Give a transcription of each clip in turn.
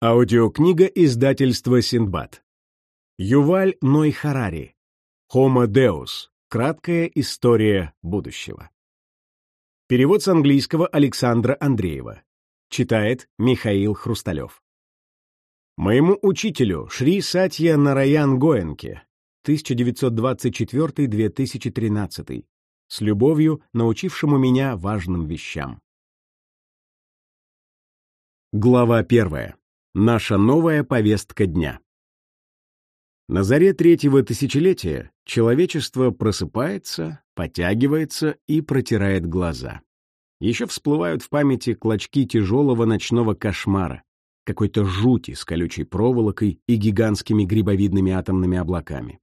Аудиокнига издательства Синдбад. Юваль Ной Харари. Homo Deus. Краткая история будущего. Перевод с английского Александра Андреева. Читает Михаил Хрусталев. Моему учителю Шри Сатья Нараян Гоенке, 1924-2013, с любовью научившему меня важным вещам. Глава первая. Наша новая повестка дня. На заре третьего тысячелетия человечество просыпается, потягивается и протирает глаза. Еще всплывают в памяти клочки тяжелого ночного кошмара, какой-то жути с колючей проволокой и гигантскими грибовидными атомными облаками.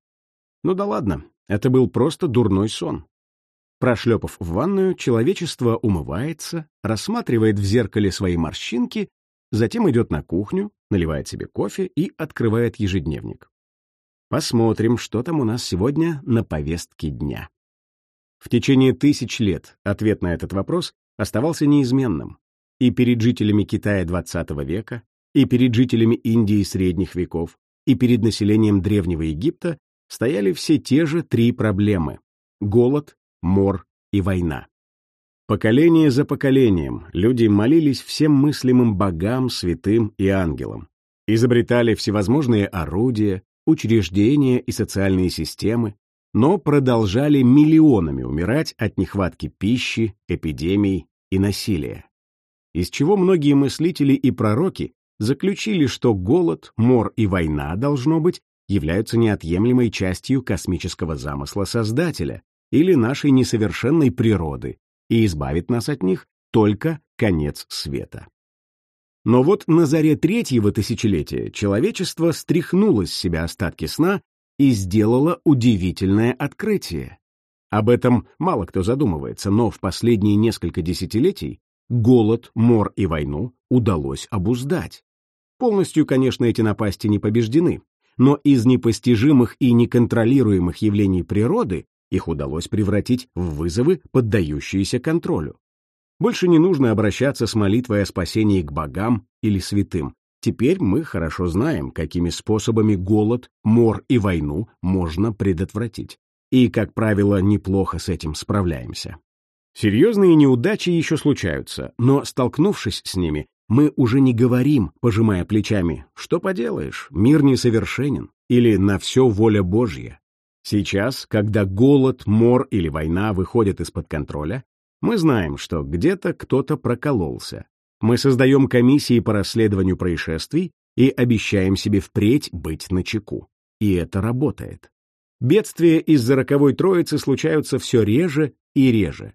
Ну да ладно, это был просто дурной сон. Прошлепав в ванную, человечество умывается, рассматривает в зеркале свои морщинки Затем идет на кухню, наливает себе кофе и открывает ежедневник. Посмотрим, что там у нас сегодня на повестке дня. В течение тысяч лет ответ на этот вопрос оставался неизменным. И перед жителями Китая XX века, и перед жителями Индии средних веков, и перед населением Древнего Египта стояли все те же три проблемы — голод, мор и война. Поколение за поколением люди молились всем мыслимым богам, святым и ангелам, изобретали всевозможные орудия, учреждения и социальные системы, но продолжали миллионами умирать от нехватки пищи, эпидемий и насилия. Из чего многие мыслители и пророки заключили, что голод, мор и война, должно быть, являются неотъемлемой частью космического замысла Создателя или нашей несовершенной природы, и избавит нас от них только конец света. Но вот на заре третьего тысячелетия человечество стряхнуло с себя остатки сна и сделало удивительное открытие. Об этом мало кто задумывается, но в последние несколько десятилетий голод, мор и войну удалось обуздать. Полностью, конечно, эти напасти не побеждены, но из непостижимых и неконтролируемых явлений природы их удалось превратить в вызовы, поддающиеся контролю. Больше не нужно обращаться с молитвой о спасении к богам или святым. Теперь мы хорошо знаем, какими способами голод, мор и войну можно предотвратить. И, как правило, неплохо с этим справляемся. Серьезные неудачи еще случаются, но, столкнувшись с ними, мы уже не говорим, пожимая плечами, что поделаешь, мир несовершенен, или на все воля Божья. Сейчас, когда голод, мор или война выходят из-под контроля, мы знаем, что где-то кто-то прокололся. Мы создаем комиссии по расследованию происшествий и обещаем себе впредь быть начеку. И это работает. Бедствия из-за роковой троицы случаются все реже и реже.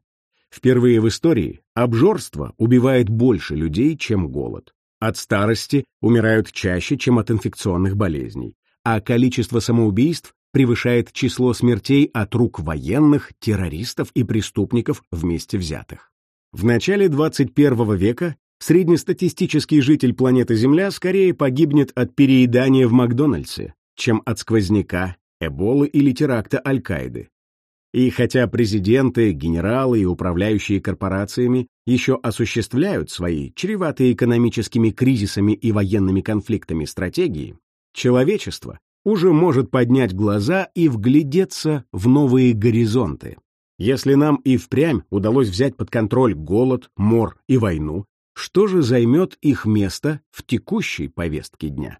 Впервые в истории обжорство убивает больше людей, чем голод. От старости умирают чаще, чем от инфекционных болезней, а количество самоубийств превышает число смертей от рук военных, террористов и преступников вместе взятых. В начале 21 века среднестатистический житель планеты Земля скорее погибнет от переедания в Макдональдсе, чем от сквозняка, эболы или теракта Аль-Каиды. И хотя президенты, генералы и управляющие корпорациями еще осуществляют свои чреватые экономическими кризисами и военными конфликтами стратегии, человечество уже может поднять глаза и вглядеться в новые горизонты. Если нам и впрямь удалось взять под контроль голод, мор и войну, что же займет их место в текущей повестке дня?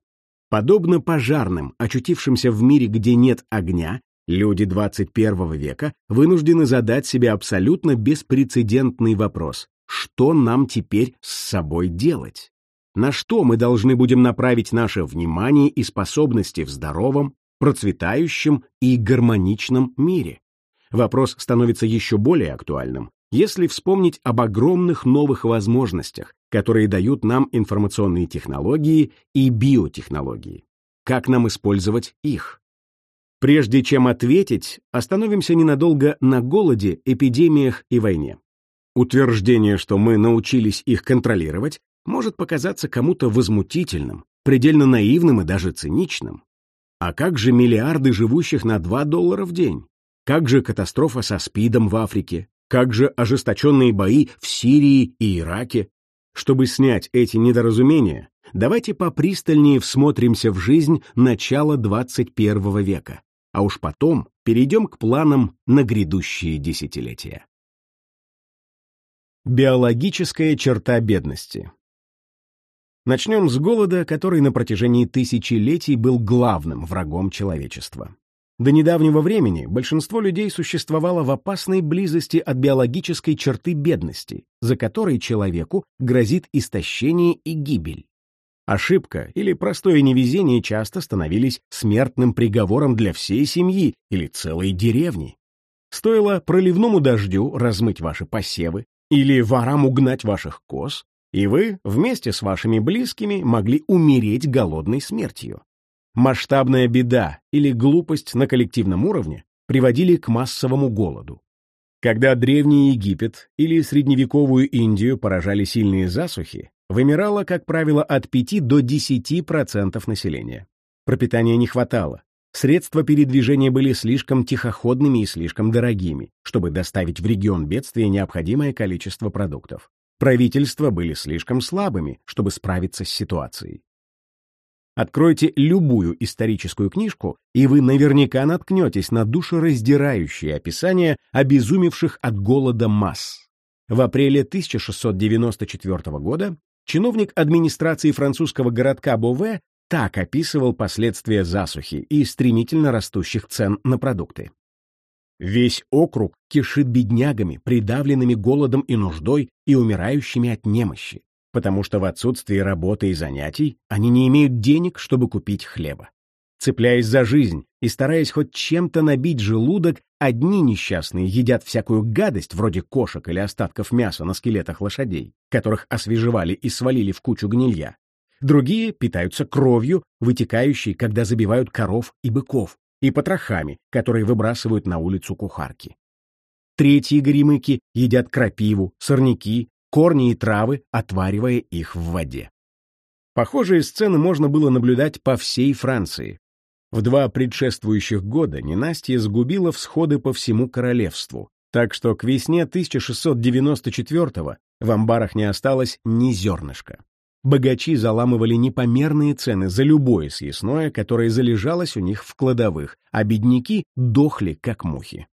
Подобно пожарным, очутившимся в мире, где нет огня, люди 21 века вынуждены задать себе абсолютно беспрецедентный вопрос «Что нам теперь с собой делать?» На что мы должны будем направить наше внимание и способности в здоровом, процветающем и гармоничном мире. Вопрос становится еще более актуальным, если вспомнить об огромных новых возможностях, которые дают нам информационные технологии и биотехнологии. Как нам использовать их? Прежде чем ответить, остановимся ненадолго на голоде, эпидемиях и войне. Утверждение, что мы научились их контролировать, может показаться кому-то возмутительным, предельно наивным и даже циничным. А как же миллиарды живущих на 2 доллара в день? Как же катастрофа со СПИДом в Африке? Как же ожесточенные бои в Сирии и Ираке? Чтобы снять эти недоразумения, давайте попристальнее всмотримся в жизнь начала 21 века, а уж потом перейдем к планам на грядущие десятилетия. Биологическая черта бедности Начнем с голода, который на протяжении тысячелетий был главным врагом человечества. До недавнего времени большинство людей существовало в опасной близости от биологической черты бедности, за которой человеку грозит истощение и гибель. Ошибка или простое невезение часто становились смертным приговором для всей семьи или целой деревни. Стоило проливному дождю размыть ваши посевы или ворам угнать ваших коз, и вы вместе с вашими близкими могли умереть голодной смертью. Масштабная беда или глупость на коллективном уровне приводили к массовому голоду. Когда Древний Египет или средневековую Индию поражали сильные засухи, вымирало, как правило, от 5 до 10% населения. Пропитания не хватало. Средства передвижения были слишком тихоходными и слишком дорогими, чтобы доставить в регион бедствия необходимое количество продуктов. Правительства были слишком слабыми, чтобы справиться с ситуацией. Откройте любую историческую книжку, и вы наверняка наткнетесь на душераздирающие описания обезумевших от голода масс. В апреле 1694 года чиновник администрации французского городка Бове так описывал последствия засухи и стремительно растущих цен на продукты. Весь округ кишит беднягами, придавленными голодом и нуждой и умирающими от немощи, потому что в отсутствии работы и занятий они не имеют денег, чтобы купить хлеба. Цепляясь за жизнь и стараясь хоть чем-то набить желудок, одни несчастные едят всякую гадость, вроде кошек или остатков мяса на скелетах лошадей, которых освежевали и свалили в кучу гнилья. Другие питаются кровью, вытекающей, когда забивают коров и быков, и потрохами, которые выбрасывают на улицу кухарки. Третьи горемыки едят крапиву, сорняки, корни и травы, отваривая их в воде. Похожие сцены можно было наблюдать по всей Франции. В два предшествующих года ненастье сгубило всходы по всему королевству, так что к весне 1694 в амбарах не осталось ни зернышка. Богачи заламывали непомерные цены за любое съестное, которое залежалось у них в кладовых, а бедняки дохли, как мухи.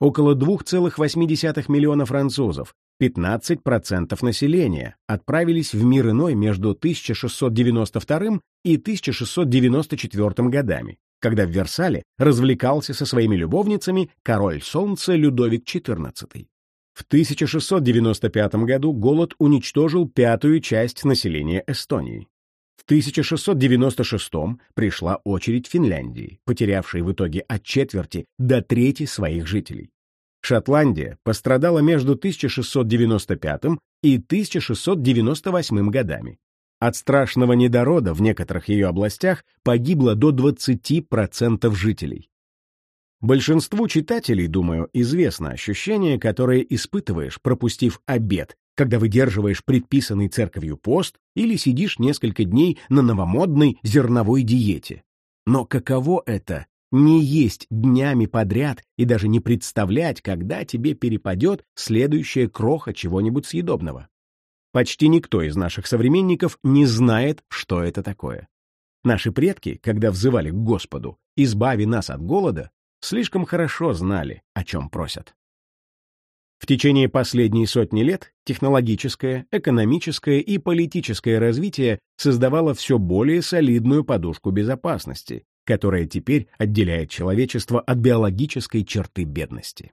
Около 2,8 миллиона французов, 15% населения, отправились в мир иной между 1692 и 1694 годами, когда в Версале развлекался со своими любовницами король солнца Людовик XIV. В 1695 году голод уничтожил пятую часть населения Эстонии. В 1696 пришла очередь Финляндии, потерявшей в итоге от четверти до трети своих жителей. Шотландия пострадала между 1695 и 1698 годами. От страшного недорода в некоторых ее областях погибло до 20% жителей. Большинству читателей, думаю, известно ощущение, которое испытываешь, пропустив обед, когда выдерживаешь предписанный церковью пост или сидишь несколько дней на новомодной зерновой диете. Но каково это — не есть днями подряд и даже не представлять, когда тебе перепадет следующая кроха чего-нибудь съедобного? Почти никто из наших современников не знает, что это такое. Наши предки, когда взывали к Господу «избави нас от голода», слишком хорошо знали, о чем просят. В течение последней сотни лет технологическое, экономическое и политическое развитие создавало все более солидную подушку безопасности, которая теперь отделяет человечество от биологической черты бедности.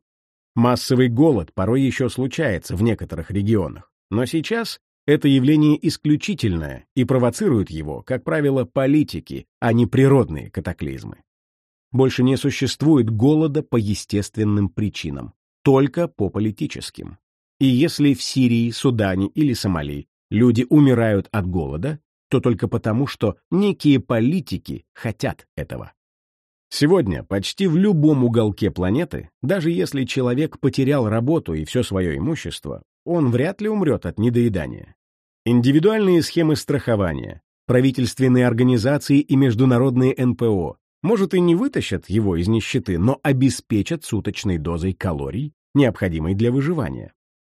Массовый голод порой еще случается в некоторых регионах, но сейчас это явление исключительное и провоцируют его, как правило, политики, а не природные катаклизмы. Больше не существует голода по естественным причинам, только по политическим. И если в Сирии, Судане или Сомали люди умирают от голода, то только потому, что некие политики хотят этого. Сегодня почти в любом уголке планеты, даже если человек потерял работу и все свое имущество, он вряд ли умрет от недоедания. Индивидуальные схемы страхования, правительственные организации и международные НПО, может, и не вытащат его из нищеты, но обеспечат суточной дозой калорий, необходимой для выживания.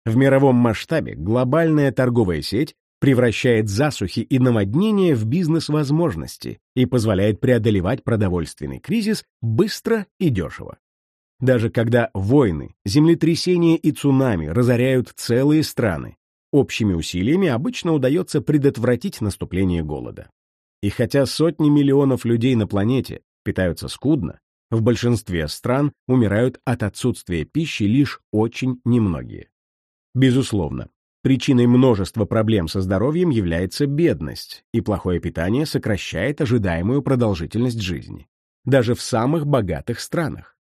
В мировом масштабе глобальная торговая сеть превращает засухи и наводнения в бизнес-возможности и позволяет преодолевать продовольственный кризис быстро и дешево. Даже когда войны, землетрясения и цунами разоряют целые страны, общими усилиями обычно удается предотвратить наступление голода. И хотя сотни миллионов людей на планете питаются скудно, в большинстве стран умирают от отсутствия пищи лишь очень немногие. Безусловно, причиной множества проблем со здоровьем является бедность, и плохое питание сокращает ожидаемую продолжительность жизни. Даже в самых богатых странах.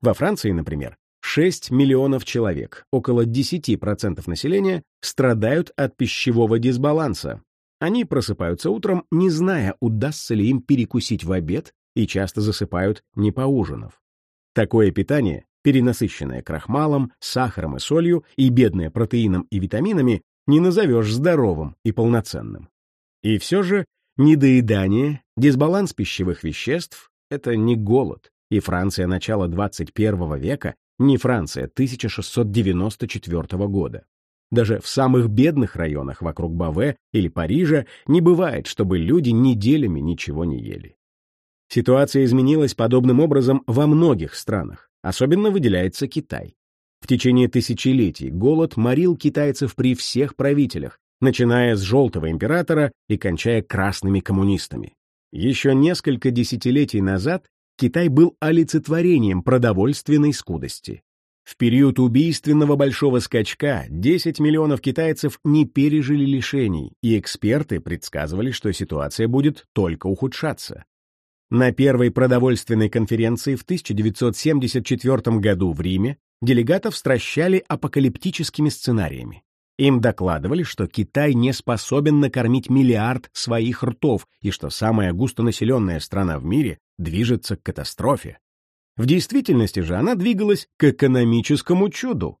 Во Франции, например, 6 миллионов человек, около 10% населения, страдают от пищевого дисбаланса. Они просыпаются утром, не зная, удастся ли им перекусить в обед, и часто засыпают, не поужинав. Такое питание, перенасыщенное крахмалом, сахаром и солью и бедное протеином и витаминами, не назовешь здоровым и полноценным. И все же недоедание, дисбаланс пищевых веществ — это не голод, и Франция начала 21 века не Франция 1694 года. Даже в самых бедных районах вокруг Баве или Парижа не бывает, чтобы люди неделями ничего не ели. Ситуация изменилась подобным образом во многих странах, особенно выделяется Китай. В течение тысячелетий голод морил китайцев при всех правителях, начиная с желтого императора и кончая красными коммунистами. Еще несколько десятилетий назад Китай был олицетворением продовольственной скудости. В период убийственного большого скачка 10 миллионов китайцев не пережили лишений, и эксперты предсказывали, что ситуация будет только ухудшаться. На первой продовольственной конференции в 1974 году в Риме делегатов стращали апокалиптическими сценариями. Им докладывали, что Китай не способен накормить миллиард своих ртов и что самая густонаселенная страна в мире движется к катастрофе. В действительности же она двигалась к экономическому чуду.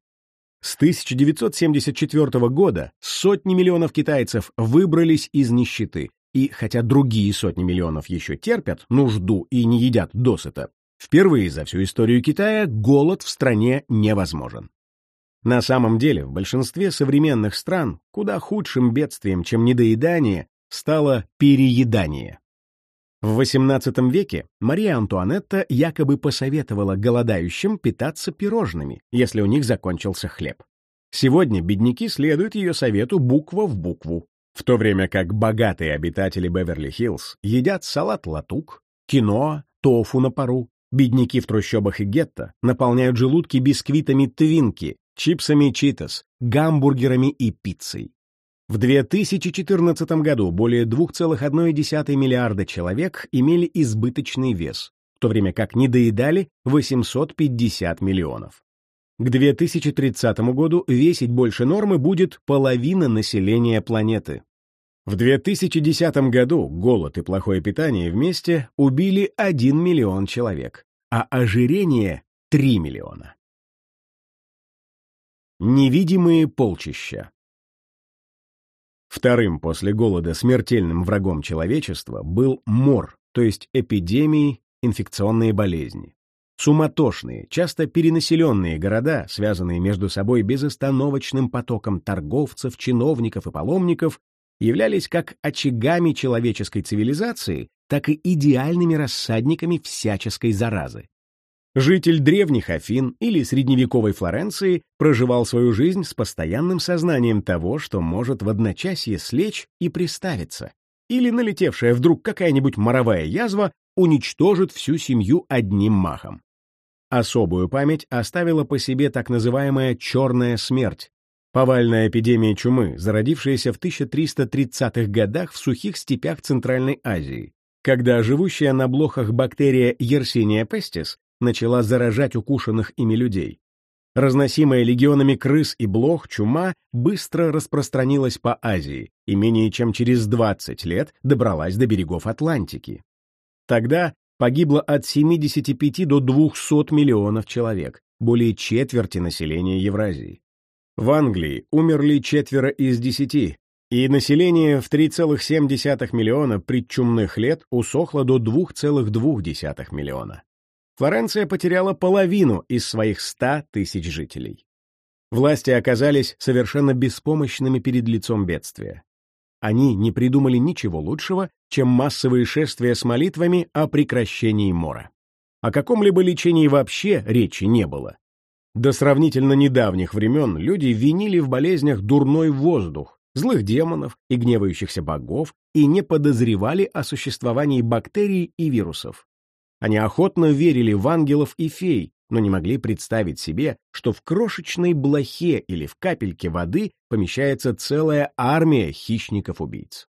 С 1974 года сотни миллионов китайцев выбрались из нищеты, и хотя другие сотни миллионов еще терпят нужду и не едят досыта, впервые за всю историю Китая голод в стране невозможен. На самом деле, в большинстве современных стран куда худшим бедствием, чем недоедание, стало переедание. В XVIII веке Мария Антуанетта якобы посоветовала голодающим питаться пирожными, если у них закончился хлеб. Сегодня бедняки следуют ее совету буква в букву, в то время как богатые обитатели Беверли-Хиллз едят салат-латук, киноа, тофу на пару, бедняки в трущобах и гетто наполняют желудки бисквитами твинки, чипсами читос, гамбургерами и пиццей. В 2014 году более 2,1 миллиарда человек имели избыточный вес, в то время как недоедали 850 миллионов. К 2030 году весить больше нормы будет половина населения планеты. В 2010 году голод и плохое питание вместе убили 1 миллион человек, а ожирение — 3 миллиона. Невидимые полчища. Вторым после голода смертельным врагом человечества был мор, то есть эпидемии, инфекционные болезни. Суматошные, часто перенаселенные города, связанные между собой безостановочным потоком торговцев, чиновников и паломников, являлись как очагами человеческой цивилизации, так и идеальными рассадниками всяческой заразы. Житель древних Афин или средневековой Флоренции проживал свою жизнь с постоянным сознанием того, что может в одночасье слечь и приставиться, или налетевшая вдруг какая-нибудь моровая язва уничтожит всю семью одним махом. Особую память оставила по себе так называемая «черная смерть», повальная эпидемия чумы, зародившаяся в 1330-х годах в сухих степях Центральной Азии, когда живущая на блохах бактерия Yersinia pestis начала заражать укушенных ими людей. Разносимая легионами крыс и блох чума быстро распространилась по Азии и менее чем через 20 лет добралась до берегов Атлантики. Тогда погибло от 75 до 200 миллионов человек, более четверти населения Евразии. В Англии умерли четверо из десяти, и население в 3,7 миллиона предчумных лет усохло до 2,2 миллиона. Флоренция потеряла половину из своих ста тысяч жителей. Власти оказались совершенно беспомощными перед лицом бедствия. Они не придумали ничего лучшего, чем массовые шествия с молитвами о прекращении мора. О каком-либо лечении вообще речи не было. До сравнительно недавних времен люди винили в болезнях дурной воздух, злых демонов и гневающихся богов и не подозревали о существовании бактерий и вирусов. Они охотно верили в ангелов и фей, но не могли представить себе, что в крошечной блохе или в капельке воды помещается целая армия хищников-убийц.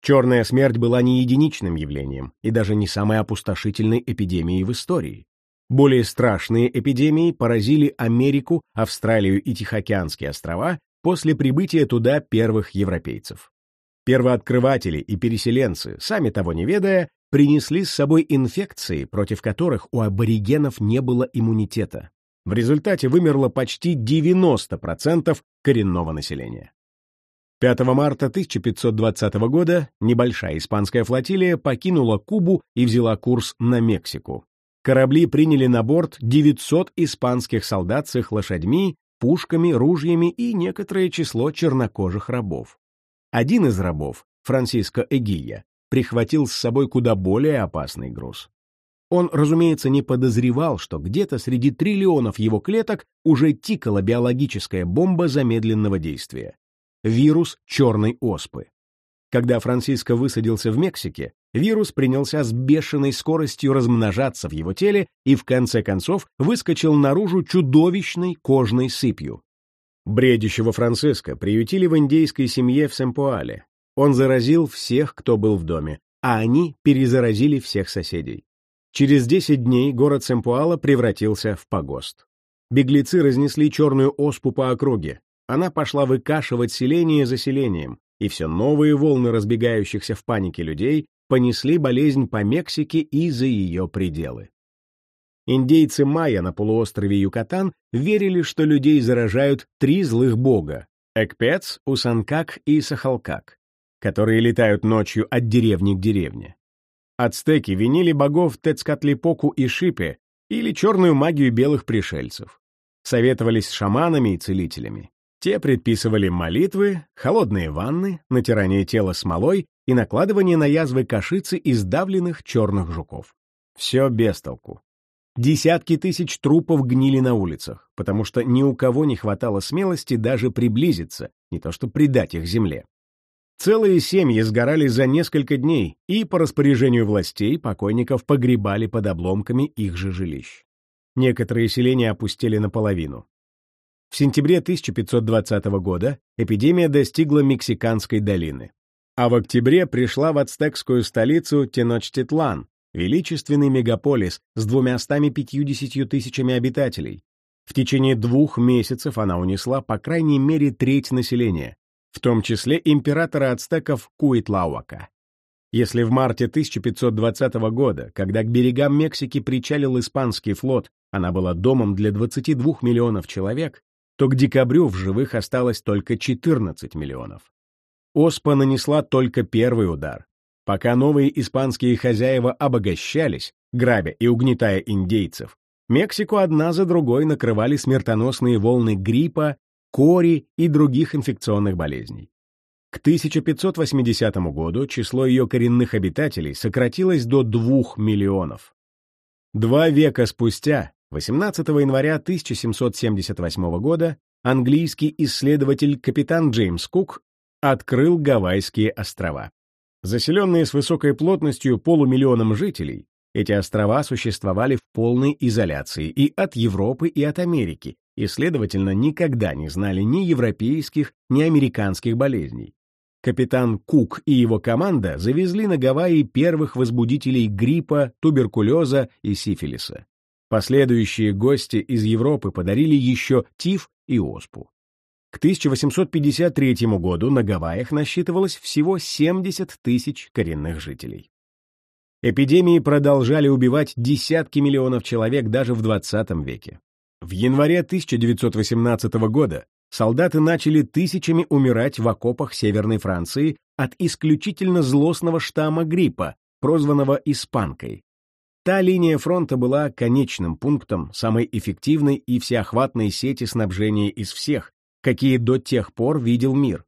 Черная смерть была не единичным явлением и даже не самой опустошительной эпидемией в истории. Более страшные эпидемии поразили Америку, Австралию и Тихоокеанские острова после прибытия туда первых европейцев. Первооткрыватели и переселенцы, сами того не ведая, принесли с собой инфекции, против которых у аборигенов не было иммунитета. В результате вымерло почти 90% коренного населения. 5 марта 1520 года небольшая испанская флотилия покинула Кубу и взяла курс на Мексику. Корабли приняли на борт 900 испанских солдат с их лошадьми, пушками, ружьями и некоторое число чернокожих рабов. Один из рабов, Франциско Эгия, прихватил с собой куда более опасный груз. Он, разумеется, не подозревал, что где-то среди триллионов его клеток уже тикала биологическая бомба замедленного действия. Вирус черной оспы. Когда Франциско высадился в Мексике, вирус принялся с бешеной скоростью размножаться в его теле и в конце концов выскочил наружу чудовищной кожной сыпью. Бредящего Франциско приютили в индейской семье в Семпуале, он заразил всех, кто был в доме, а они перезаразили всех соседей. Через 10 дней город Семпуала превратился в погост. Беглецы разнесли черную оспу по округе. Она пошла выкашивать селение за селением, и все новые волны разбегающихся в панике людей понесли болезнь по Мексике и за ее пределы. Индейцы майя на полуострове Юкатан верили, что людей заражают три злых бога — Экпец, Усанкак и Сахалкак которые летают ночью от деревни к деревне. Ацтеки винили богов Тецкатлипоку и Шипе или черную магию белых пришельцев. Советовались с шаманами и целителями. Те предписывали молитвы, холодные ванны, натирание тела смолой и накладывание на язвы кашицы из давленных черных жуков. Все без толку. Десятки тысяч трупов гнили на улицах, потому что ни у кого не хватало смелости даже приблизиться, не то что предать их земле. Целые семьи сгорали за несколько дней, и по распоряжению властей покойников погребали под обломками их же жилищ. Некоторые селения опустили наполовину. В сентябре 1520 года эпидемия достигла Мексиканской долины. А в октябре пришла в ацтекскую столицу Теночтитлан, величественный мегаполис с 250 тысячами обитателей. В течение двух месяцев она унесла по крайней мере треть населения, в том числе императора ацтеков Куитлауака. Если в марте 1520 года, когда к берегам Мексики причалил испанский флот, она была домом для 22 миллионов человек, то к декабрю в живых осталось только 14 миллионов. Оспа нанесла только первый удар. Пока новые испанские хозяева обогащались, грабя и угнетая индейцев, Мексику одна за другой накрывали смертоносные волны гриппа, кори и других инфекционных болезней. К 1580 году число ее коренных обитателей сократилось до 2 миллионов. Два века спустя, 18 января 1778 года, английский исследователь капитан Джеймс Кук открыл Гавайские острова. Заселенные с высокой плотностью полумиллионом жителей, эти острова существовали в полной изоляции и от Европы, и от Америки, и, следовательно, никогда не знали ни европейских, ни американских болезней. Капитан Кук и его команда завезли на Гавайи первых возбудителей гриппа, туберкулеза и сифилиса. Последующие гости из Европы подарили еще тиф и оспу. К 1853 году на Гавайях насчитывалось всего 70 тысяч коренных жителей. Эпидемии продолжали убивать десятки миллионов человек даже в 20 веке. В январе 1918 года солдаты начали тысячами умирать в окопах Северной Франции от исключительно злостного штамма гриппа, прозванного «испанкой». Та линия фронта была конечным пунктом самой эффективной и всеохватной сети снабжения из всех, какие до тех пор видел мир.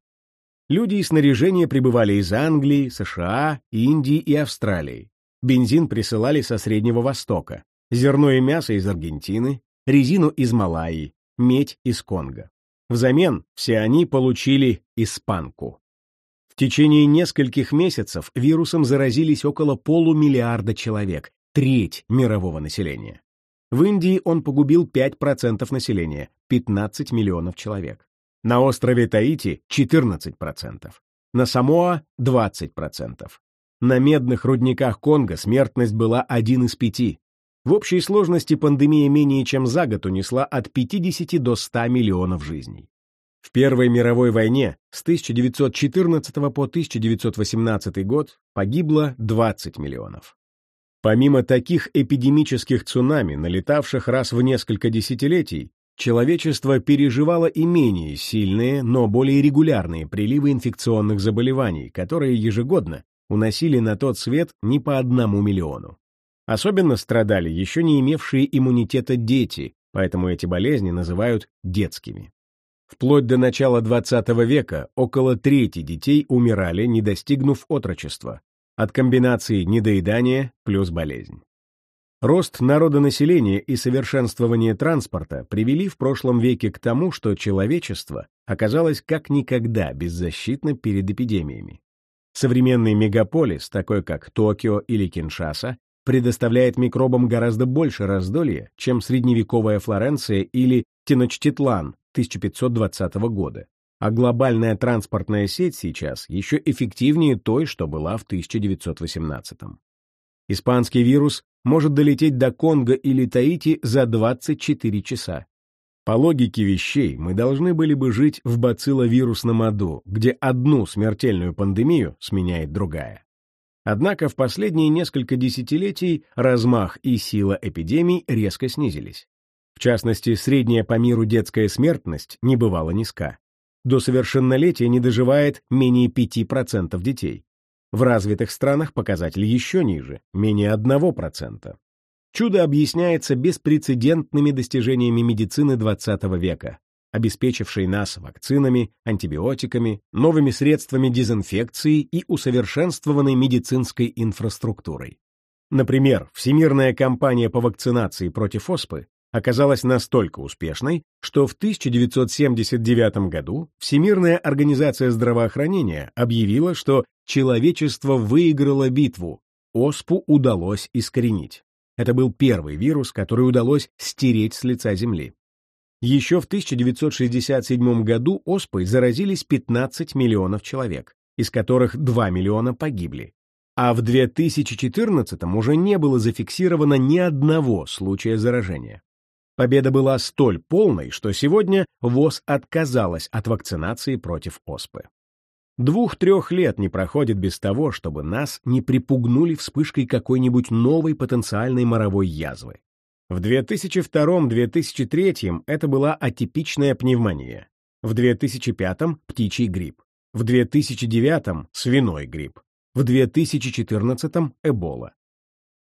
Люди и снаряжение прибывали из Англии, США, Индии и Австралии. Бензин присылали со Среднего Востока, зерно и мясо из Аргентины, резину из Малайи, медь из Конго. Взамен все они получили испанку. В течение нескольких месяцев вирусом заразились около полумиллиарда человек, треть мирового населения. В Индии он погубил 5% населения, 15 миллионов человек. На острове Таити — 14%. На Самоа — 20%. На медных рудниках Конго смертность была один из пяти. В общей сложности пандемия менее чем за год унесла от 50 до 100 миллионов жизней. В Первой мировой войне с 1914 по 1918 год погибло 20 миллионов. Помимо таких эпидемических цунами, налетавших раз в несколько десятилетий, человечество переживало и менее сильные, но более регулярные приливы инфекционных заболеваний, которые ежегодно уносили на тот свет не по одному миллиону. Особенно страдали еще не имевшие иммунитета дети, поэтому эти болезни называют детскими. Вплоть до начала XX века около трети детей умирали, не достигнув отрочества, от комбинации недоедания плюс болезнь. Рост народонаселения и совершенствование транспорта привели в прошлом веке к тому, что человечество оказалось как никогда беззащитно перед эпидемиями. Современный мегаполис, такой как Токио или Киншаса, предоставляет микробам гораздо больше раздолья, чем средневековая Флоренция или Теночтитлан 1520 года. А глобальная транспортная сеть сейчас еще эффективнее той, что была в 1918. Испанский вирус может долететь до Конго или Таити за 24 часа. По логике вещей, мы должны были бы жить в бацилловирусном аду, где одну смертельную пандемию сменяет другая. Однако в последние несколько десятилетий размах и сила эпидемий резко снизились. В частности, средняя по миру детская смертность не бывала низка. До совершеннолетия не доживает менее 5% детей. В развитых странах показатель еще ниже, менее 1%. Чудо объясняется беспрецедентными достижениями медицины XX века, обеспечившей нас вакцинами, антибиотиками, новыми средствами дезинфекции и усовершенствованной медицинской инфраструктурой. Например, Всемирная кампания по вакцинации против оспы оказалась настолько успешной, что в 1979 году Всемирная организация здравоохранения объявила, что человечество выиграло битву, оспу удалось искоренить. Это был первый вирус, который удалось стереть с лица Земли. Еще в 1967 году оспой заразились 15 миллионов человек, из которых 2 миллиона погибли. А в 2014 уже не было зафиксировано ни одного случая заражения. Победа была столь полной, что сегодня ВОЗ отказалась от вакцинации против оспы. Двух-трех лет не проходит без того, чтобы нас не припугнули вспышкой какой-нибудь новой потенциальной моровой язвы. В 2002-2003 это была атипичная пневмония, в 2005 — птичий грипп, в 2009 — свиной грипп, в 2014 — эбола.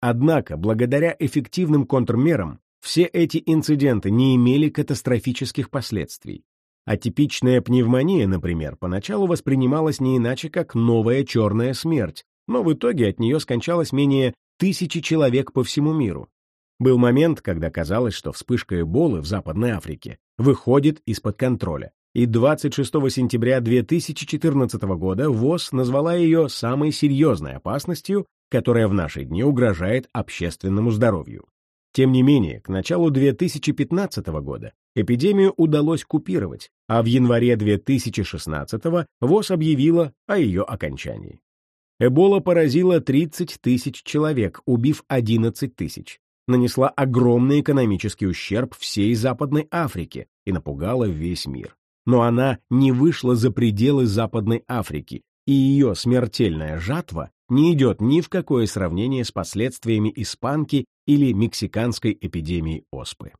Однако, благодаря эффективным контрмерам, все эти инциденты не имели катастрофических последствий. Атипичная пневмония, например, поначалу воспринималась не иначе, как новая черная смерть, но в итоге от нее скончалось менее тысячи человек по всему миру. Был момент, когда казалось, что вспышка Эболы в Западной Африке выходит из-под контроля, и 26 сентября 2014 года ВОЗ назвала ее самой серьезной опасностью, которая в наши дни угрожает общественному здоровью. Тем не менее, к началу 2015 года эпидемию удалось купировать, а в январе 2016 ВОЗ объявила о ее окончании. Эбола поразила 30 тысяч человек, убив 11 тысяч, нанесла огромный экономический ущерб всей Западной Африке и напугала весь мир. Но она не вышла за пределы Западной Африки, и ее смертельная жатва не идет ни в какое сравнение с последствиями испанки или мексиканской эпидемии оспы.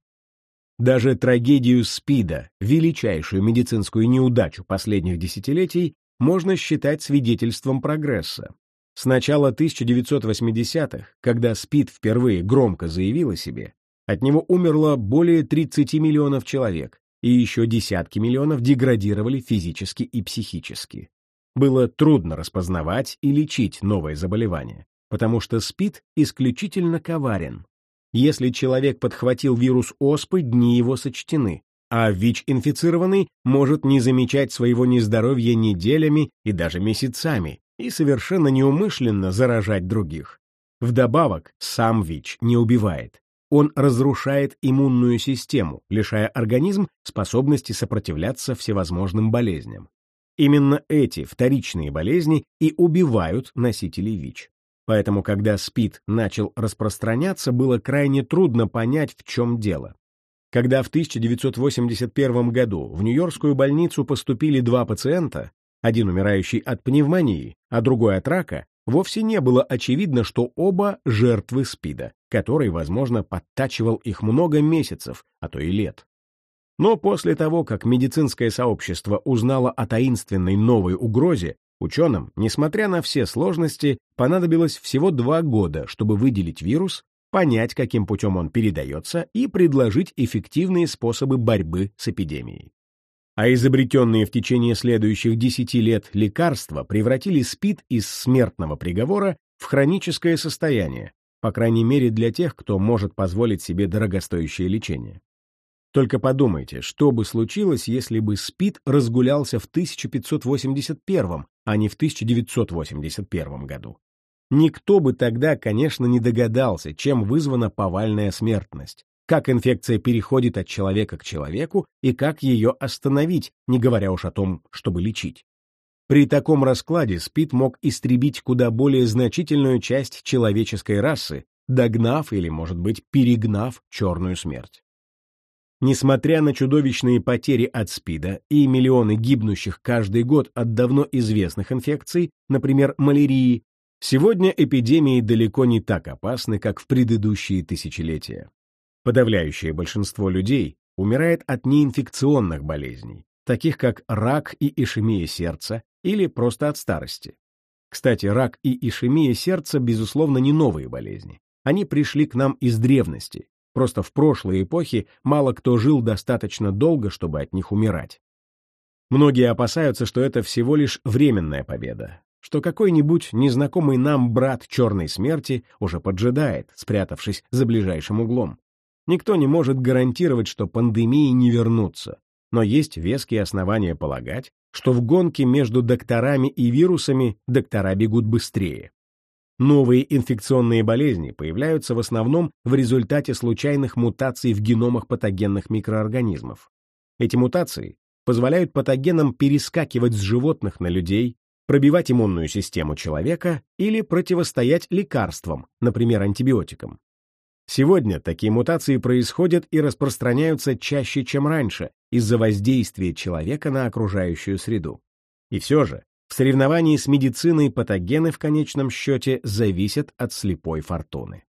Даже трагедию СПИДа, величайшую медицинскую неудачу последних десятилетий, можно считать свидетельством прогресса. С начала 1980-х, когда СПИД впервые громко заявил о себе, от него умерло более 30 миллионов человек, и еще десятки миллионов деградировали физически и психически. было трудно распознавать и лечить новое заболевание, потому что СПИД исключительно коварен. Если человек подхватил вирус оспы, дни его сочтены, а ВИЧ-инфицированный может не замечать своего нездоровья неделями и даже месяцами и совершенно неумышленно заражать других. Вдобавок, сам ВИЧ не убивает. Он разрушает иммунную систему, лишая организм способности сопротивляться всевозможным болезням. Именно эти вторичные болезни и убивают носителей ВИЧ. Поэтому, когда СПИД начал распространяться, было крайне трудно понять, в чем дело. Когда в 1981 году в Нью-Йоркскую больницу поступили два пациента, один умирающий от пневмонии, а другой от рака, вовсе не было очевидно, что оба жертвы СПИДа, который, возможно, подтачивал их много месяцев, а то и лет. Но после того, как медицинское сообщество узнало о таинственной новой угрозе, ученым, несмотря на все сложности, понадобилось всего два года, чтобы выделить вирус, понять, каким путем он передается, и предложить эффективные способы борьбы с эпидемией а изобретенные в течение следующих десяти лет лекарства превратили СПИД из смертного приговора в хроническое состояние, по крайней мере для тех, кто может позволить себе дорогостоящее лечение. Только подумайте, что бы случилось, если бы СПИД разгулялся в 1581, а не в 1981 году. Никто бы тогда, конечно, не догадался, чем вызвана повальная смертность как инфекция переходит от человека к человеку и как ее остановить, не говоря уж о том, чтобы лечить. При таком раскладе СПИД мог истребить куда более значительную часть человеческой расы, догнав или, может быть, перегнав черную смерть. Несмотря на чудовищные потери от СПИДа и миллионы гибнущих каждый год от давно известных инфекций, например, малярии, сегодня эпидемии далеко не так опасны, как в предыдущие тысячелетия. Подавляющее большинство людей умирает от неинфекционных болезней, таких как рак и ишемия сердца или просто от старости. Кстати, рак и ишемия сердца, безусловно, не новые болезни. Они пришли к нам из древности. Просто в прошлой эпохе мало кто жил достаточно долго, чтобы от них умирать. Многие опасаются, что это всего лишь временная победа, что какой-нибудь незнакомый нам брат черной смерти уже поджидает, спрятавшись за ближайшим углом. Никто не может гарантировать, что пандемии не вернутся, но есть веские основания полагать, что в гонке между докторами и вирусами доктора бегут быстрее. Новые инфекционные болезни появляются в основном в результате случайных мутаций в геномах патогенных микроорганизмов. Эти мутации позволяют патогенам перескакивать с животных на людей, пробивать иммунную систему человека или противостоять лекарствам, например, антибиотикам. Сегодня такие мутации происходят и распространяются чаще, чем раньше, из-за воздействия человека на окружающую среду. И все же, в соревновании с медициной патогены в конечном счете зависят от слепой фортуны.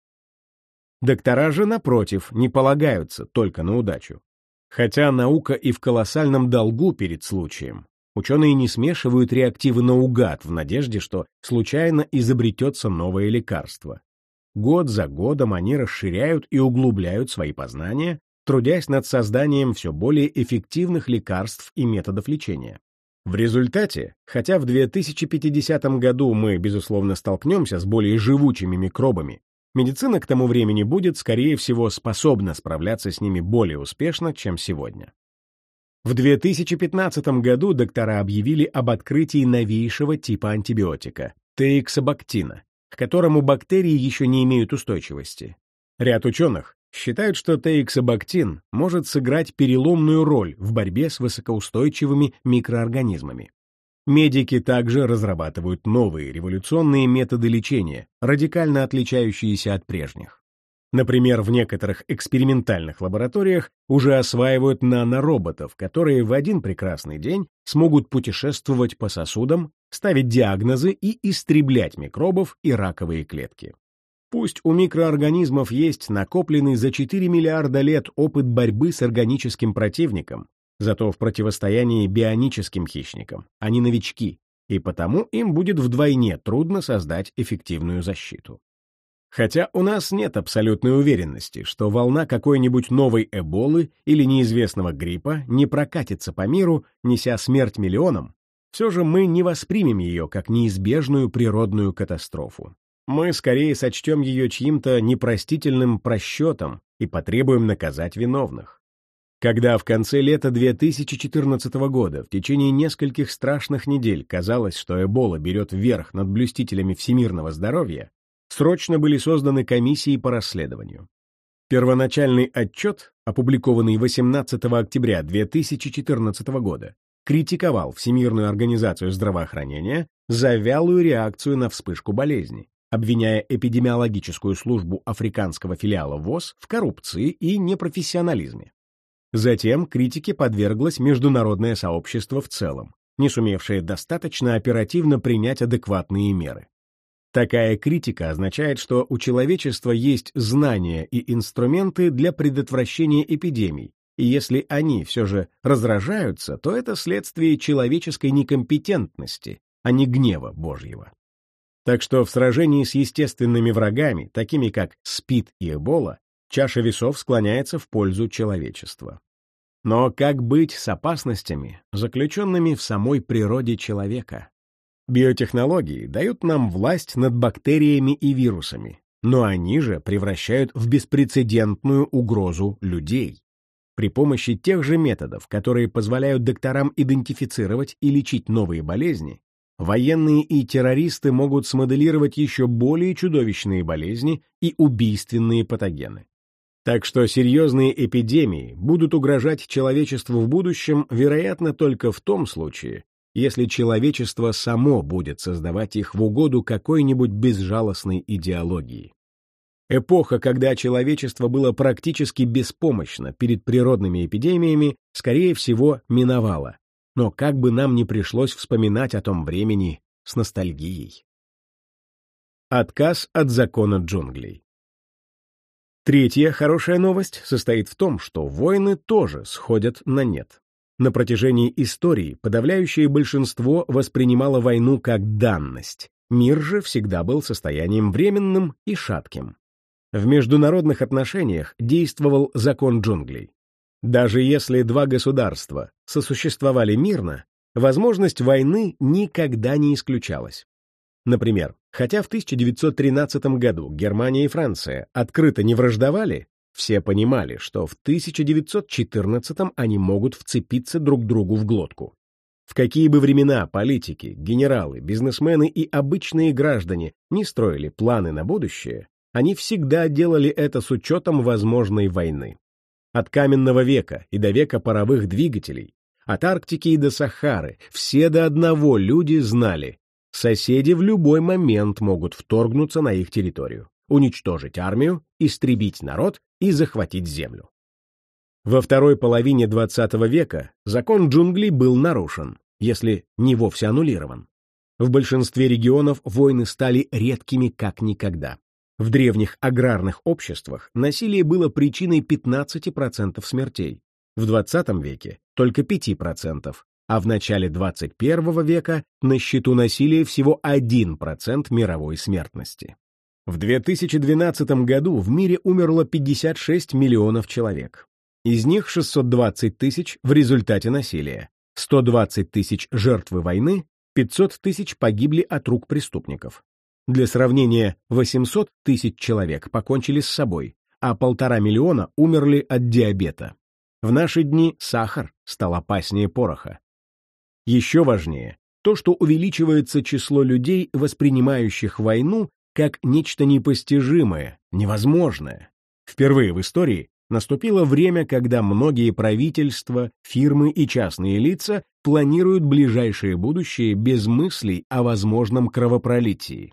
Доктора же, напротив, не полагаются только на удачу. Хотя наука и в колоссальном долгу перед случаем, ученые не смешивают реактивы наугад в надежде, что случайно изобретется новое лекарство. Год за годом они расширяют и углубляют свои познания, трудясь над созданием все более эффективных лекарств и методов лечения. В результате, хотя в 2050 году мы, безусловно, столкнемся с более живучими микробами, медицина к тому времени будет, скорее всего, способна справляться с ними более успешно, чем сегодня. В 2015 году доктора объявили об открытии новейшего типа антибиотика – теиксобактина, к которому бактерии еще не имеют устойчивости. Ряд ученых считают, что теиксобактин может сыграть переломную роль в борьбе с высокоустойчивыми микроорганизмами. Медики также разрабатывают новые революционные методы лечения, радикально отличающиеся от прежних. Например, в некоторых экспериментальных лабораториях уже осваивают нанороботов, которые в один прекрасный день смогут путешествовать по сосудам, ставить диагнозы и истреблять микробов и раковые клетки. Пусть у микроорганизмов есть накопленный за 4 миллиарда лет опыт борьбы с органическим противником, зато в противостоянии бионическим хищникам они новички, и потому им будет вдвойне трудно создать эффективную защиту. Хотя у нас нет абсолютной уверенности, что волна какой-нибудь новой эболы или неизвестного гриппа не прокатится по миру, неся смерть миллионам, все же мы не воспримем ее как неизбежную природную катастрофу. Мы скорее сочтем ее чьим-то непростительным просчетом и потребуем наказать виновных. Когда в конце лета 2014 года в течение нескольких страшных недель казалось, что Эбола берет верх над блюстителями всемирного здоровья, срочно были созданы комиссии по расследованию. Первоначальный отчет, опубликованный 18 октября 2014 года, критиковал Всемирную организацию здравоохранения за вялую реакцию на вспышку болезни, обвиняя эпидемиологическую службу африканского филиала ВОЗ в коррупции и непрофессионализме. Затем критике подверглось международное сообщество в целом, не сумевшее достаточно оперативно принять адекватные меры. Такая критика означает, что у человечества есть знания и инструменты для предотвращения эпидемий, и если они все же разражаются, то это следствие человеческой некомпетентности, а не гнева Божьего. Так что в сражении с естественными врагами, такими как СПИД и Эбола, чаша весов склоняется в пользу человечества. Но как быть с опасностями, заключенными в самой природе человека? Биотехнологии дают нам власть над бактериями и вирусами, но они же превращают в беспрецедентную угрозу людей. При помощи тех же методов, которые позволяют докторам идентифицировать и лечить новые болезни, военные и террористы могут смоделировать еще более чудовищные болезни и убийственные патогены. Так что серьезные эпидемии будут угрожать человечеству в будущем, вероятно, только в том случае, если человечество само будет создавать их в угоду какой-нибудь безжалостной идеологии. Эпоха, когда человечество было практически беспомощно перед природными эпидемиями, скорее всего, миновала. Но как бы нам ни пришлось вспоминать о том времени с ностальгией. Отказ от закона джунглей Третья хорошая новость состоит в том, что войны тоже сходят на нет. На протяжении истории подавляющее большинство воспринимало войну как данность. Мир же всегда был состоянием временным и шатким. В международных отношениях действовал закон джунглей. Даже если два государства сосуществовали мирно, возможность войны никогда не исключалась. Например, хотя в 1913 году Германия и Франция открыто не враждовали, все понимали, что в 1914 они могут вцепиться друг другу в глотку. В какие бы времена политики, генералы, бизнесмены и обычные граждане не строили планы на будущее, они всегда делали это с учетом возможной войны. От каменного века и до века паровых двигателей, от Арктики и до Сахары, все до одного люди знали, соседи в любой момент могут вторгнуться на их территорию, уничтожить армию, истребить народ и захватить землю. Во второй половине XX века закон джунглей был нарушен, если не вовсе аннулирован. В большинстве регионов войны стали редкими как никогда. В древних аграрных обществах насилие было причиной 15% смертей, в 20 веке — только 5%, а в начале 21 века на счету насилия всего 1% мировой смертности. В 2012 году в мире умерло 56 миллионов человек. Из них 620 тысяч в результате насилия, 120 тысяч жертвы войны, 500 тысяч погибли от рук преступников. Для сравнения, 800 тысяч человек покончили с собой, а полтора миллиона умерли от диабета. В наши дни сахар стал опаснее пороха. Еще важнее то, что увеличивается число людей, воспринимающих войну как нечто непостижимое, невозможное. Впервые в истории наступило время, когда многие правительства, фирмы и частные лица планируют ближайшее будущее без мыслей о возможном кровопролитии.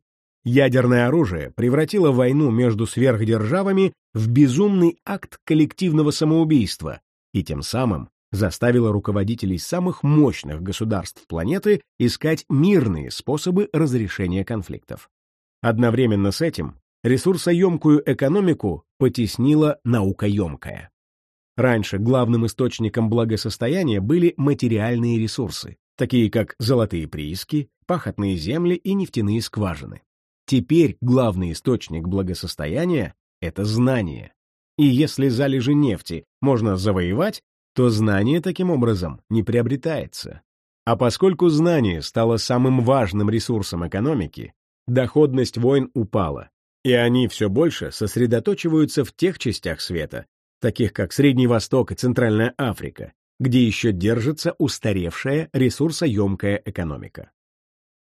Ядерное оружие превратило войну между сверхдержавами в безумный акт коллективного самоубийства и тем самым заставило руководителей самых мощных государств планеты искать мирные способы разрешения конфликтов. Одновременно с этим ресурсоемкую экономику потеснила наукоемкая. Раньше главным источником благосостояния были материальные ресурсы, такие как золотые прииски, пахотные земли и нефтяные скважины. Теперь главный источник благосостояния — это знание. И если залежи нефти можно завоевать, то знание таким образом не приобретается. А поскольку знание стало самым важным ресурсом экономики, доходность войн упала, и они все больше сосредоточиваются в тех частях света, таких как Средний Восток и Центральная Африка, где еще держится устаревшая ресурсоемкая экономика.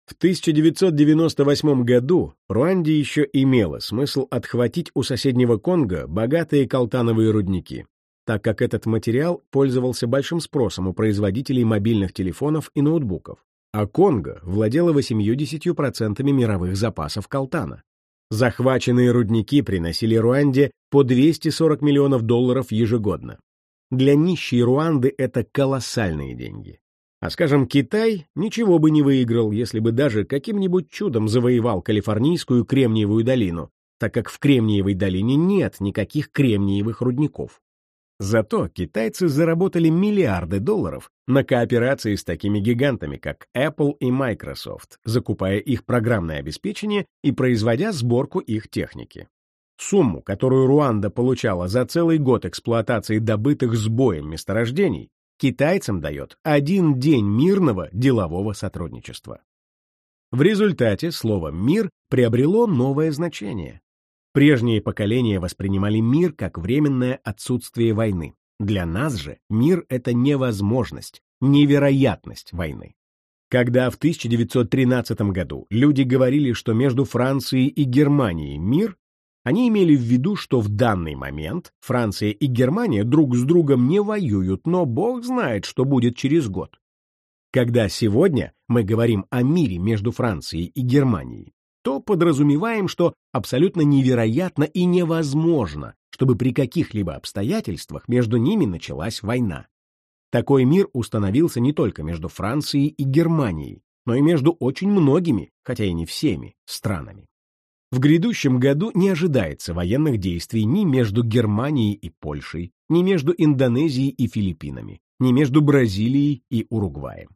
В 1998 году Руанде еще имело смысл отхватить у соседнего Конго богатые колтановые рудники, так как этот материал пользовался большим спросом у производителей мобильных телефонов и ноутбуков, а Конго владела 80% мировых запасов колтана. Захваченные рудники приносили Руанде по 240 миллионов долларов ежегодно. Для нищей Руанды это колоссальные деньги. А, скажем, Китай ничего бы не выиграл, если бы даже каким-нибудь чудом завоевал Калифорнийскую Кремниевую долину, так как в Кремниевой долине нет никаких кремниевых рудников. Зато китайцы заработали миллиарды долларов на кооперации с такими гигантами, как Apple и Microsoft, закупая их программное обеспечение и производя сборку их техники. Сумму, которую Руанда получала за целый год эксплуатации добытых с боем месторождений, китайцам дает один день мирного делового сотрудничества. В результате слово «мир» приобрело новое значение. Прежние поколения воспринимали мир как временное отсутствие войны. Для нас же мир — это невозможность, невероятность войны. Когда в 1913 году люди говорили, что между Францией и Германией мир, они имели в виду, что в данный момент Франция и Германия друг с другом не воюют, но бог знает, что будет через год. Когда сегодня мы говорим о мире между Францией и Германией, то подразумеваем, что абсолютно невероятно и невозможно, чтобы при каких-либо обстоятельствах между ними началась война. Такой мир установился не только между Францией и Германией, но и между очень многими, хотя и не всеми, странами. В грядущем году не ожидается военных действий ни между Германией и Польшей, ни между Индонезией и Филиппинами, ни между Бразилией и Уругваем.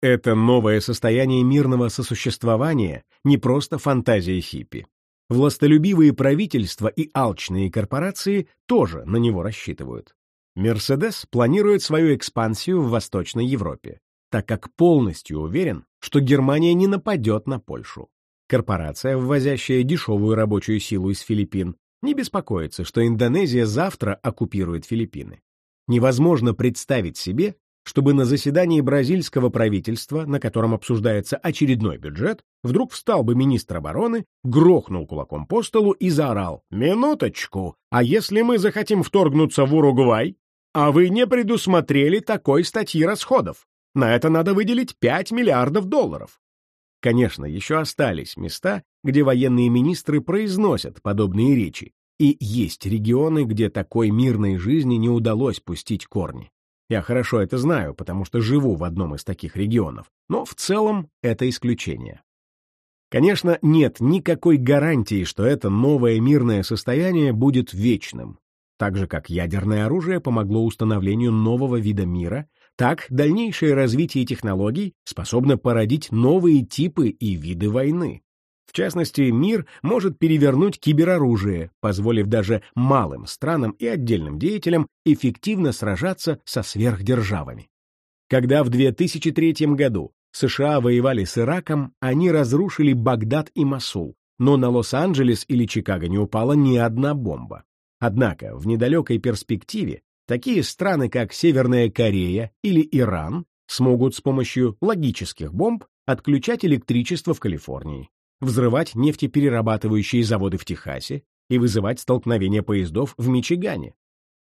Это новое состояние мирного сосуществования не просто фантазия хиппи. Властолюбивые правительства и алчные корпорации тоже на него рассчитывают. Мерседес планирует свою экспансию в Восточной Европе, так как полностью уверен, что Германия не нападет на Польшу. Корпорация, ввозящая дешевую рабочую силу из Филиппин, не беспокоится, что Индонезия завтра оккупирует Филиппины. Невозможно представить себе, чтобы на заседании бразильского правительства, на котором обсуждается очередной бюджет, вдруг встал бы министр обороны, грохнул кулаком по столу и заорал «Минуточку! А если мы захотим вторгнуться в Уругвай? А вы не предусмотрели такой статьи расходов. На это надо выделить 5 миллиардов долларов». Конечно, еще остались места, где военные министры произносят подобные речи, и есть регионы, где такой мирной жизни не удалось пустить корни. Я хорошо это знаю, потому что живу в одном из таких регионов, но в целом это исключение. Конечно, нет никакой гарантии, что это новое мирное состояние будет вечным. Так же, как ядерное оружие помогло установлению нового вида мира, так дальнейшее развитие технологий способно породить новые типы и виды войны. В частности, мир может перевернуть кибероружие, позволив даже малым странам и отдельным деятелям эффективно сражаться со сверхдержавами. Когда в 2003 году США воевали с Ираком, они разрушили Багдад и Масул, но на Лос-Анджелес или Чикаго не упала ни одна бомба. Однако в недалекой перспективе такие страны, как Северная Корея или Иран, смогут с помощью логических бомб отключать электричество в Калифорнии, взрывать нефтеперерабатывающие заводы в Техасе и вызывать столкновения поездов в Мичигане.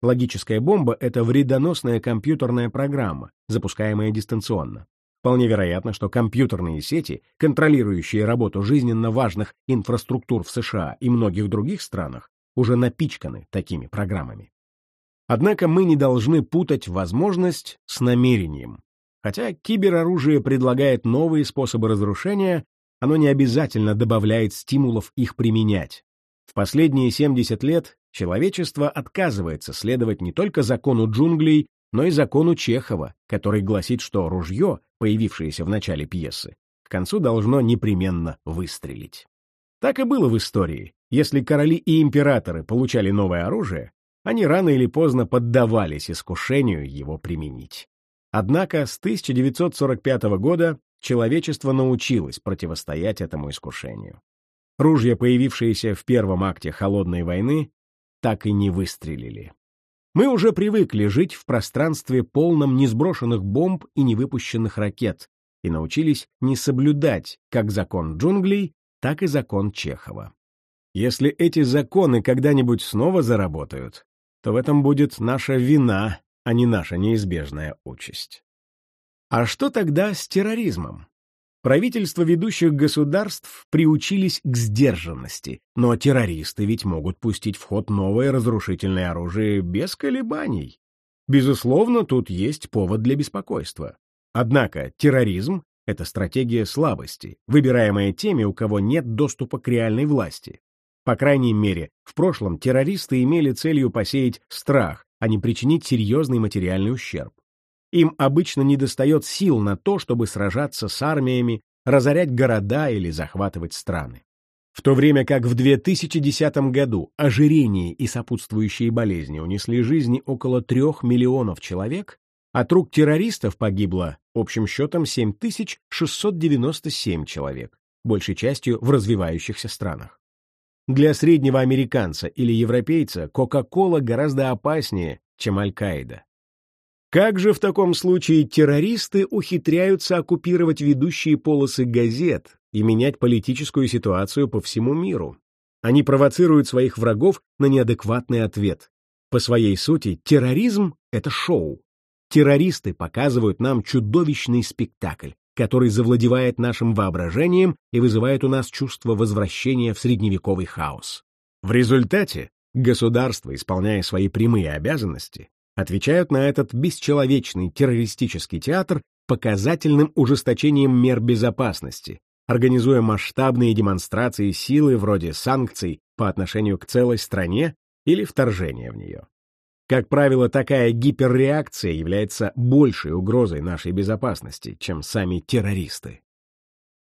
Логическая бомба — это вредоносная компьютерная программа, запускаемая дистанционно. Вполне вероятно, что компьютерные сети, контролирующие работу жизненно важных инфраструктур в США и многих других странах, уже напичканы такими программами. Однако мы не должны путать возможность с намерением. Хотя кибероружие предлагает новые способы разрушения, оно не обязательно добавляет стимулов их применять. В последние 70 лет человечество отказывается следовать не только закону джунглей, но и закону Чехова, который гласит, что ружье, появившееся в начале пьесы, к концу должно непременно выстрелить. Так и было в истории. Если короли и императоры получали новое оружие, они рано или поздно поддавались искушению его применить. Однако с 1945 года человечество научилось противостоять этому искушению. Ружья, появившиеся в первом акте Холодной войны, так и не выстрелили. Мы уже привыкли жить в пространстве, полном несброшенных бомб и невыпущенных ракет, и научились не соблюдать как закон джунглей, так и закон Чехова. Если эти законы когда-нибудь снова заработают, то в этом будет наша вина, а не наша неизбежная участь. А что тогда с терроризмом? Правительства ведущих государств приучились к сдержанности, но террористы ведь могут пустить в ход новое разрушительное оружие без колебаний. Безусловно, тут есть повод для беспокойства. Однако терроризм — это стратегия слабости, выбираемая теми, у кого нет доступа к реальной власти. По крайней мере, в прошлом террористы имели целью посеять страх, а не причинить серьезный материальный ущерб. Им обычно недостает сил на то, чтобы сражаться с армиями, разорять города или захватывать страны. В то время как в 2010 году ожирение и сопутствующие болезни унесли жизни около 3 миллионов человек, от рук террористов погибло общим счетом 7697 человек, большей частью в развивающихся странах. Для среднего американца или европейца Кока-Кола гораздо опаснее, чем Аль-Каида. Как же в таком случае террористы ухитряются оккупировать ведущие полосы газет и менять политическую ситуацию по всему миру? Они провоцируют своих врагов на неадекватный ответ. По своей сути, терроризм — это шоу. Террористы показывают нам чудовищный спектакль, который завладевает нашим воображением и вызывает у нас чувство возвращения в средневековый хаос. В результате государство, исполняя свои прямые обязанности, отвечают на этот бесчеловечный террористический театр показательным ужесточением мер безопасности, организуя масштабные демонстрации силы вроде санкций по отношению к целой стране или вторжения в нее. Как правило, такая гиперреакция является большей угрозой нашей безопасности, чем сами террористы.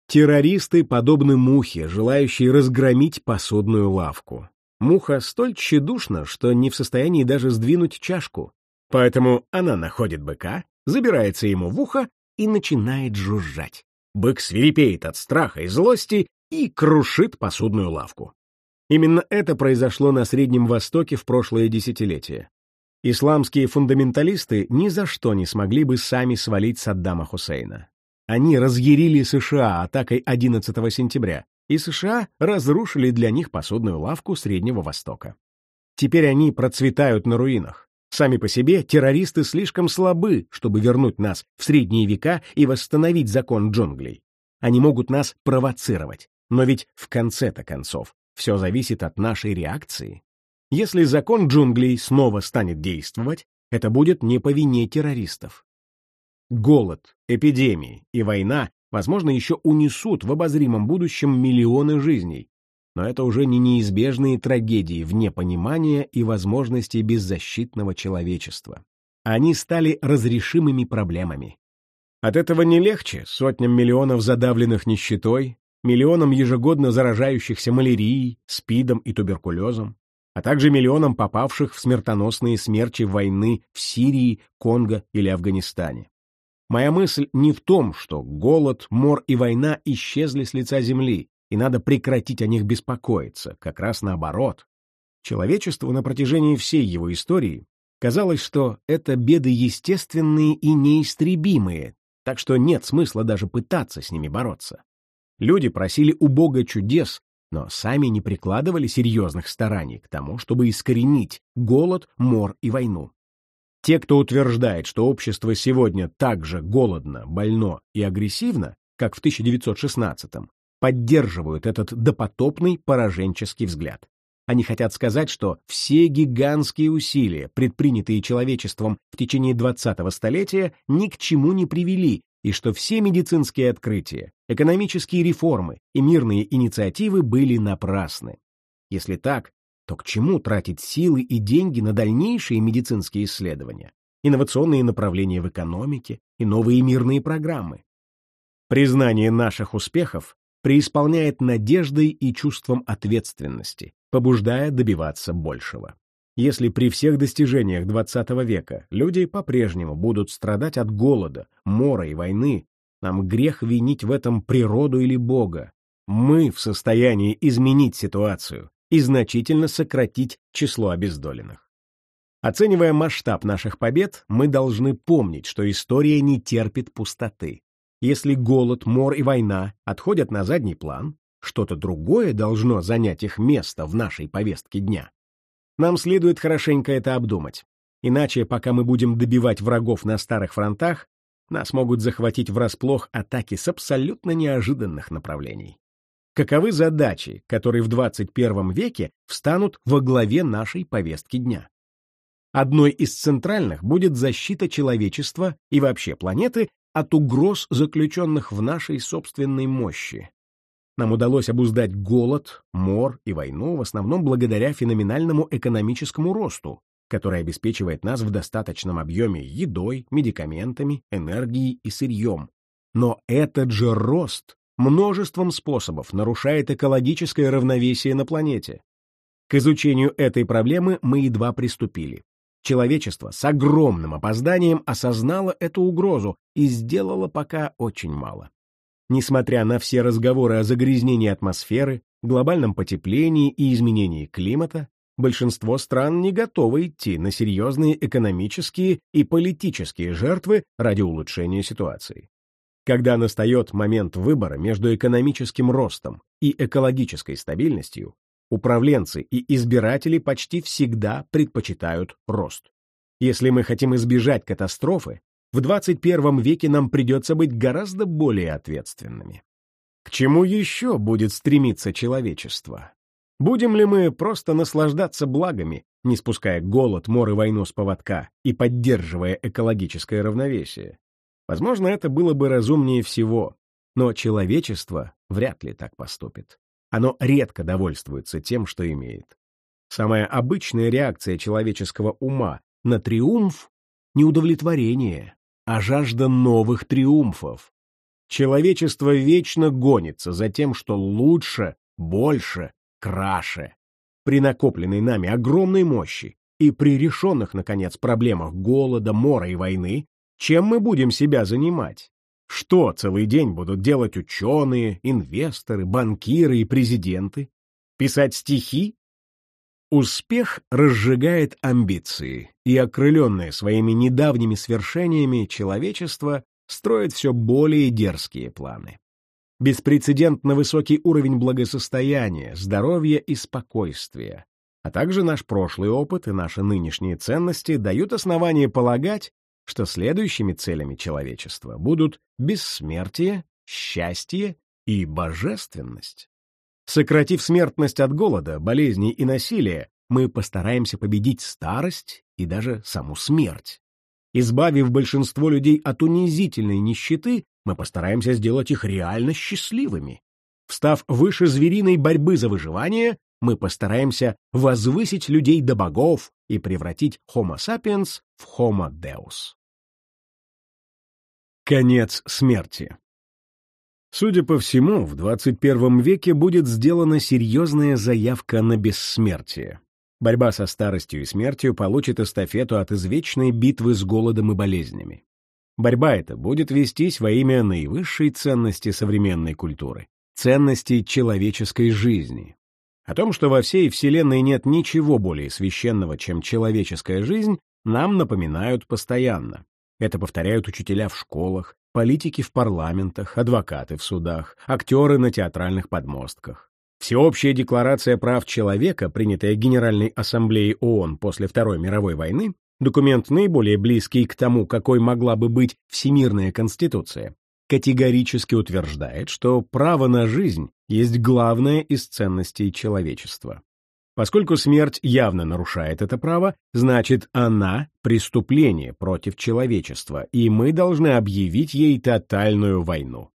Террористы подобны мухе, желающей разгромить посудную лавку. Муха столь тщедушна, что не в состоянии даже сдвинуть чашку, Поэтому она находит быка, забирается ему в ухо и начинает жужжать. Бык свирепеет от страха и злости и крушит посудную лавку. Именно это произошло на Среднем Востоке в прошлое десятилетие. Исламские фундаменталисты ни за что не смогли бы сами свалить Саддама Хусейна. Они разъярили США атакой 11 сентября, и США разрушили для них посудную лавку Среднего Востока. Теперь они процветают на руинах. Сами по себе террористы слишком слабы, чтобы вернуть нас в средние века и восстановить закон джунглей. Они могут нас провоцировать, но ведь в конце-то концов все зависит от нашей реакции. Если закон джунглей снова станет действовать, это будет не по вине террористов. Голод, эпидемии и война, возможно, еще унесут в обозримом будущем миллионы жизней, но это уже не неизбежные трагедии вне понимания и возможностей беззащитного человечества. Они стали разрешимыми проблемами. От этого не легче сотням миллионов задавленных нищетой, миллионам ежегодно заражающихся малярией, спидом и туберкулезом, а также миллионам попавших в смертоносные смерчи войны в Сирии, Конго или Афганистане. Моя мысль не в том, что голод, мор и война исчезли с лица земли, и надо прекратить о них беспокоиться, как раз наоборот. Человечеству на протяжении всей его истории казалось, что это беды естественные и неистребимые, так что нет смысла даже пытаться с ними бороться. Люди просили у Бога чудес, но сами не прикладывали серьезных стараний к тому, чтобы искоренить голод, мор и войну. Те, кто утверждает, что общество сегодня так же голодно, больно и агрессивно, как в 1916-м, поддерживают этот допотопный пораженческий взгляд. Они хотят сказать, что все гигантские усилия, предпринятые человечеством в течение 20-го столетия, ни к чему не привели, и что все медицинские открытия, экономические реформы и мирные инициативы были напрасны. Если так, то к чему тратить силы и деньги на дальнейшие медицинские исследования, инновационные направления в экономике и новые мирные программы? Признание наших успехов преисполняет надеждой и чувством ответственности, побуждая добиваться большего. Если при всех достижениях XX века люди по-прежнему будут страдать от голода, мора и войны, нам грех винить в этом природу или Бога. Мы в состоянии изменить ситуацию и значительно сократить число обездоленных. Оценивая масштаб наших побед, мы должны помнить, что история не терпит пустоты. Если голод, мор и война отходят на задний план, что-то другое должно занять их место в нашей повестке дня. Нам следует хорошенько это обдумать. Иначе, пока мы будем добивать врагов на старых фронтах, нас могут захватить врасплох атаки с абсолютно неожиданных направлений. Каковы задачи, которые в 21 веке встанут во главе нашей повестки дня? Одной из центральных будет защита человечества и вообще планеты от угроз, заключенных в нашей собственной мощи, нам удалось обуздать голод, мор и войну в основном благодаря феноменальному экономическому росту, который обеспечивает нас в достаточном объеме едой, медикаментами, энергией и сырьем. Но этот же рост множеством способов нарушает экологическое равновесие на планете. К изучению этой проблемы мы едва приступили. Человечество с огромным опозданием осознало эту угрозу и сделало пока очень мало. Несмотря на все разговоры о загрязнении атмосферы, глобальном потеплении и изменении климата, большинство стран не готовы идти на серьезные экономические и политические жертвы ради улучшения ситуации. Когда настает момент выбора между экономическим ростом и экологической стабильностью, управленцы и избиратели почти всегда предпочитают рост. Если мы хотим избежать катастрофы, в 21 веке нам придется быть гораздо более ответственными. К чему еще будет стремиться человечество? Будем ли мы просто наслаждаться благами, не спуская голод, мор и войну с поводка и поддерживая экологическое равновесие? Возможно, это было бы разумнее всего, но человечество вряд ли так поступит. Оно редко довольствуется тем, что имеет. Самая обычная реакция человеческого ума на триумф — неудовлетворение, а жажда новых триумфов. Человечество вечно гонится за тем, что лучше, больше, краше. При накопленной нами огромной мощи и при решенных, наконец, проблемах голода, мора и войны, чем мы будем себя занимать? Что целый день будут делать ученые, инвесторы, банкиры и президенты? Писать стихи? Успех разжигает амбиции, и окрыленное своими недавними свершениями человечество строит все более дерзкие планы. Беспрецедентно высокий уровень благосостояния, здоровья и спокойствия, а также наш прошлый опыт и наши нынешние ценности дают основание полагать, что следующими целями человечества будут бессмертие, счастье и божественность. Сократив смертность от голода, болезней и насилия, мы постараемся победить старость и даже саму смерть. Избавив большинство людей от унизительной нищеты, мы постараемся сделать их реально счастливыми. Встав выше звериной борьбы за выживание, мы постараемся возвысить людей до богов и превратить Homo sapiens в Homo deus. Конец смерти Судя по всему, в 21 веке будет сделана серьезная заявка на бессмертие. Борьба со старостью и смертью получит эстафету от извечной битвы с голодом и болезнями. Борьба эта будет вестись во имя наивысшей ценности современной культуры — ценности человеческой жизни. О том, что во всей Вселенной нет ничего более священного, чем человеческая жизнь, нам напоминают постоянно. Это повторяют учителя в школах, Политики в парламентах, адвокаты в судах, актеры на театральных подмостках. Всеобщая декларация прав человека, принятая Генеральной Ассамблеей ООН после Второй мировой войны, документ наиболее близкий к тому, какой могла бы быть Всемирная Конституция, категорически утверждает, что право на жизнь есть главное из ценностей человечества. Поскольку смерть явно нарушает это право, значит, она — преступление против человечества, и мы должны объявить ей тотальную войну.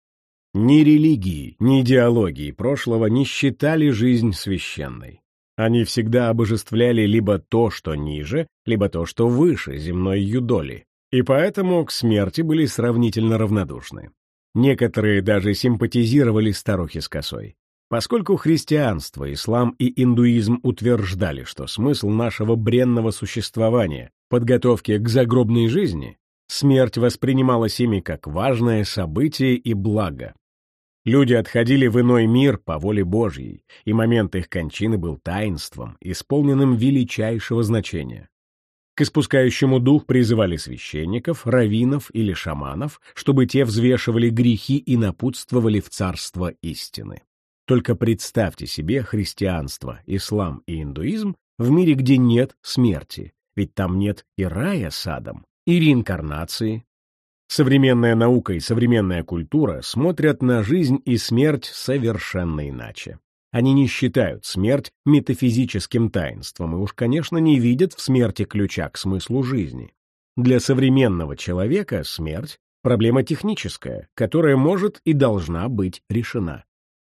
Ни религии, ни идеологии прошлого не считали жизнь священной. Они всегда обожествляли либо то, что ниже, либо то, что выше земной юдоли, и поэтому к смерти были сравнительно равнодушны. Некоторые даже симпатизировали старухе с косой. Поскольку христианство, ислам и индуизм утверждали, что смысл нашего бренного существования — подготовки к загробной жизни, смерть воспринималась ими как важное событие и благо. Люди отходили в иной мир по воле Божьей, и момент их кончины был таинством, исполненным величайшего значения. К испускающему дух призывали священников, раввинов или шаманов, чтобы те взвешивали грехи и напутствовали в царство истины. Только представьте себе христианство, ислам и индуизм в мире, где нет смерти, ведь там нет и рая с адом, и реинкарнации. Современная наука и современная культура смотрят на жизнь и смерть совершенно иначе. Они не считают смерть метафизическим таинством и уж, конечно, не видят в смерти ключа к смыслу жизни. Для современного человека смерть — проблема техническая, которая может и должна быть решена.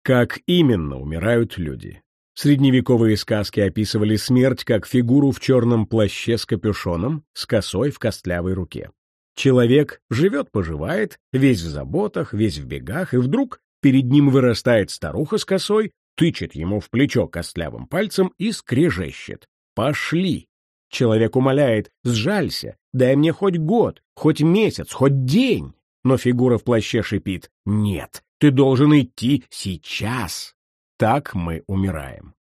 Как именно умирают люди? Средневековые сказки описывали смерть как фигуру в черном плаще с капюшоном, с косой в костлявой руке. Человек живет-поживает, весь в заботах, весь в бегах, и вдруг перед ним вырастает старуха с косой, тычет ему в плечо костлявым пальцем и скрежещет. «Пошли!» Человек умоляет «Сжалься, дай мне хоть год, хоть месяц, хоть день!» Но фигура в плаще шипит «Нет, ты должен идти сейчас!» Так мы умираем.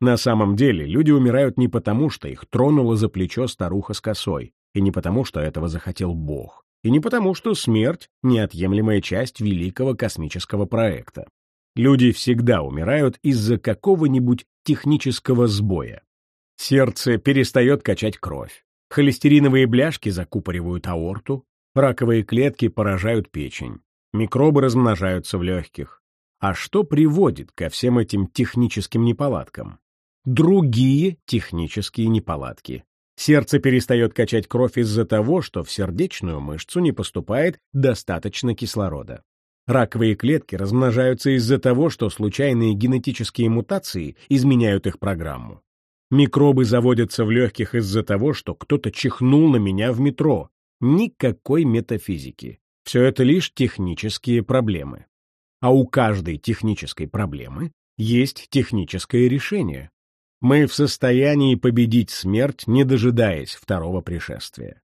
На самом деле люди умирают не потому, что их тронула за плечо старуха с косой, и не потому, что этого захотел Бог, и не потому, что смерть — неотъемлемая часть великого космического проекта. Люди всегда умирают из-за какого-нибудь технического сбоя. Сердце перестает качать кровь. Холестериновые бляшки закупоривают аорту, раковые клетки поражают печень, микробы размножаются в легких. А что приводит ко всем этим техническим неполадкам? Другие технические неполадки. Сердце перестает качать кровь из-за того, что в сердечную мышцу не поступает достаточно кислорода. Раковые клетки размножаются из-за того, что случайные генетические мутации изменяют их программу. Микробы заводятся в легких из-за того, что кто-то чихнул на меня в метро. Никакой метафизики. Все это лишь технические проблемы. А у каждой технической проблемы есть техническое решение. Мы в состоянии победить смерть, не дожидаясь второго пришествия.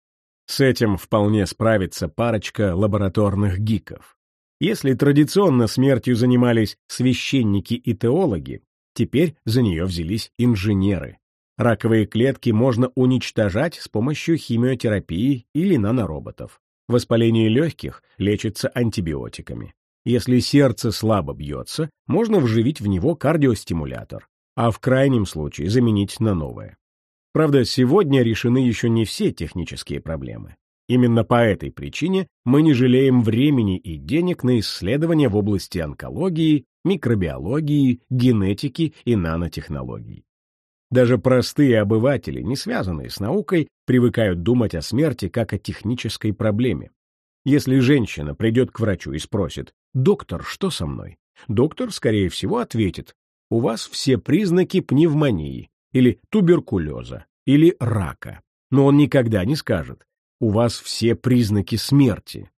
С этим вполне справится парочка лабораторных гиков. Если традиционно смертью занимались священники и теологи, теперь за нее взялись инженеры. Раковые клетки можно уничтожать с помощью химиотерапии или нанороботов. Воспаление легких лечится антибиотиками. Если сердце слабо бьется, можно вживить в него кардиостимулятор, а в крайнем случае заменить на новое. Правда, сегодня решены еще не все технические проблемы. Именно по этой причине мы не жалеем времени и денег на исследования в области онкологии, микробиологии, генетики и нанотехнологий. Даже простые обыватели, не связанные с наукой, привыкают думать о смерти как о технической проблеме. Если женщина придет к врачу и спросит «Доктор, что со мной?», доктор, скорее всего, ответит «У вас все признаки пневмонии» или туберкулеза или рака. Но он никогда не скажет у вас все признаки смерти.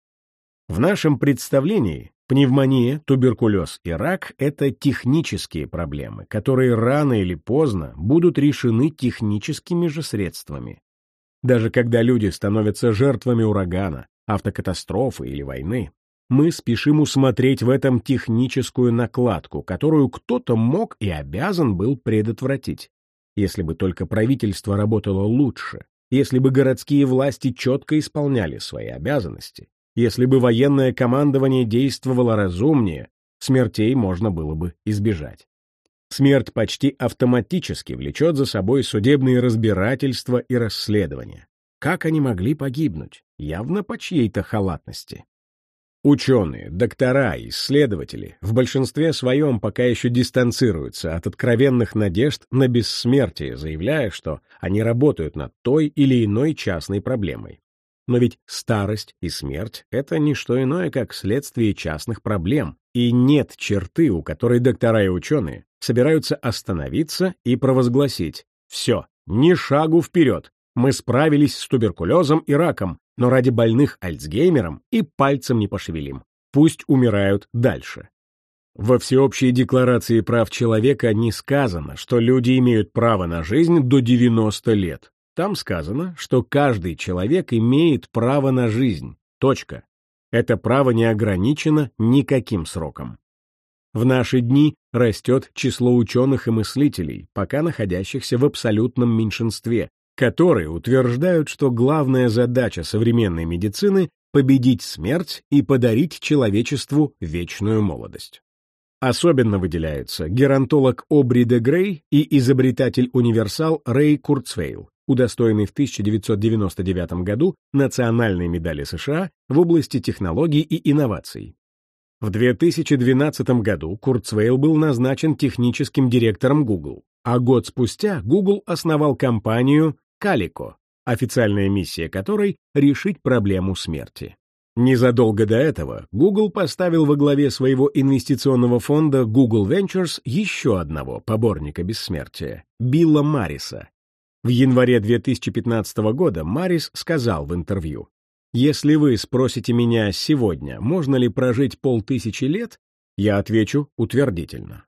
В нашем представлении пневмония, туберкулез и рак — это технические проблемы, которые рано или поздно будут решены техническими же средствами. Даже когда люди становятся жертвами урагана, автокатастрофы или войны, мы спешим усмотреть в этом техническую накладку, которую кто-то мог и обязан был предотвратить. Если бы только правительство работало лучше, если бы городские власти четко исполняли свои обязанности, если бы военное командование действовало разумнее, смертей можно было бы избежать. Смерть почти автоматически влечет за собой судебные разбирательства и расследования. Как они могли погибнуть? Явно по чьей-то халатности. Ученые, доктора, исследователи в большинстве своем пока еще дистанцируются от откровенных надежд на бессмертие, заявляя, что они работают над той или иной частной проблемой. Но ведь старость и смерть — это не что иное, как следствие частных проблем, и нет черты, у которой доктора и ученые собираются остановиться и провозгласить «Все, ни шагу вперед, мы справились с туберкулезом и раком, но ради больных Альцгеймером и пальцем не пошевелим. Пусть умирают дальше. Во Всеобщей декларации прав человека не сказано, что люди имеют право на жизнь до 90 лет. Там сказано, что каждый человек имеет право на жизнь. Точка. Это право не ограничено никаким сроком. В наши дни растет число ученых и мыслителей, пока находящихся в абсолютном меньшинстве, которые утверждают, что главная задача современной медицины — победить смерть и подарить человечеству вечную молодость. Особенно выделяются геронтолог Обри де Грей и изобретатель-универсал Рэй Курцвейл, удостоенный в 1999 году национальной медали США в области технологий и инноваций. В 2012 году Курцвейл был назначен техническим директором Google, а год спустя Google основал компанию Calico, официальная миссия которой — решить проблему смерти. Незадолго до этого Google поставил во главе своего инвестиционного фонда Google Ventures еще одного поборника бессмертия — Билла Мариса. В январе 2015 года Марис сказал в интервью, «Если вы спросите меня сегодня, можно ли прожить полтысячи лет, я отвечу утвердительно».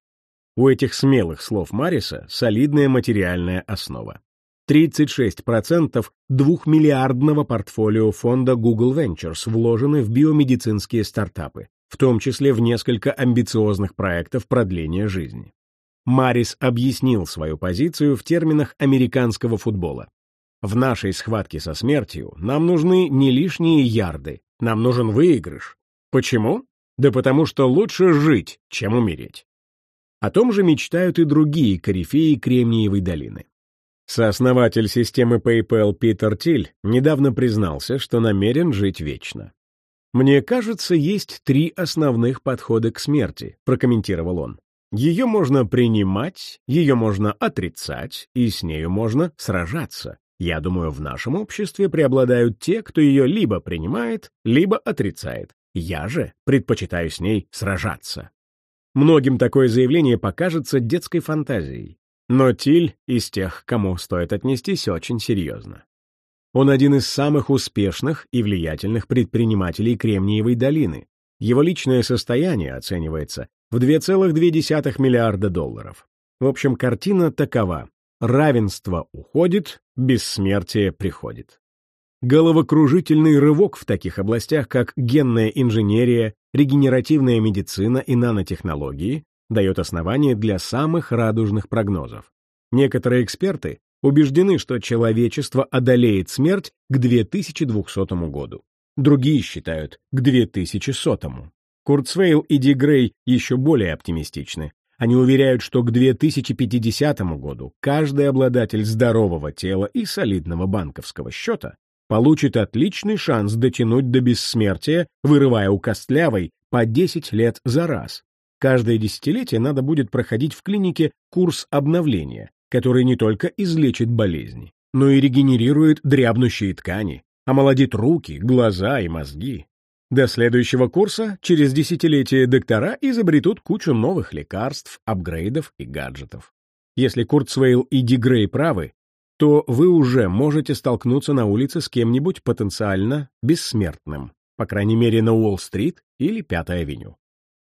У этих смелых слов Мариса солидная материальная основа. 36% двухмиллиардного портфолио фонда Google Ventures вложены в биомедицинские стартапы, в том числе в несколько амбициозных проектов продления жизни. Марис объяснил свою позицию в терминах американского футбола. В нашей схватке со смертью нам нужны не лишние ярды, нам нужен выигрыш. Почему? Да потому что лучше жить, чем умереть. О том же мечтают и другие корифеи Кремниевой долины. Сооснователь системы PayPal Питер Тиль недавно признался, что намерен жить вечно. «Мне кажется, есть три основных подхода к смерти», — прокомментировал он. «Ее можно принимать, ее можно отрицать, и с нею можно сражаться. Я думаю, в нашем обществе преобладают те, кто ее либо принимает, либо отрицает. Я же предпочитаю с ней сражаться». Многим такое заявление покажется детской фантазией. Но Тиль из тех, кому стоит отнестись очень серьезно. Он один из самых успешных и влиятельных предпринимателей Кремниевой долины. Его личное состояние оценивается в 2,2 миллиарда долларов. В общем, картина такова. Равенство уходит, бессмертие приходит. Головокружительный рывок в таких областях, как генная инженерия, регенеративная медицина и нанотехнологии, дает основание для самых радужных прогнозов. Некоторые эксперты убеждены, что человечество одолеет смерть к 2200 году. Другие считают к 2100. Курцвейл и Ди Грей еще более оптимистичны. Они уверяют, что к 2050 году каждый обладатель здорового тела и солидного банковского счета получит отличный шанс дотянуть до бессмертия, вырывая у костлявой по 10 лет за раз, Каждое десятилетие надо будет проходить в клинике курс обновления, который не только излечит болезни, но и регенерирует дрябнущие ткани, омолодит руки, глаза и мозги. До следующего курса через десятилетие доктора изобретут кучу новых лекарств, апгрейдов и гаджетов. Если Куртсвейл и Дигрей правы, то вы уже можете столкнуться на улице с кем-нибудь потенциально бессмертным, по крайней мере на Уолл-стрит или Пятой авеню.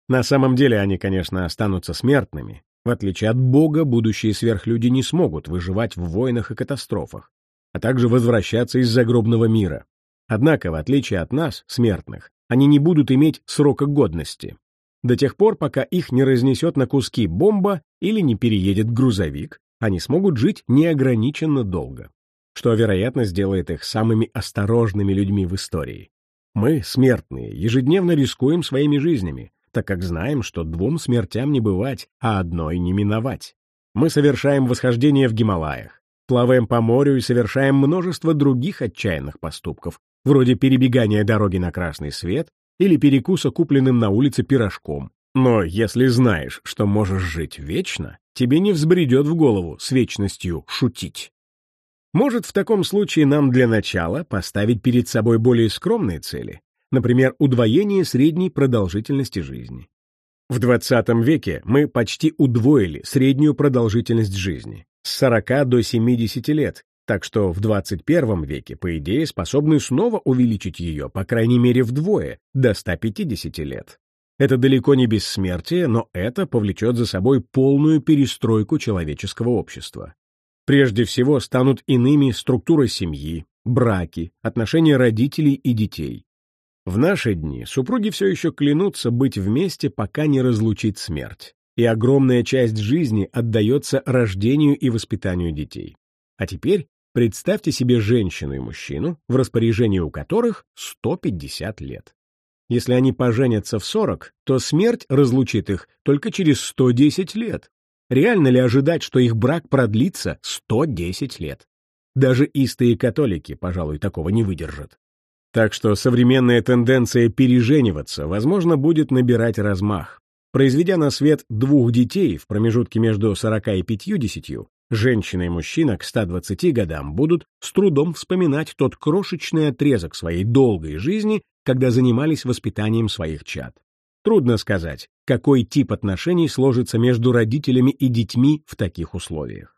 На самом деле они, конечно, останутся смертными. В отличие от Бога, будущие сверхлюди не смогут выживать в войнах и катастрофах, а также возвращаться из загробного мира. Однако, в отличие от нас, смертных, они не будут иметь срока годности. До тех пор, пока их не разнесет на куски бомба или не переедет грузовик, они смогут жить неограниченно долго, что, вероятно, сделает их самыми осторожными людьми в истории. Мы, смертные, ежедневно рискуем своими жизнями, так как знаем, что двум смертям не бывать, а одной не миновать. Мы совершаем восхождение в Гималаях, плаваем по морю и совершаем множество других отчаянных поступков, вроде перебегания дороги на красный свет или перекуса купленным на улице пирожком. Но если знаешь, что можешь жить вечно, тебе не взбредет в голову с вечностью шутить. Может, в таком случае нам для начала поставить перед собой более скромные цели, например, удвоение средней продолжительности жизни. В 20 веке мы почти удвоили среднюю продолжительность жизни с 40 до 70 лет, так что в 21 веке, по идее, способны снова увеличить ее, по крайней мере, вдвое, до 150 лет. Это далеко не бессмертие, но это повлечет за собой полную перестройку человеческого общества. Прежде всего станут иными структура семьи, браки, отношения родителей и детей. В наши дни супруги все еще клянутся быть вместе, пока не разлучит смерть, и огромная часть жизни отдается рождению и воспитанию детей. А теперь представьте себе женщину и мужчину, в распоряжении у которых 150 лет. Если они поженятся в 40, то смерть разлучит их только через 110 лет. Реально ли ожидать, что их брак продлится 110 лет? Даже истые католики, пожалуй, такого не выдержат. Так что современная тенденция пережениваться, возможно, будет набирать размах. Произведя на свет двух детей в промежутке между 40 и 50, женщина и мужчина к 120 годам будут с трудом вспоминать тот крошечный отрезок своей долгой жизни, когда занимались воспитанием своих чад. Трудно сказать, какой тип отношений сложится между родителями и детьми в таких условиях.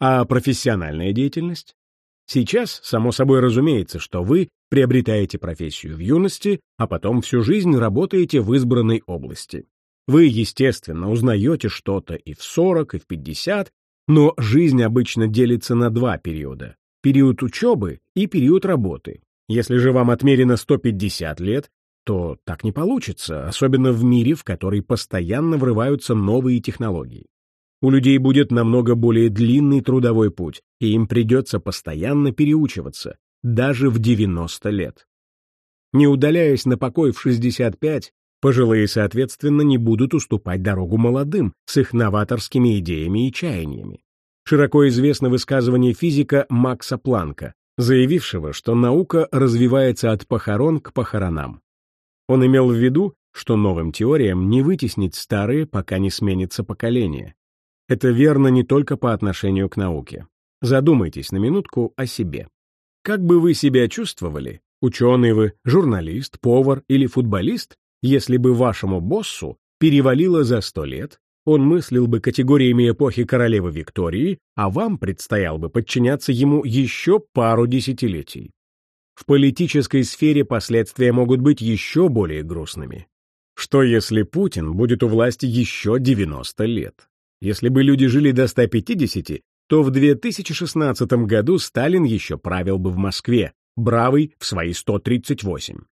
А профессиональная деятельность? Сейчас, само собой разумеется, что вы приобретаете профессию в юности, а потом всю жизнь работаете в избранной области. Вы, естественно, узнаете что-то и в 40, и в 50, но жизнь обычно делится на два периода – период учебы и период работы. Если же вам отмерено 150 лет, то так не получится, особенно в мире, в который постоянно врываются новые технологии. У людей будет намного более длинный трудовой путь, и им придется постоянно переучиваться, даже в 90 лет. Не удаляясь на покой в 65, пожилые, соответственно, не будут уступать дорогу молодым с их новаторскими идеями и чаяниями. Широко известно высказывание физика Макса Планка, заявившего, что наука развивается от похорон к похоронам. Он имел в виду, что новым теориям не вытеснить старые, пока не сменится поколение. Это верно не только по отношению к науке. Задумайтесь на минутку о себе. Как бы вы себя чувствовали, ученый вы, журналист, повар или футболист, если бы вашему боссу перевалило за сто лет, он мыслил бы категориями эпохи королевы Виктории, а вам предстоял бы подчиняться ему еще пару десятилетий. В политической сфере последствия могут быть еще более грустными. Что если Путин будет у власти еще 90 лет? Если бы люди жили до 150, то в 2016 году Сталин еще правил бы в Москве, бравый в свои 138.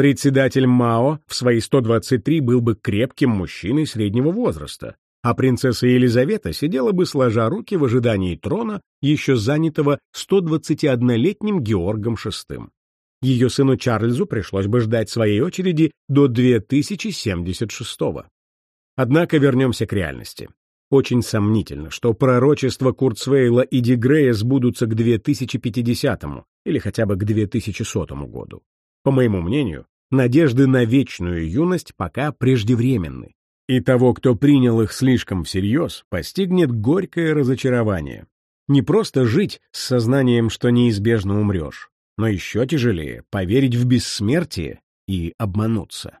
Председатель Мао в свои 123 был бы крепким мужчиной среднего возраста, а принцесса Елизавета сидела бы сложа руки в ожидании трона, еще занятого 121-летним Георгом VI. Ее сыну Чарльзу пришлось бы ждать своей очереди до 2076 -го. Однако вернемся к реальности. Очень сомнительно, что пророчества Курцвейла и Дигрея сбудутся к 2050 или хотя бы к 2100 году. По моему мнению, надежды на вечную юность пока преждевременны, и того, кто принял их слишком всерьез, постигнет горькое разочарование. Не просто жить с сознанием, что неизбежно умрешь, но еще тяжелее поверить в бессмертие и обмануться.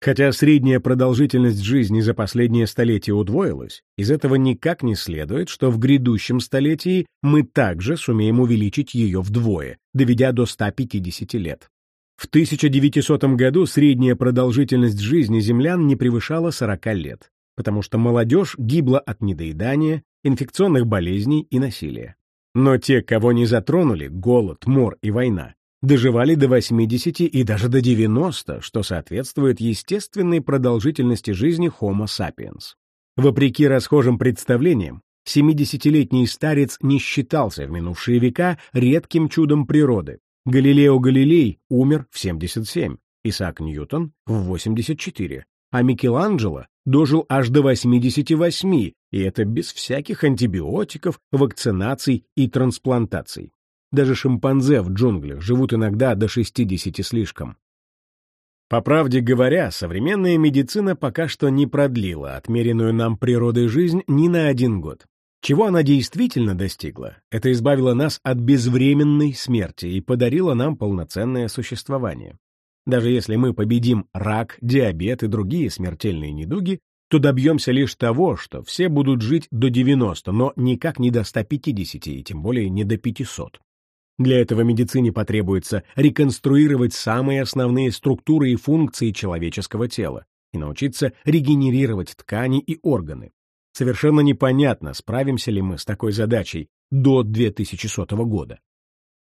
Хотя средняя продолжительность жизни за последнее столетие удвоилась, из этого никак не следует, что в грядущем столетии мы также сумеем увеличить ее вдвое, доведя до 150 лет. В 1900 году средняя продолжительность жизни землян не превышала 40 лет, потому что молодежь гибла от недоедания, инфекционных болезней и насилия. Но те, кого не затронули голод, мор и война, доживали до 80 и даже до 90, что соответствует естественной продолжительности жизни Homo sapiens. Вопреки расхожим представлениям, 70-летний старец не считался в минувшие века редким чудом природы, Галилео Галилей умер в 77, Исаак Ньютон — в 84, а Микеланджело дожил аж до 88, и это без всяких антибиотиков, вакцинаций и трансплантаций. Даже шимпанзе в джунглях живут иногда до 60 слишком. По правде говоря, современная медицина пока что не продлила отмеренную нам природой жизнь ни на один год. Чего она действительно достигла, это избавило нас от безвременной смерти и подарило нам полноценное существование. Даже если мы победим рак, диабет и другие смертельные недуги, то добьемся лишь того, что все будут жить до 90, но никак не до 150 и тем более не до 500. Для этого медицине потребуется реконструировать самые основные структуры и функции человеческого тела, и научиться регенерировать ткани и органы. Совершенно непонятно, справимся ли мы с такой задачей до 2100 года.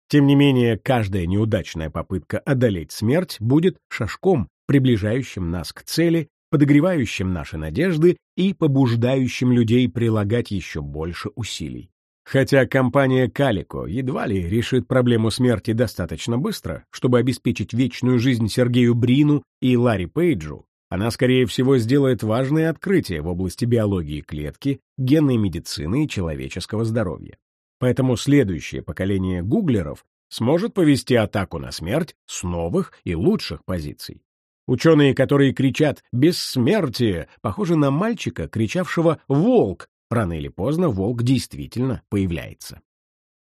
Тем не менее, каждая неудачная попытка одолеть смерть будет шажком, приближающим нас к цели, подогревающим наши надежды и побуждающим людей прилагать еще больше усилий. Хотя компания Калико едва ли решит проблему смерти достаточно быстро, чтобы обеспечить вечную жизнь Сергею Брину и Ларри Пейджу, она, скорее всего, сделает важные открытия в области биологии клетки, генной медицины и человеческого здоровья. Поэтому следующее поколение гуглеров сможет повести атаку на смерть с новых и лучших позиций. Ученые, которые кричат «бессмертие», похожи на мальчика, кричавшего «волк». Рано или поздно волк действительно появляется.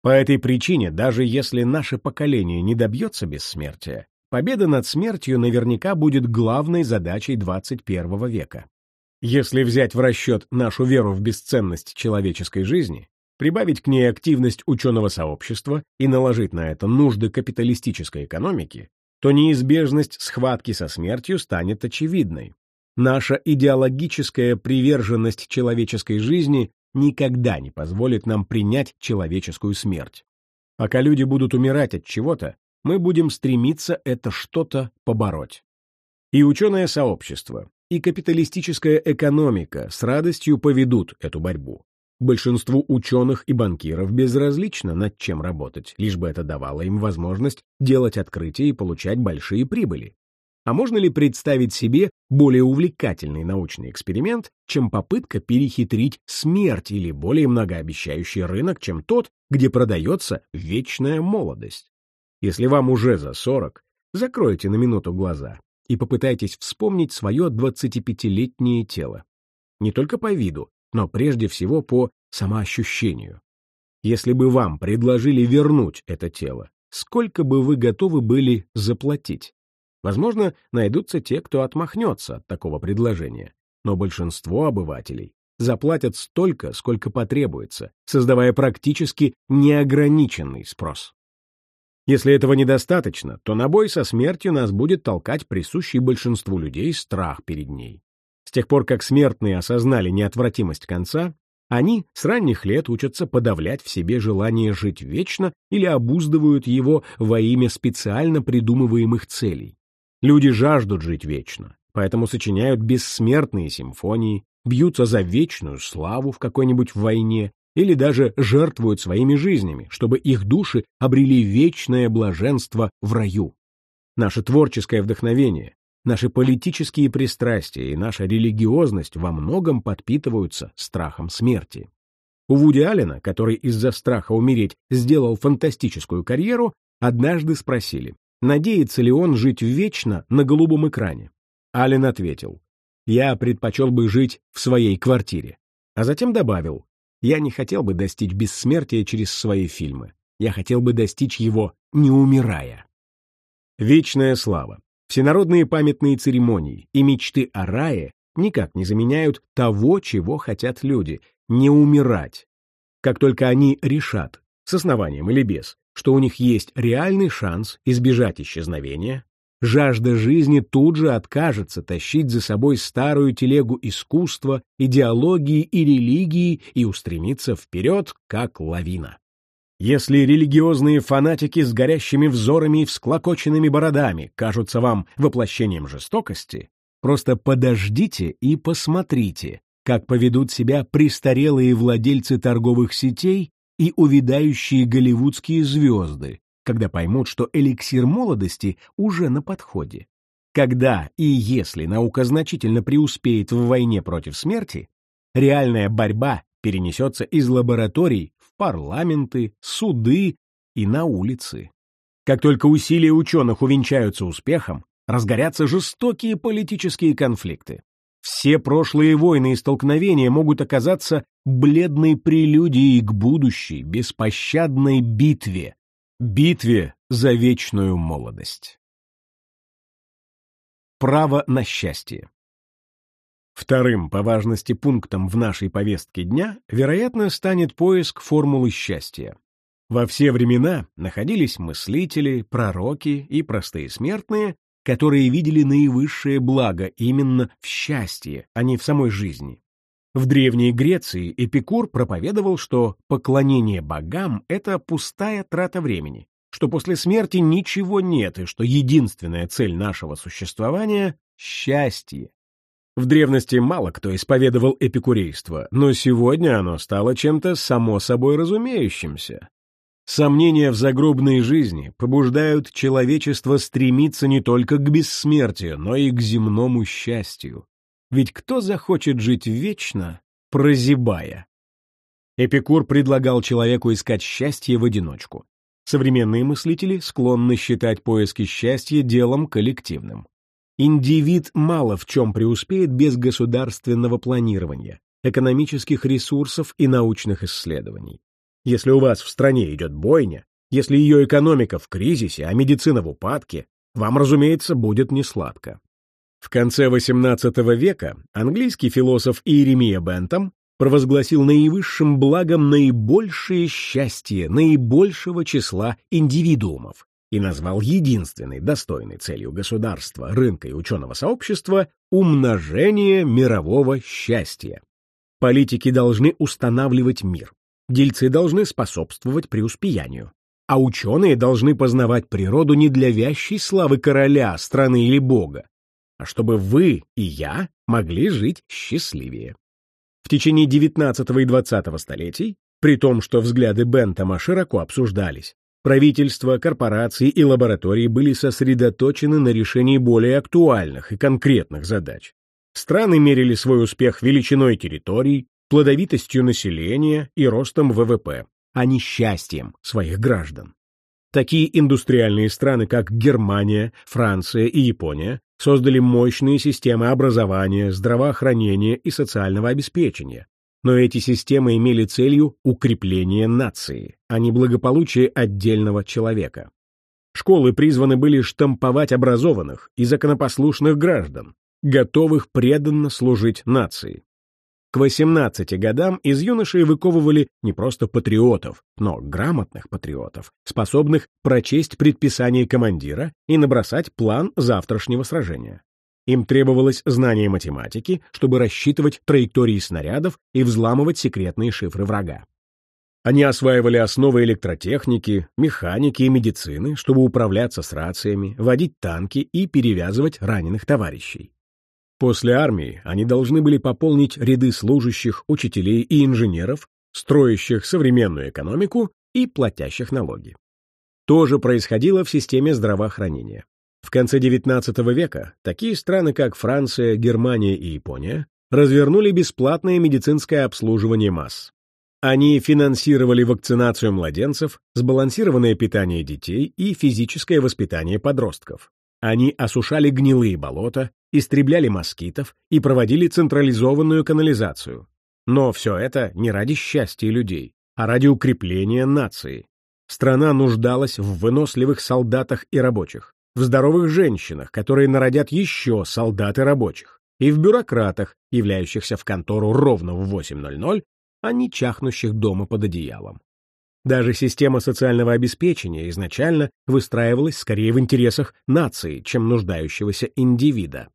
По этой причине, даже если наше поколение не добьется бессмертия, победа над смертью наверняка будет главной задачей 21 века. Если взять в расчет нашу веру в бесценность человеческой жизни, прибавить к ней активность ученого сообщества и наложить на это нужды капиталистической экономики, то неизбежность схватки со смертью станет очевидной. Наша идеологическая приверженность человеческой жизни никогда не позволит нам принять человеческую смерть. Пока люди будут умирать от чего-то, мы будем стремиться это что-то побороть. И ученое сообщество, и капиталистическая экономика с радостью поведут эту борьбу. Большинству ученых и банкиров безразлично, над чем работать, лишь бы это давало им возможность делать открытия и получать большие прибыли. А можно ли представить себе более увлекательный научный эксперимент, чем попытка перехитрить смерть или более многообещающий рынок, чем тот, где продается вечная молодость? Если вам уже за 40, закройте на минуту глаза и попытайтесь вспомнить свое 25-летнее тело. Не только по виду, но прежде всего по самоощущению. Если бы вам предложили вернуть это тело, сколько бы вы готовы были заплатить? Возможно, найдутся те, кто отмахнется от такого предложения, но большинство обывателей заплатят столько, сколько потребуется, создавая практически неограниченный спрос. Если этого недостаточно, то на бой со смертью нас будет толкать присущий большинству людей страх перед ней. С тех пор, как смертные осознали неотвратимость конца, они с ранних лет учатся подавлять в себе желание жить вечно или обуздывают его во имя специально придумываемых целей. Люди жаждут жить вечно, поэтому сочиняют бессмертные симфонии, бьются за вечную славу в какой-нибудь войне или даже жертвуют своими жизнями, чтобы их души обрели вечное блаженство в раю. Наше творческое вдохновение, Наши политические пристрастия и наша религиозность во многом подпитываются страхом смерти. У Вуди Аллена, который из-за страха умереть сделал фантастическую карьеру, однажды спросили, надеется ли он жить вечно на голубом экране. Аллен ответил, «Я предпочел бы жить в своей квартире». А затем добавил, «Я не хотел бы достичь бессмертия через свои фильмы. Я хотел бы достичь его, не умирая». Вечная слава. Всенародные памятные церемонии и мечты о рае никак не заменяют того, чего хотят люди — не умирать. Как только они решат, с основанием или без, что у них есть реальный шанс избежать исчезновения, жажда жизни тут же откажется тащить за собой старую телегу искусства, идеологии и религии и устремится вперед, как лавина. Если религиозные фанатики с горящими взорами и всклокоченными бородами кажутся вам воплощением жестокости, просто подождите и посмотрите, как поведут себя престарелые владельцы торговых сетей и увядающие голливудские звезды, когда поймут, что эликсир молодости уже на подходе. Когда и если наука значительно преуспеет в войне против смерти, реальная борьба перенесется из лабораторий парламенты, суды и на улицы. Как только усилия ученых увенчаются успехом, разгорятся жестокие политические конфликты. Все прошлые войны и столкновения могут оказаться бледной прелюдией к будущей, беспощадной битве, битве за вечную молодость. Право на счастье Вторым по важности пунктом в нашей повестке дня, вероятно, станет поиск формулы счастья. Во все времена находились мыслители, пророки и простые смертные, которые видели наивысшее благо именно в счастье, а не в самой жизни. В Древней Греции Эпикур проповедовал, что поклонение богам — это пустая трата времени, что после смерти ничего нет и что единственная цель нашего существования — счастье. В древности мало кто исповедовал эпикурейство, но сегодня оно стало чем-то само собой разумеющимся. Сомнения в загробной жизни побуждают человечество стремиться не только к бессмертию, но и к земному счастью. Ведь кто захочет жить вечно, прозябая? Эпикур предлагал человеку искать счастье в одиночку. Современные мыслители склонны считать поиски счастья делом коллективным. Индивид мало в чем преуспеет без государственного планирования, экономических ресурсов и научных исследований. Если у вас в стране идет бойня, если ее экономика в кризисе, а медицина в упадке, вам, разумеется, будет несладко. В конце XVIII века английский философ Иеремия Бентам провозгласил наивысшим благом наибольшее счастье наибольшего числа индивидуумов и назвал единственной достойной целью государства, рынка и ученого сообщества умножение мирового счастья. Политики должны устанавливать мир, дельцы должны способствовать преуспеянию, а ученые должны познавать природу не для вящей славы короля, страны или бога, а чтобы вы и я могли жить счастливее. В течение XIX и XX столетий, при том, что взгляды Бентама широко обсуждались, правительства, корпорации и лаборатории были сосредоточены на решении более актуальных и конкретных задач. Страны мерили свой успех величиной территорий, плодовитостью населения и ростом ВВП, а не счастьем своих граждан. Такие индустриальные страны, как Германия, Франция и Япония, создали мощные системы образования, здравоохранения и социального обеспечения. Но эти системы имели целью укрепление нации, а не благополучие отдельного человека. Школы призваны были штамповать образованных и законопослушных граждан, готовых преданно служить нации. К 18 годам из юношей выковывали не просто патриотов, но грамотных патриотов, способных прочесть предписание командира и набросать план завтрашнего сражения. Им требовалось знание математики, чтобы рассчитывать траектории снарядов и взламывать секретные шифры врага. Они осваивали основы электротехники, механики и медицины, чтобы управляться с рациями, водить танки и перевязывать раненых товарищей. После армии они должны были пополнить ряды служащих, учителей и инженеров, строящих современную экономику и платящих налоги. То же происходило в системе здравоохранения. В конце XIX века такие страны, как Франция, Германия и Япония, развернули бесплатное медицинское обслуживание масс. Они финансировали вакцинацию младенцев, сбалансированное питание детей и физическое воспитание подростков. Они осушали гнилые болота, истребляли москитов и проводили централизованную канализацию. Но все это не ради счастья людей, а ради укрепления нации. Страна нуждалась в выносливых солдатах и рабочих, в здоровых женщинах, которые народят еще солдат и рабочих, и в бюрократах, являющихся в контору ровно в 8.00, а не чахнущих дома под одеялом. Даже система социального обеспечения изначально выстраивалась скорее в интересах нации, чем нуждающегося индивида.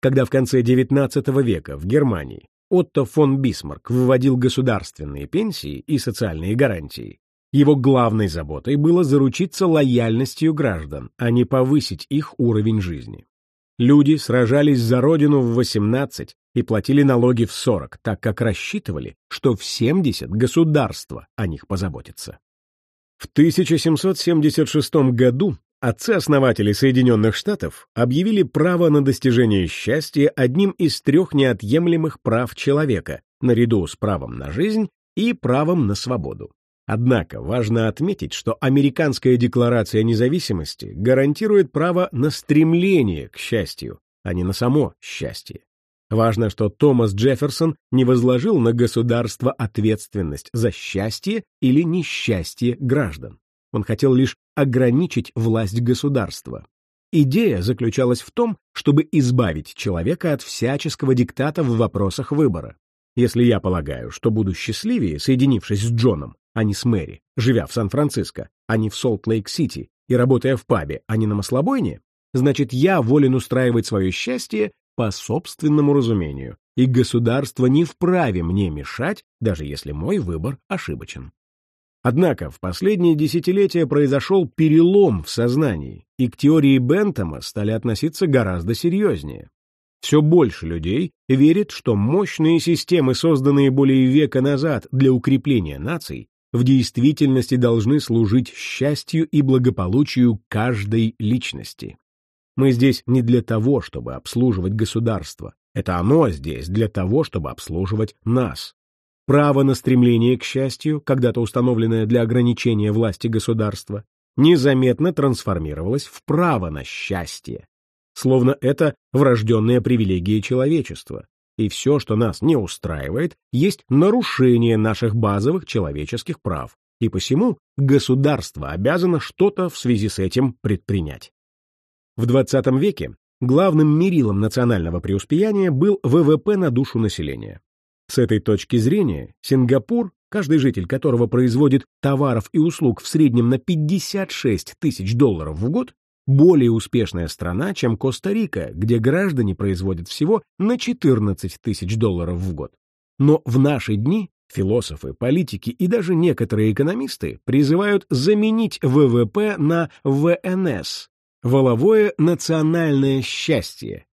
Когда в конце XIX века в Германии Отто фон Бисмарк вводил государственные пенсии и социальные гарантии, его главной заботой было заручиться лояльностью граждан, а не повысить их уровень жизни. Люди сражались за родину в 18 и платили налоги в 40, так как рассчитывали, что в 70 государство о них позаботится. В 1776 году отцы-основатели Соединенных Штатов объявили право на достижение счастья одним из трех неотъемлемых прав человека, наряду с правом на жизнь и правом на свободу. Однако важно отметить, что Американская декларация независимости гарантирует право на стремление к счастью, а не на само счастье. Важно, что Томас Джефферсон не возложил на государство ответственность за счастье или несчастье граждан. Он хотел лишь ограничить власть государства. Идея заключалась в том, чтобы избавить человека от всяческого диктата в вопросах выбора. Если я полагаю, что буду счастливее, соединившись с Джоном, а не с Мэри, живя в Сан-Франциско, а не в Солт-Лейк-Сити и работая в пабе, а не на маслобойне, значит, я волен устраивать свое счастье по собственному разумению, и государство не вправе мне мешать, даже если мой выбор ошибочен. Однако в последние десятилетия произошел перелом в сознании, и к теории Бентама стали относиться гораздо серьезнее. Все больше людей верит, что мощные системы, созданные более века назад для укрепления наций, в действительности должны служить счастью и благополучию каждой личности. Мы здесь не для того, чтобы обслуживать государство. Это оно здесь для того, чтобы обслуживать нас. Право на стремление к счастью, когда-то установленное для ограничения власти государства, незаметно трансформировалось в право на счастье. Словно это врожденная привилегия человечества. И все, что нас не устраивает, есть нарушение наших базовых человеческих прав. И посему государство обязано что-то в связи с этим предпринять. В XX веке главным мерилом национального преуспеяния был ВВП на душу населения. С этой точки зрения Сингапур, каждый житель которого производит товаров и услуг в среднем на 56 тысяч долларов в год, более успешная страна, чем Коста-Рика, где граждане производят всего на 14 тысяч долларов в год. Но в наши дни философы, политики и даже некоторые экономисты призывают заменить ВВП на ВНС Воловое национальное счастье.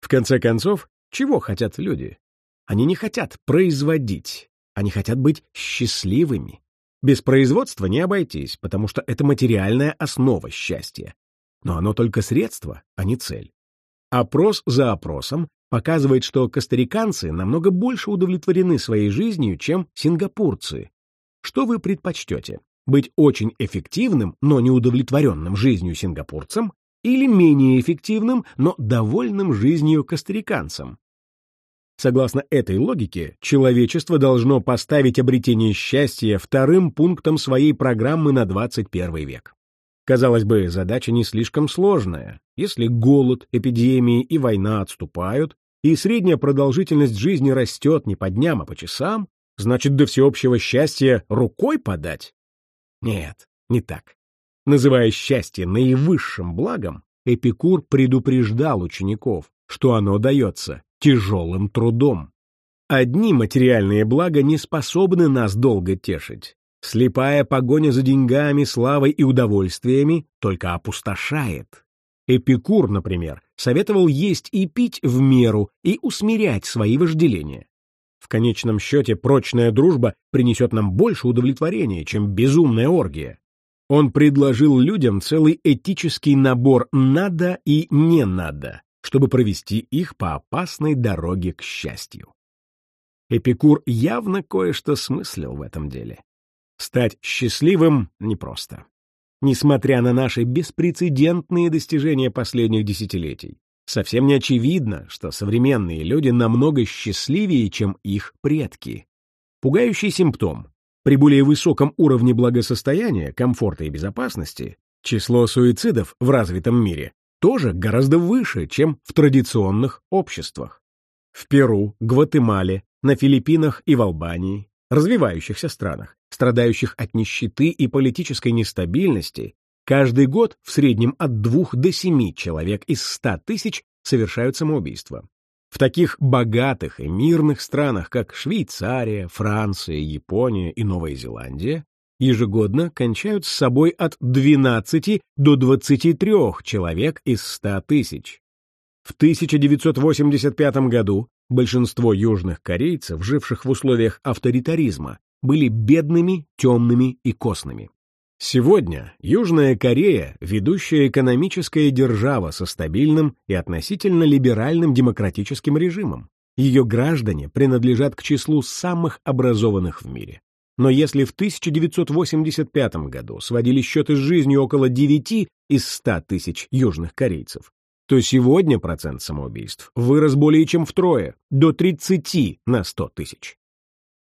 В конце концов, чего хотят люди? Они не хотят производить, они хотят быть счастливыми. Без производства не обойтись, потому что это материальная основа счастья. Но оно только средство, а не цель. Опрос за опросом показывает, что костариканцы намного больше удовлетворены своей жизнью, чем сингапурцы. Что вы предпочтете? Быть очень эффективным, но неудовлетворенным жизнью сингапурцем или менее эффективным, но довольным жизнью костариканцам. Согласно этой логике, человечество должно поставить обретение счастья вторым пунктом своей программы на 21 век. Казалось бы, задача не слишком сложная. Если голод, эпидемии и война отступают, и средняя продолжительность жизни растет не по дням, а по часам, значит, до всеобщего счастья рукой подать? Нет, не так. Называя счастье наивысшим благом, Эпикур предупреждал учеников, что оно дается тяжелым трудом. Одни материальные блага не способны нас долго тешить. Слепая погоня за деньгами, славой и удовольствиями только опустошает. Эпикур, например, советовал есть и пить в меру и усмирять свои вожделения. В конечном счете прочная дружба принесет нам больше удовлетворения, чем безумная оргия. Он предложил людям целый этический набор «надо» и «не надо», чтобы провести их по опасной дороге к счастью. Эпикур явно кое-что смыслил в этом деле. Стать счастливым непросто. Несмотря на наши беспрецедентные достижения последних десятилетий, совсем не очевидно, что современные люди намного счастливее, чем их предки. Пугающий симптом при более высоком уровне благосостояния, комфорта и безопасности число суицидов в развитом мире тоже гораздо выше, чем в традиционных обществах. В Перу, Гватемале, на Филиппинах и в Албании, развивающихся странах, страдающих от нищеты и политической нестабильности, каждый год в среднем от 2 до 7 человек из 100 тысяч совершают самоубийство. В таких богатых и мирных странах, как Швейцария, Франция, Япония и Новая Зеландия, ежегодно кончают с собой от 12 до 23 человек из 100 тысяч. В 1985 году большинство южных корейцев, живших в условиях авторитаризма, были бедными, темными и костными. Сегодня Южная Корея – ведущая экономическая держава со стабильным и относительно либеральным демократическим режимом. Ее граждане принадлежат к числу самых образованных в мире. Но если в 1985 году сводили счеты с жизнью около 9 из 100 тысяч южных корейцев, то сегодня процент самоубийств вырос более чем втрое, до 30 на 100 тысяч.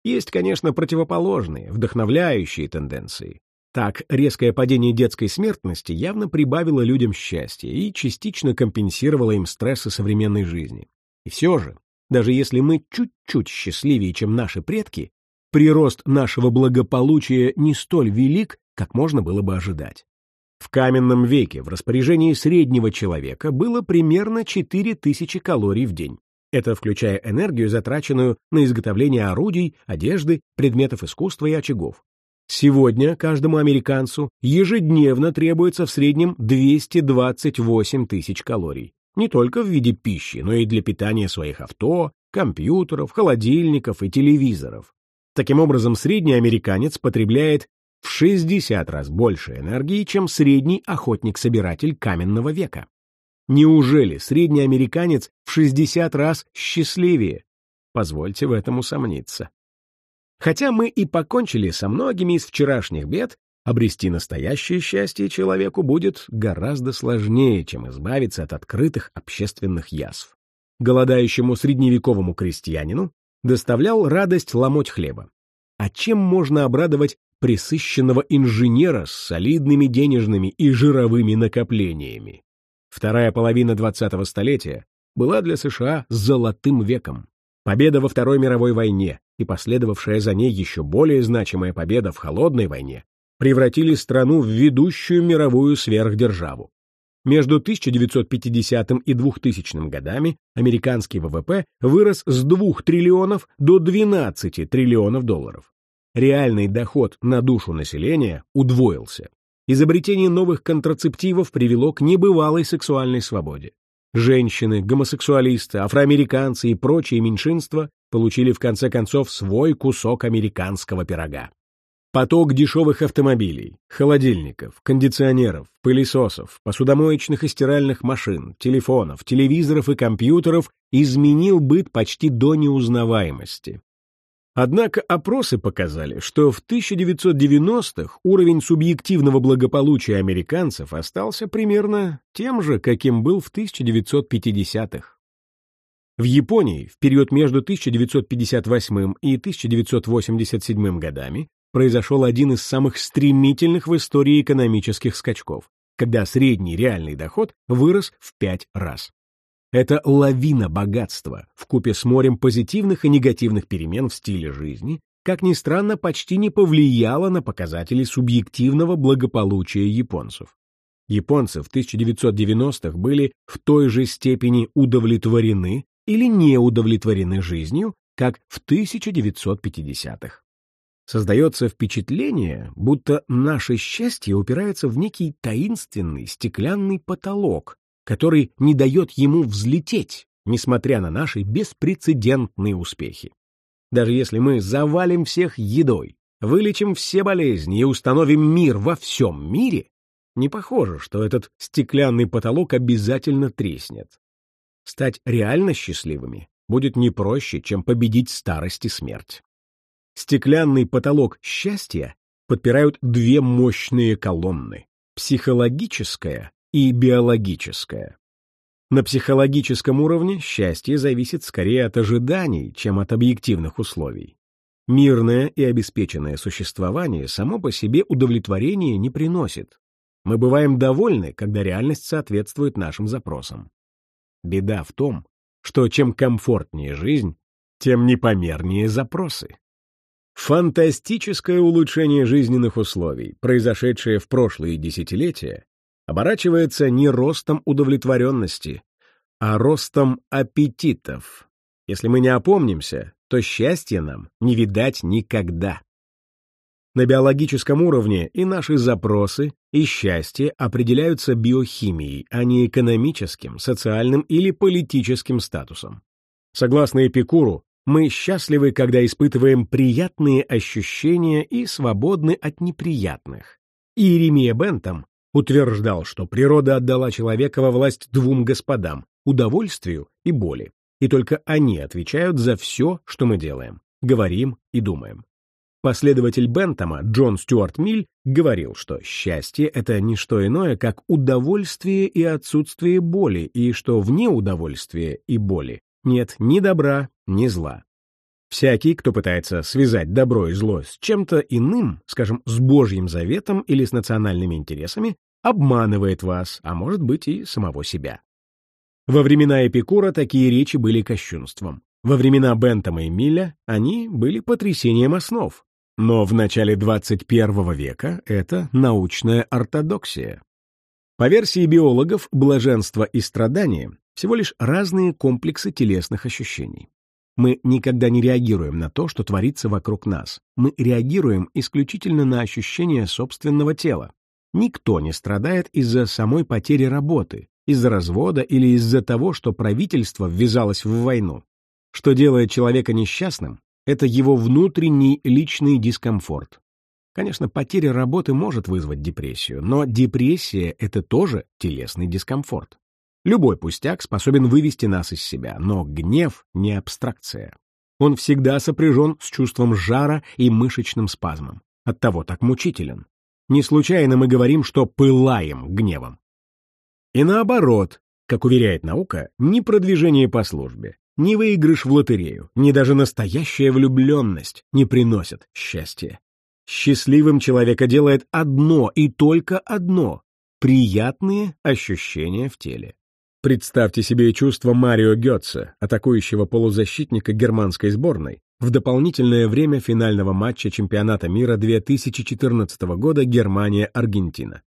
Есть, конечно, противоположные, вдохновляющие тенденции. Так, резкое падение детской смертности явно прибавило людям счастья и частично компенсировало им стрессы современной жизни. И все же, даже если мы чуть-чуть счастливее, чем наши предки, прирост нашего благополучия не столь велик, как можно было бы ожидать. В каменном веке в распоряжении среднего человека было примерно 4000 калорий в день. Это включая энергию, затраченную на изготовление орудий, одежды, предметов искусства и очагов. Сегодня каждому американцу ежедневно требуется в среднем 228 тысяч калорий. Не только в виде пищи, но и для питания своих авто, компьютеров, холодильников и телевизоров. Таким образом, средний американец потребляет в 60 раз больше энергии, чем средний охотник-собиратель каменного века. Неужели средний американец в 60 раз счастливее? Позвольте в этом усомниться. Хотя мы и покончили со многими из вчерашних бед, обрести настоящее счастье человеку будет гораздо сложнее, чем избавиться от открытых общественных язв. Голодающему средневековому крестьянину доставлял радость ломоть хлеба. А чем можно обрадовать присыщенного инженера с солидными денежными и жировыми накоплениями? Вторая половина 20-го столетия была для США золотым веком. Победа во Второй мировой войне и последовавшая за ней еще более значимая победа в Холодной войне превратили страну в ведущую мировую сверхдержаву. Между 1950 и 2000 годами американский ВВП вырос с 2 триллионов до 12 триллионов долларов. Реальный доход на душу населения удвоился. Изобретение новых контрацептивов привело к небывалой сексуальной свободе. Женщины, гомосексуалисты, афроамериканцы и прочие меньшинства получили в конце концов свой кусок американского пирога. Поток дешевых автомобилей, холодильников, кондиционеров, пылесосов, посудомоечных и стиральных машин, телефонов, телевизоров и компьютеров изменил быт почти до неузнаваемости. Однако опросы показали, что в 1990-х уровень субъективного благополучия американцев остался примерно тем же, каким был в 1950-х. В Японии в период между 1958 и 1987 годами произошел один из самых стремительных в истории экономических скачков, когда средний реальный доход вырос в пять раз. Это лавина богатства, вкупе с морем позитивных и негативных перемен в стиле жизни, как ни странно, почти не повлияло на показатели субъективного благополучия японцев. Японцы в 1990-х были в той же степени удовлетворены или не удовлетворены жизнью, как в 1950-х. Создается впечатление, будто наше счастье упирается в некий таинственный стеклянный потолок, который не дает ему взлететь, несмотря на наши беспрецедентные успехи. Даже если мы завалим всех едой, вылечим все болезни и установим мир во всем мире, не похоже, что этот стеклянный потолок обязательно треснет. Стать реально счастливыми будет не проще, чем победить старость и смерть. Стеклянный потолок счастья подпирают две мощные колонны — психологическая и биологическая. На психологическом уровне счастье зависит скорее от ожиданий, чем от объективных условий. Мирное и обеспеченное существование само по себе удовлетворения не приносит. Мы бываем довольны, когда реальность соответствует нашим запросам. Беда в том, что чем комфортнее жизнь, тем непомернее запросы. Фантастическое улучшение жизненных условий, произошедшее в прошлые десятилетия, оборачивается не ростом удовлетворенности, а ростом аппетитов. Если мы не опомнимся, то счастья нам не видать никогда. На биологическом уровне и наши запросы, и счастье определяются биохимией, а не экономическим, социальным или политическим статусом. Согласно Эпикуру, мы счастливы, когда испытываем приятные ощущения и свободны от неприятных. Иеремия Бентам утверждал, что природа отдала человека во власть двум господам — удовольствию и боли, и только они отвечают за все, что мы делаем, говорим и думаем. Последователь Бентама Джон Стюарт Миль говорил, что счастье — это не что иное, как удовольствие и отсутствие боли, и что вне удовольствия и боли нет ни добра, ни зла. Всякий, кто пытается связать добро и зло с чем-то иным, скажем, с Божьим заветом или с национальными интересами, обманывает вас, а может быть и самого себя. Во времена Эпикура такие речи были кощунством. Во времена Бентама и Милля они были потрясением основ. Но в начале 21 века это научная ортодоксия. По версии биологов, блаженство и страдание — всего лишь разные комплексы телесных ощущений. Мы никогда не реагируем на то, что творится вокруг нас. Мы реагируем исключительно на ощущения собственного тела. Никто не страдает из-за самой потери работы, из-за развода или из-за того, что правительство ввязалось в войну. Что делает человека несчастным, это его внутренний личный дискомфорт. Конечно, потеря работы может вызвать депрессию, но депрессия — это тоже телесный дискомфорт. Любой пустяк способен вывести нас из себя, но гнев — не абстракция. Он всегда сопряжен с чувством жара и мышечным спазмом. Оттого так мучителен. Не случайно мы говорим, что пылаем гневом. И наоборот, как уверяет наука, ни продвижение по службе, ни выигрыш в лотерею, ни даже настоящая влюбленность не приносят счастья. Счастливым человека делает одно и только одно — приятные ощущения в теле. Представьте себе чувство Марио Гетца, атакующего полузащитника германской сборной, в дополнительное время финального матча чемпионата мира 2014 года Германия-Аргентина.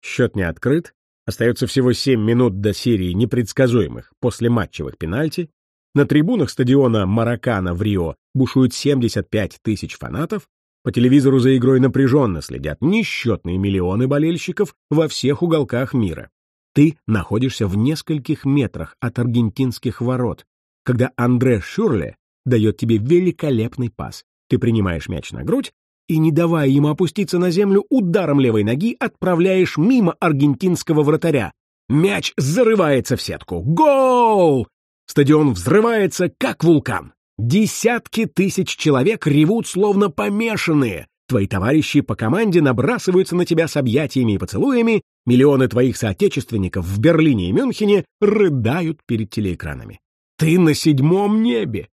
Счет не открыт, остается всего 7 минут до серии непредсказуемых после матчевых пенальти, на трибунах стадиона Маракана в Рио бушуют 75 тысяч фанатов, по телевизору за игрой напряженно следят несчетные миллионы болельщиков во всех уголках мира. Ты находишься в нескольких метрах от аргентинских ворот, когда Андре Шурле дает тебе великолепный пас. Ты принимаешь мяч на грудь и, не давая ему опуститься на землю, ударом левой ноги отправляешь мимо аргентинского вратаря. Мяч зарывается в сетку. Гол! Стадион взрывается, как вулкан. Десятки тысяч человек ревут, словно помешанные. Твои товарищи по команде набрасываются на тебя с объятиями и поцелуями, миллионы твоих соотечественников в Берлине и Мюнхене рыдают перед телеэкранами. Ты на седьмом небе!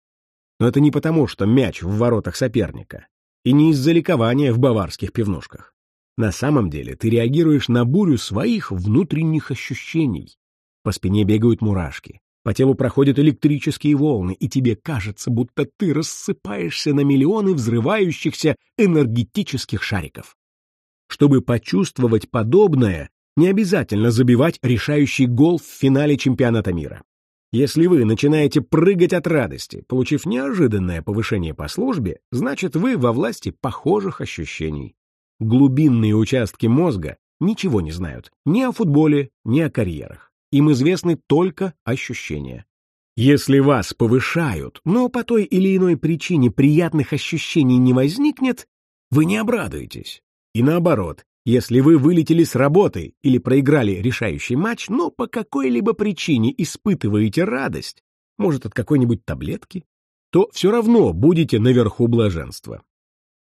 Но это не потому, что мяч в воротах соперника, и не из-за ликования в баварских пивнушках. На самом деле ты реагируешь на бурю своих внутренних ощущений. По спине бегают мурашки, по телу проходят электрические волны, и тебе кажется, будто ты рассыпаешься на миллионы взрывающихся энергетических шариков. Чтобы почувствовать подобное, не обязательно забивать решающий гол в финале чемпионата мира. Если вы начинаете прыгать от радости, получив неожиданное повышение по службе, значит вы во власти похожих ощущений. Глубинные участки мозга ничего не знают ни о футболе, ни о карьерах им известны только ощущения. Если вас повышают, но по той или иной причине приятных ощущений не возникнет, вы не обрадуетесь. И наоборот, если вы вылетели с работы или проиграли решающий матч, но по какой-либо причине испытываете радость, может, от какой-нибудь таблетки, то все равно будете наверху блаженства.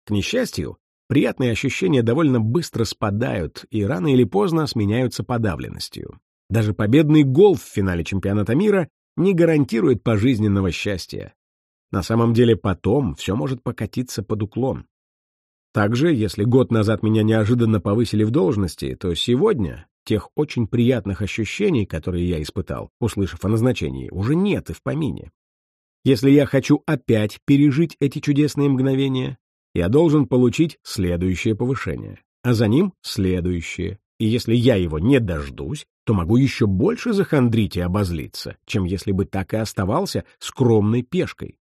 К несчастью, приятные ощущения довольно быстро спадают и рано или поздно сменяются подавленностью. Даже победный гол в финале чемпионата мира не гарантирует пожизненного счастья. На самом деле потом все может покатиться под уклон. Также, если год назад меня неожиданно повысили в должности, то сегодня тех очень приятных ощущений, которые я испытал, услышав о назначении, уже нет и в помине. Если я хочу опять пережить эти чудесные мгновения, я должен получить следующее повышение, а за ним следующее, и если я его не дождусь, то могу еще больше захандрить и обозлиться, чем если бы так и оставался скромной пешкой.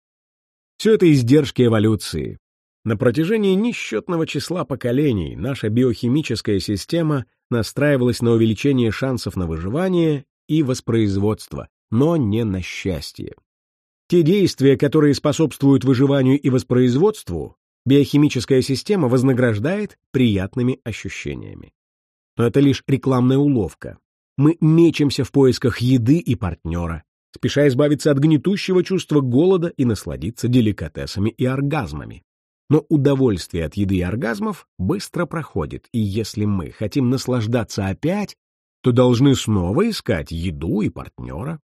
Все это издержки эволюции. На протяжении несчетного числа поколений наша биохимическая система настраивалась на увеличение шансов на выживание и воспроизводство, но не на счастье. Те действия, которые способствуют выживанию и воспроизводству, биохимическая система вознаграждает приятными ощущениями. Но это лишь рекламная уловка. Мы мечемся в поисках еды и партнера, спеша избавиться от гнетущего чувства голода и насладиться деликатесами и оргазмами. Но удовольствие от еды и оргазмов быстро проходит, и если мы хотим наслаждаться опять, то должны снова искать еду и партнера.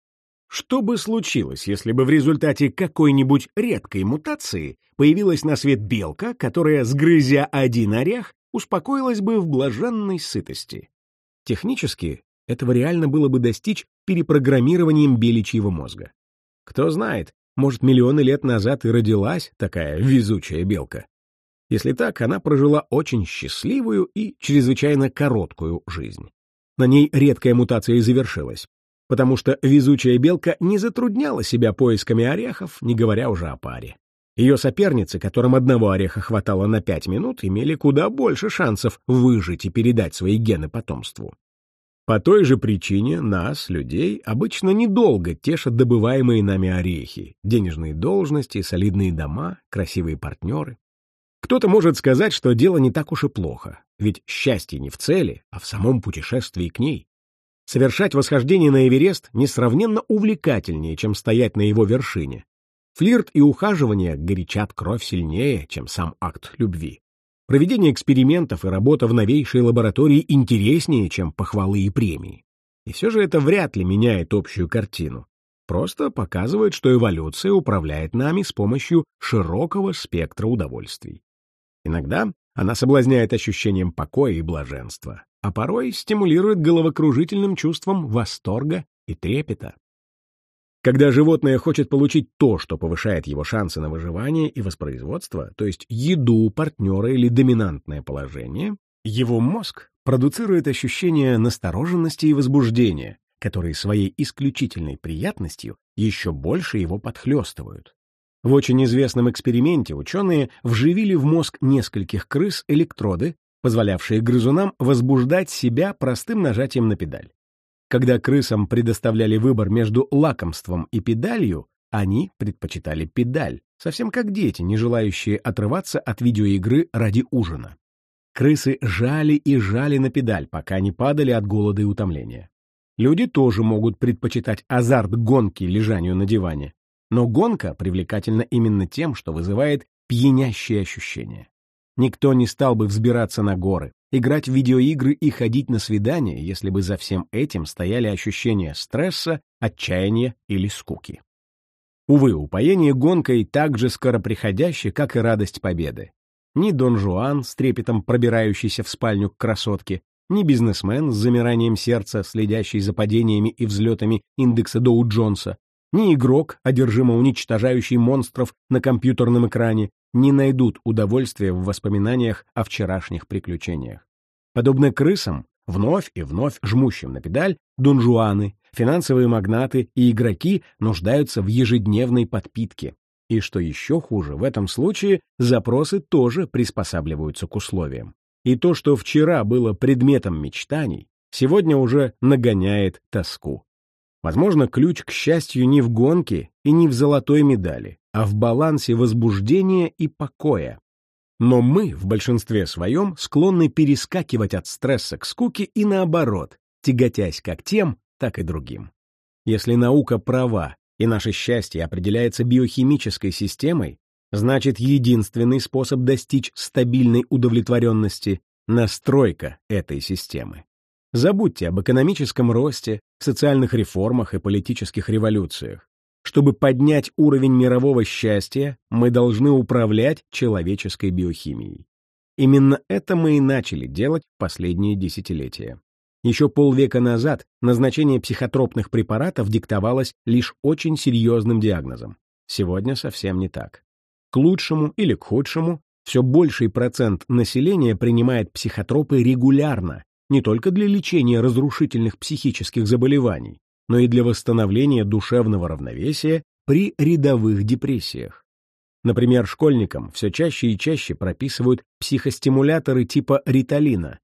Что бы случилось, если бы в результате какой-нибудь редкой мутации появилась на свет белка, которая, сгрызя один орех, успокоилась бы в блаженной сытости? Технически этого реально было бы достичь перепрограммированием беличьего мозга. Кто знает, может, миллионы лет назад и родилась такая везучая белка. Если так, она прожила очень счастливую и чрезвычайно короткую жизнь. На ней редкая мутация и завершилась, потому что везучая белка не затрудняла себя поисками орехов, не говоря уже о паре. Ее соперницы, которым одного ореха хватало на пять минут, имели куда больше шансов выжить и передать свои гены потомству. По той же причине нас, людей, обычно недолго тешат добываемые нами орехи, денежные должности, солидные дома, красивые партнеры. Кто-то может сказать, что дело не так уж и плохо, ведь счастье не в цели, а в самом путешествии к ней. Совершать восхождение на Эверест несравненно увлекательнее, чем стоять на его вершине. Флирт и ухаживание горячат кровь сильнее, чем сам акт любви. Проведение экспериментов и работа в новейшей лаборатории интереснее, чем похвалы и премии. И все же это вряд ли меняет общую картину. Просто показывает, что эволюция управляет нами с помощью широкого спектра удовольствий. Иногда она соблазняет ощущением покоя и блаженства, а порой стимулирует головокружительным чувством восторга и трепета. Когда животное хочет получить то, что повышает его шансы на выживание и воспроизводство, то есть еду, партнера или доминантное положение, его мозг продуцирует ощущение настороженности и возбуждения, которые своей исключительной приятностью еще больше его подхлестывают. В очень известном эксперименте ученые вживили в мозг нескольких крыс электроды, позволявшие грызунам возбуждать себя простым нажатием на педаль. Когда крысам предоставляли выбор между лакомством и педалью, они предпочитали педаль, совсем как дети, не желающие отрываться от видеоигры ради ужина. Крысы жали и жали на педаль, пока не падали от голода и утомления. Люди тоже могут предпочитать азарт гонки лежанию на диване, но гонка привлекательна именно тем, что вызывает пьянящие ощущения. Никто не стал бы взбираться на горы, играть в видеоигры и ходить на свидания, если бы за всем этим стояли ощущения стресса, отчаяния или скуки. Увы, упоение гонкой так же скороприходяще, как и радость победы. Ни Дон Жуан, с трепетом пробирающийся в спальню к красотке, ни бизнесмен с замиранием сердца, следящий за падениями и взлетами индекса Доу-Джонса, ни игрок, одержимо уничтожающий монстров на компьютерном экране, не найдут удовольствия в воспоминаниях о вчерашних приключениях. Подобно крысам, вновь и вновь жмущим на педаль, дунжуаны, финансовые магнаты и игроки нуждаются в ежедневной подпитке. И что еще хуже, в этом случае запросы тоже приспосабливаются к условиям. И то, что вчера было предметом мечтаний, сегодня уже нагоняет тоску. Возможно, ключ к счастью не в гонке и не в золотой медали, а в балансе возбуждения и покоя. Но мы, в большинстве своем, склонны перескакивать от стресса к скуке и наоборот, тяготясь как тем, так и другим. Если наука права, и наше счастье определяется биохимической системой, значит, единственный способ достичь стабильной удовлетворенности — настройка этой системы. Забудьте об экономическом росте, социальных реформах и политических революциях. Чтобы поднять уровень мирового счастья, мы должны управлять человеческой биохимией. Именно это мы и начали делать в последние десятилетия. Еще полвека назад назначение психотропных препаратов диктовалось лишь очень серьезным диагнозом. Сегодня совсем не так. К лучшему или к худшему все больший процент населения принимает психотропы регулярно, не только для лечения разрушительных психических заболеваний, но и для восстановления душевного равновесия при рядовых депрессиях. Например, школьникам все чаще и чаще прописывают психостимуляторы типа риталина.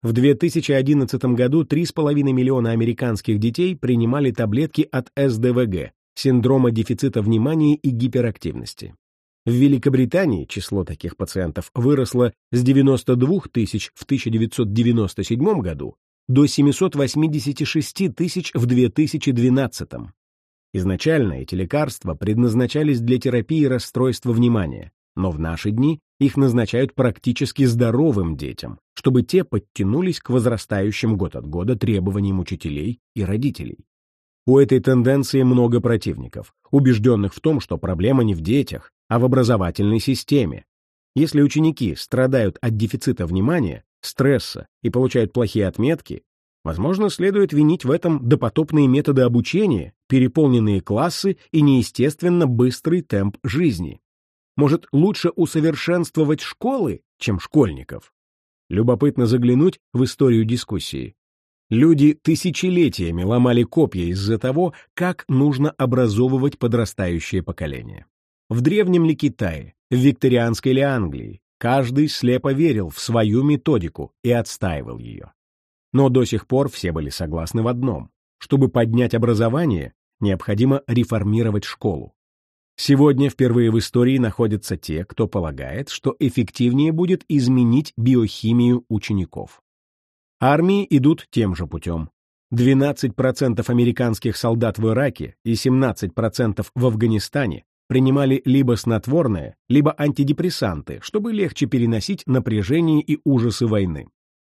В 2011 году 3,5 миллиона американских детей принимали таблетки от СДВГ, синдрома дефицита внимания и гиперактивности. В Великобритании число таких пациентов выросло с 92 тысяч в 1997 году до 786 тысяч в 2012. Изначально эти лекарства предназначались для терапии расстройства внимания, но в наши дни их назначают практически здоровым детям, чтобы те подтянулись к возрастающим год от года требованиям учителей и родителей. У этой тенденции много противников, убежденных в том, что проблема не в детях, а в образовательной системе. Если ученики страдают от дефицита внимания, стресса и получают плохие отметки, возможно, следует винить в этом допотопные методы обучения, переполненные классы и неестественно быстрый темп жизни. Может, лучше усовершенствовать школы, чем школьников? Любопытно заглянуть в историю дискуссии. Люди тысячелетиями ломали копья из-за того, как нужно образовывать подрастающее поколение. В древнем ли Китае, в викторианской ли Англии, каждый слепо верил в свою методику и отстаивал ее. Но до сих пор все были согласны в одном. Чтобы поднять образование, необходимо реформировать школу. Сегодня впервые в истории находятся те, кто полагает, что эффективнее будет изменить биохимию учеников. Армии идут тем же путем. 12% американских солдат в Ираке и 17% в Афганистане принимали либо снотворное, либо антидепрессанты, чтобы легче переносить напряжение и ужасы войны.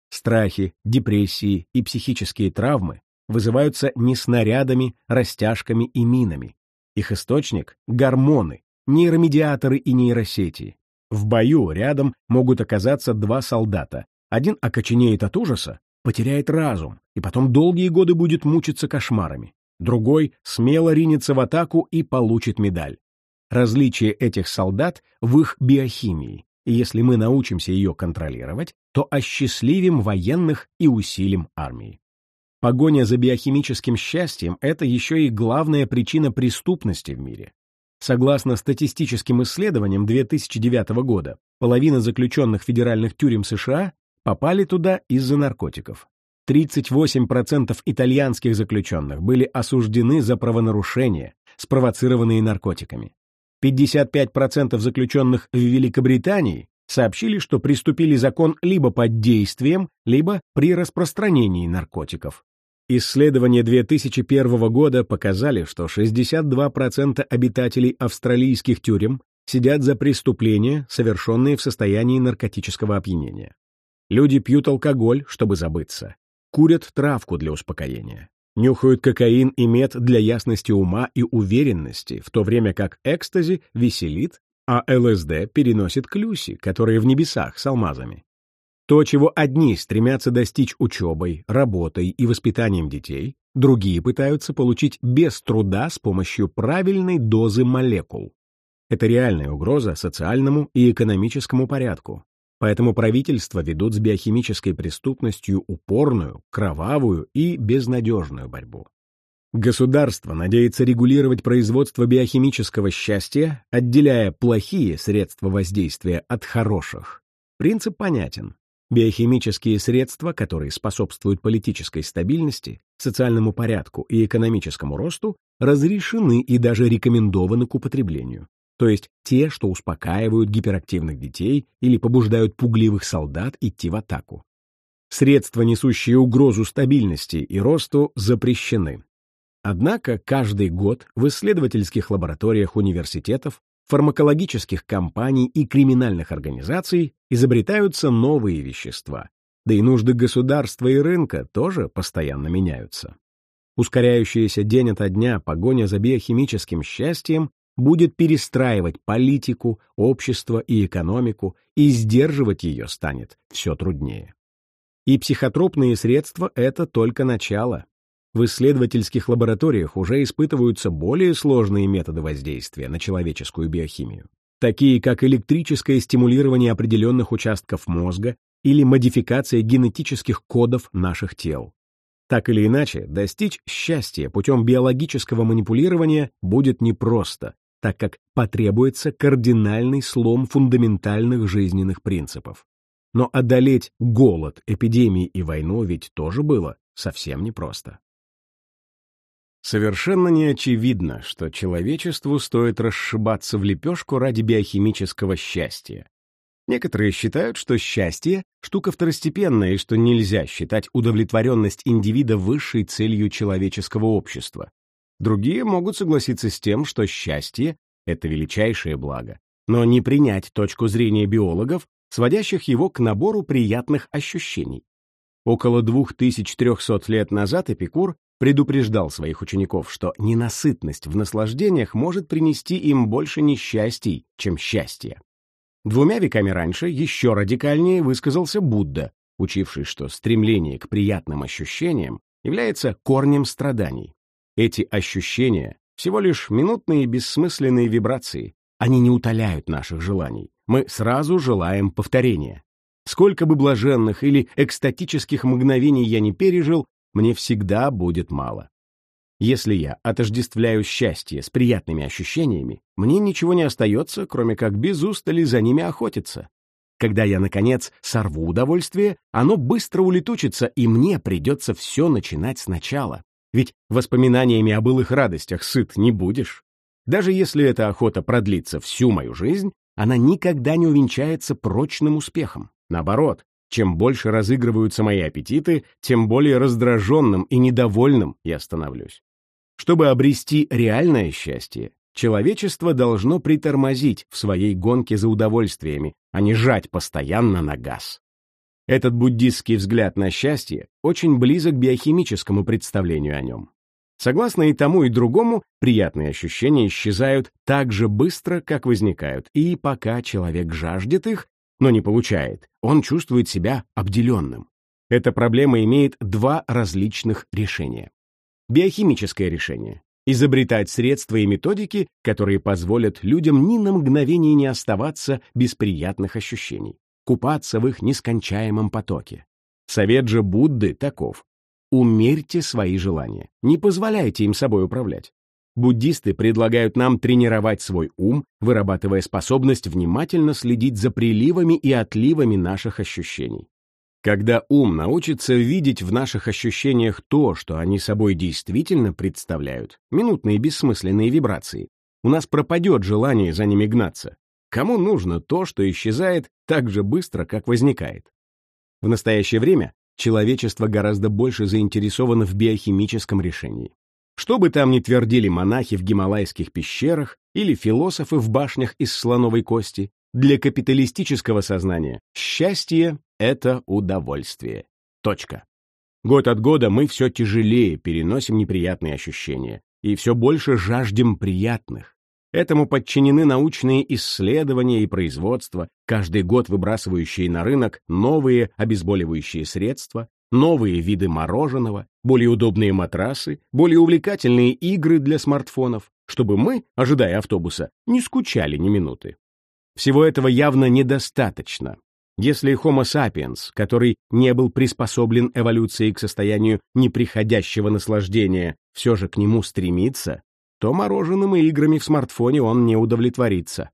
Страхи, депрессии и психические травмы вызываются не снарядами, растяжками и минами. Их источник — гормоны, нейромедиаторы и нейросети. В бою рядом могут оказаться два солдата. Один окоченеет от ужаса, потеряет разум, и потом долгие годы будет мучиться кошмарами. Другой смело ринется в атаку и получит медаль. Различие этих солдат в их биохимии, и если мы научимся ее контролировать, то осчастливим военных и усилим армии. Погоня за биохимическим счастьем – это еще и главная причина преступности в мире. Согласно статистическим исследованиям 2009 года, половина заключенных федеральных тюрем США попали туда из-за наркотиков. 38% итальянских заключенных были осуждены за правонарушения, спровоцированные наркотиками. 55% заключенных в Великобритании сообщили, что приступили закон либо под действием, либо при распространении наркотиков. Исследования 2001 года показали, что 62% обитателей австралийских тюрем сидят за преступления, совершенные в состоянии наркотического опьянения. Люди пьют алкоголь, чтобы забыться, курят травку для успокоения, нюхают кокаин и мед для ясности ума и уверенности, в то время как экстази веселит, а ЛСД переносит к Люси, которая в небесах с алмазами. То, чего одни стремятся достичь учебой, работой и воспитанием детей, другие пытаются получить без труда с помощью правильной дозы молекул. Это реальная угроза социальному и экономическому порядку. Поэтому правительства ведут с биохимической преступностью упорную, кровавую и безнадежную борьбу. Государство надеется регулировать производство биохимического счастья, отделяя плохие средства воздействия от хороших. Принцип понятен. Биохимические средства, которые способствуют политической стабильности, социальному порядку и экономическому росту, разрешены и даже рекомендованы к употреблению. То есть те, что успокаивают гиперактивных детей или побуждают пугливых солдат идти в атаку. Средства, несущие угрозу стабильности и росту, запрещены. Однако каждый год в исследовательских лабораториях университетов фармакологических компаний и криминальных организаций изобретаются новые вещества, да и нужды государства и рынка тоже постоянно меняются. Ускоряющаяся день ото дня погоня за биохимическим счастьем будет перестраивать политику, общество и экономику, и сдерживать ее станет все труднее. И психотропные средства — это только начало. В исследовательских лабораториях уже испытываются более сложные методы воздействия на человеческую биохимию, такие как электрическое стимулирование определенных участков мозга или модификация генетических кодов наших тел. Так или иначе, достичь счастья путем биологического манипулирования будет непросто, так как потребуется кардинальный слом фундаментальных жизненных принципов. Но одолеть голод, эпидемии и войну ведь тоже было совсем непросто. Совершенно не очевидно, что человечеству стоит расшибаться в лепешку ради биохимического счастья. Некоторые считают, что счастье — штука второстепенная и что нельзя считать удовлетворенность индивида высшей целью человеческого общества. Другие могут согласиться с тем, что счастье — это величайшее благо, но не принять точку зрения биологов, сводящих его к набору приятных ощущений. Около 2300 лет назад Эпикур предупреждал своих учеников, что ненасытность в наслаждениях может принести им больше несчастий, чем счастья. Двумя веками раньше еще радикальнее высказался Будда, учивший, что стремление к приятным ощущениям является корнем страданий. Эти ощущения — всего лишь минутные бессмысленные вибрации, они не утоляют наших желаний. Мы сразу желаем повторения. Сколько бы блаженных или экстатических мгновений я не пережил, мне всегда будет мало. Если я отождествляю счастье с приятными ощущениями, мне ничего не остается, кроме как без устали за ними охотиться. Когда я, наконец, сорву удовольствие, оно быстро улетучится, и мне придется все начинать сначала. Ведь воспоминаниями о былых радостях сыт не будешь. Даже если эта охота продлится всю мою жизнь, она никогда не увенчается прочным успехом. Наоборот, чем больше разыгрываются мои аппетиты, тем более раздраженным и недовольным я становлюсь. Чтобы обрести реальное счастье, человечество должно притормозить в своей гонке за удовольствиями, а не жать постоянно на газ. Этот буддистский взгляд на счастье очень близок к биохимическому представлению о нем. Согласно и тому, и другому, приятные ощущения исчезают так же быстро, как возникают, и пока человек жаждет их, но не получает, он чувствует себя обделенным. Эта проблема имеет два различных решения. Биохимическое решение — изобретать средства и методики, которые позволят людям ни на мгновение не оставаться без приятных ощущений, купаться в их нескончаемом потоке. Совет же Будды таков. Умерьте свои желания, не позволяйте им собой управлять. Буддисты предлагают нам тренировать свой ум, вырабатывая способность внимательно следить за приливами и отливами наших ощущений. Когда ум научится видеть в наших ощущениях то, что они собой действительно представляют, минутные бессмысленные вибрации, у нас пропадет желание за ними гнаться. Кому нужно то, что исчезает так же быстро, как возникает? В настоящее время человечество гораздо больше заинтересовано в биохимическом решении. Что бы там ни твердили монахи в гималайских пещерах или философы в башнях из слоновой кости, для капиталистического сознания счастье — это удовольствие. Точка. Год от года мы все тяжелее переносим неприятные ощущения и все больше жаждем приятных. Этому подчинены научные исследования и производство, каждый год выбрасывающие на рынок новые обезболивающие средства, новые виды мороженого, более удобные матрасы, более увлекательные игры для смартфонов, чтобы мы, ожидая автобуса, не скучали ни минуты. Всего этого явно недостаточно. Если Homo sapiens, который не был приспособлен эволюцией к состоянию неприходящего наслаждения, все же к нему стремится, то мороженым и играми в смартфоне он не удовлетворится.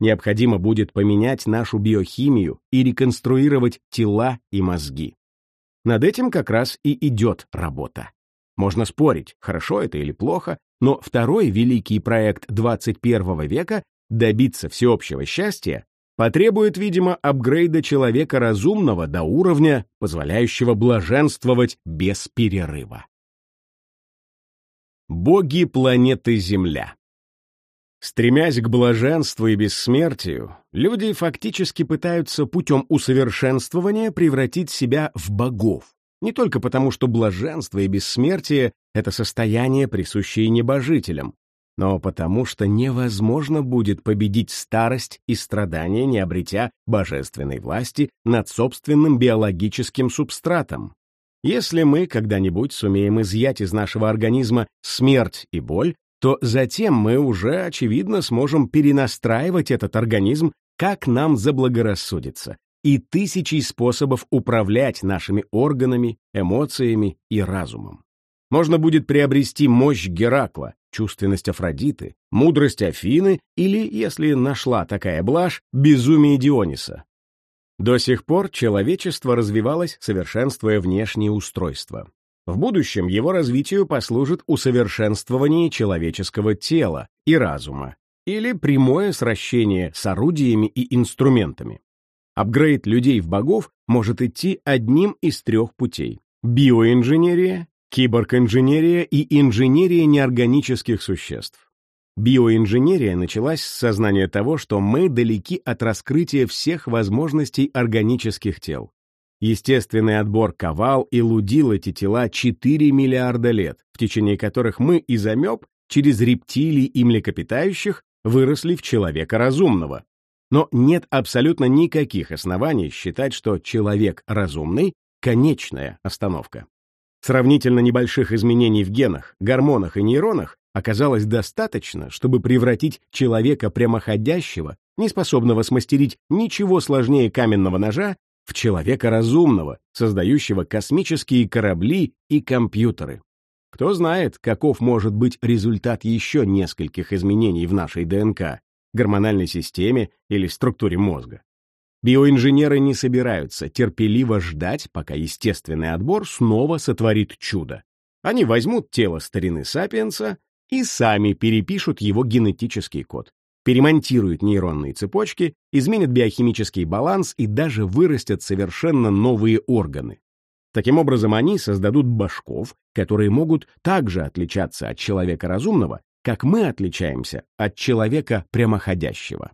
Необходимо будет поменять нашу биохимию и реконструировать тела и мозги. Над этим как раз и идет работа. Можно спорить, хорошо это или плохо, но второй великий проект 21 века Добиться всеобщего счастья потребует, видимо, апгрейда человека разумного до уровня, позволяющего блаженствовать без перерыва. Боги планеты Земля Стремясь к блаженству и бессмертию, люди фактически пытаются путем усовершенствования превратить себя в богов. Не только потому, что блаженство и бессмертие — это состояние, присущее небожителям, но потому что невозможно будет победить старость и страдания, не обретя божественной власти над собственным биологическим субстратом. Если мы когда-нибудь сумеем изъять из нашего организма смерть и боль, то затем мы уже, очевидно, сможем перенастраивать этот организм, как нам заблагорассудится, и тысячи способов управлять нашими органами, эмоциями и разумом. Можно будет приобрести мощь Геракла, чувственность Афродиты, мудрость Афины или, если нашла такая блажь, безумие Диониса. До сих пор человечество развивалось, совершенствуя внешнее устройство. В будущем его развитию послужит усовершенствование человеческого тела и разума или прямое сращение с орудиями и инструментами. Апгрейд людей в богов может идти одним из трех путей – биоинженерия, Киборг-инженерия и инженерия неорганических существ. Биоинженерия началась с сознания того, что мы далеки от раскрытия всех возможностей органических тел. Естественный отбор ковал и лудил эти тела 4 миллиарда лет, в течение которых мы из амеб через рептилий и млекопитающих выросли в человека разумного. Но нет абсолютно никаких оснований считать, что человек разумный — конечная остановка. Сравнительно небольших изменений в генах, гормонах и нейронах оказалось достаточно, чтобы превратить человека прямоходящего, неспособного смастерить ничего сложнее каменного ножа, в человека разумного, создающего космические корабли и компьютеры. Кто знает, каков может быть результат еще нескольких изменений в нашей ДНК, гормональной системе или структуре мозга. Биоинженеры не собираются терпеливо ждать, пока естественный отбор снова сотворит чудо. Они возьмут тело старины Сапиенса и сами перепишут его генетический код, перемонтируют нейронные цепочки, изменят биохимический баланс и даже вырастят совершенно новые органы. Таким образом, они создадут башков, которые могут также отличаться от человека разумного, как мы отличаемся от человека прямоходящего.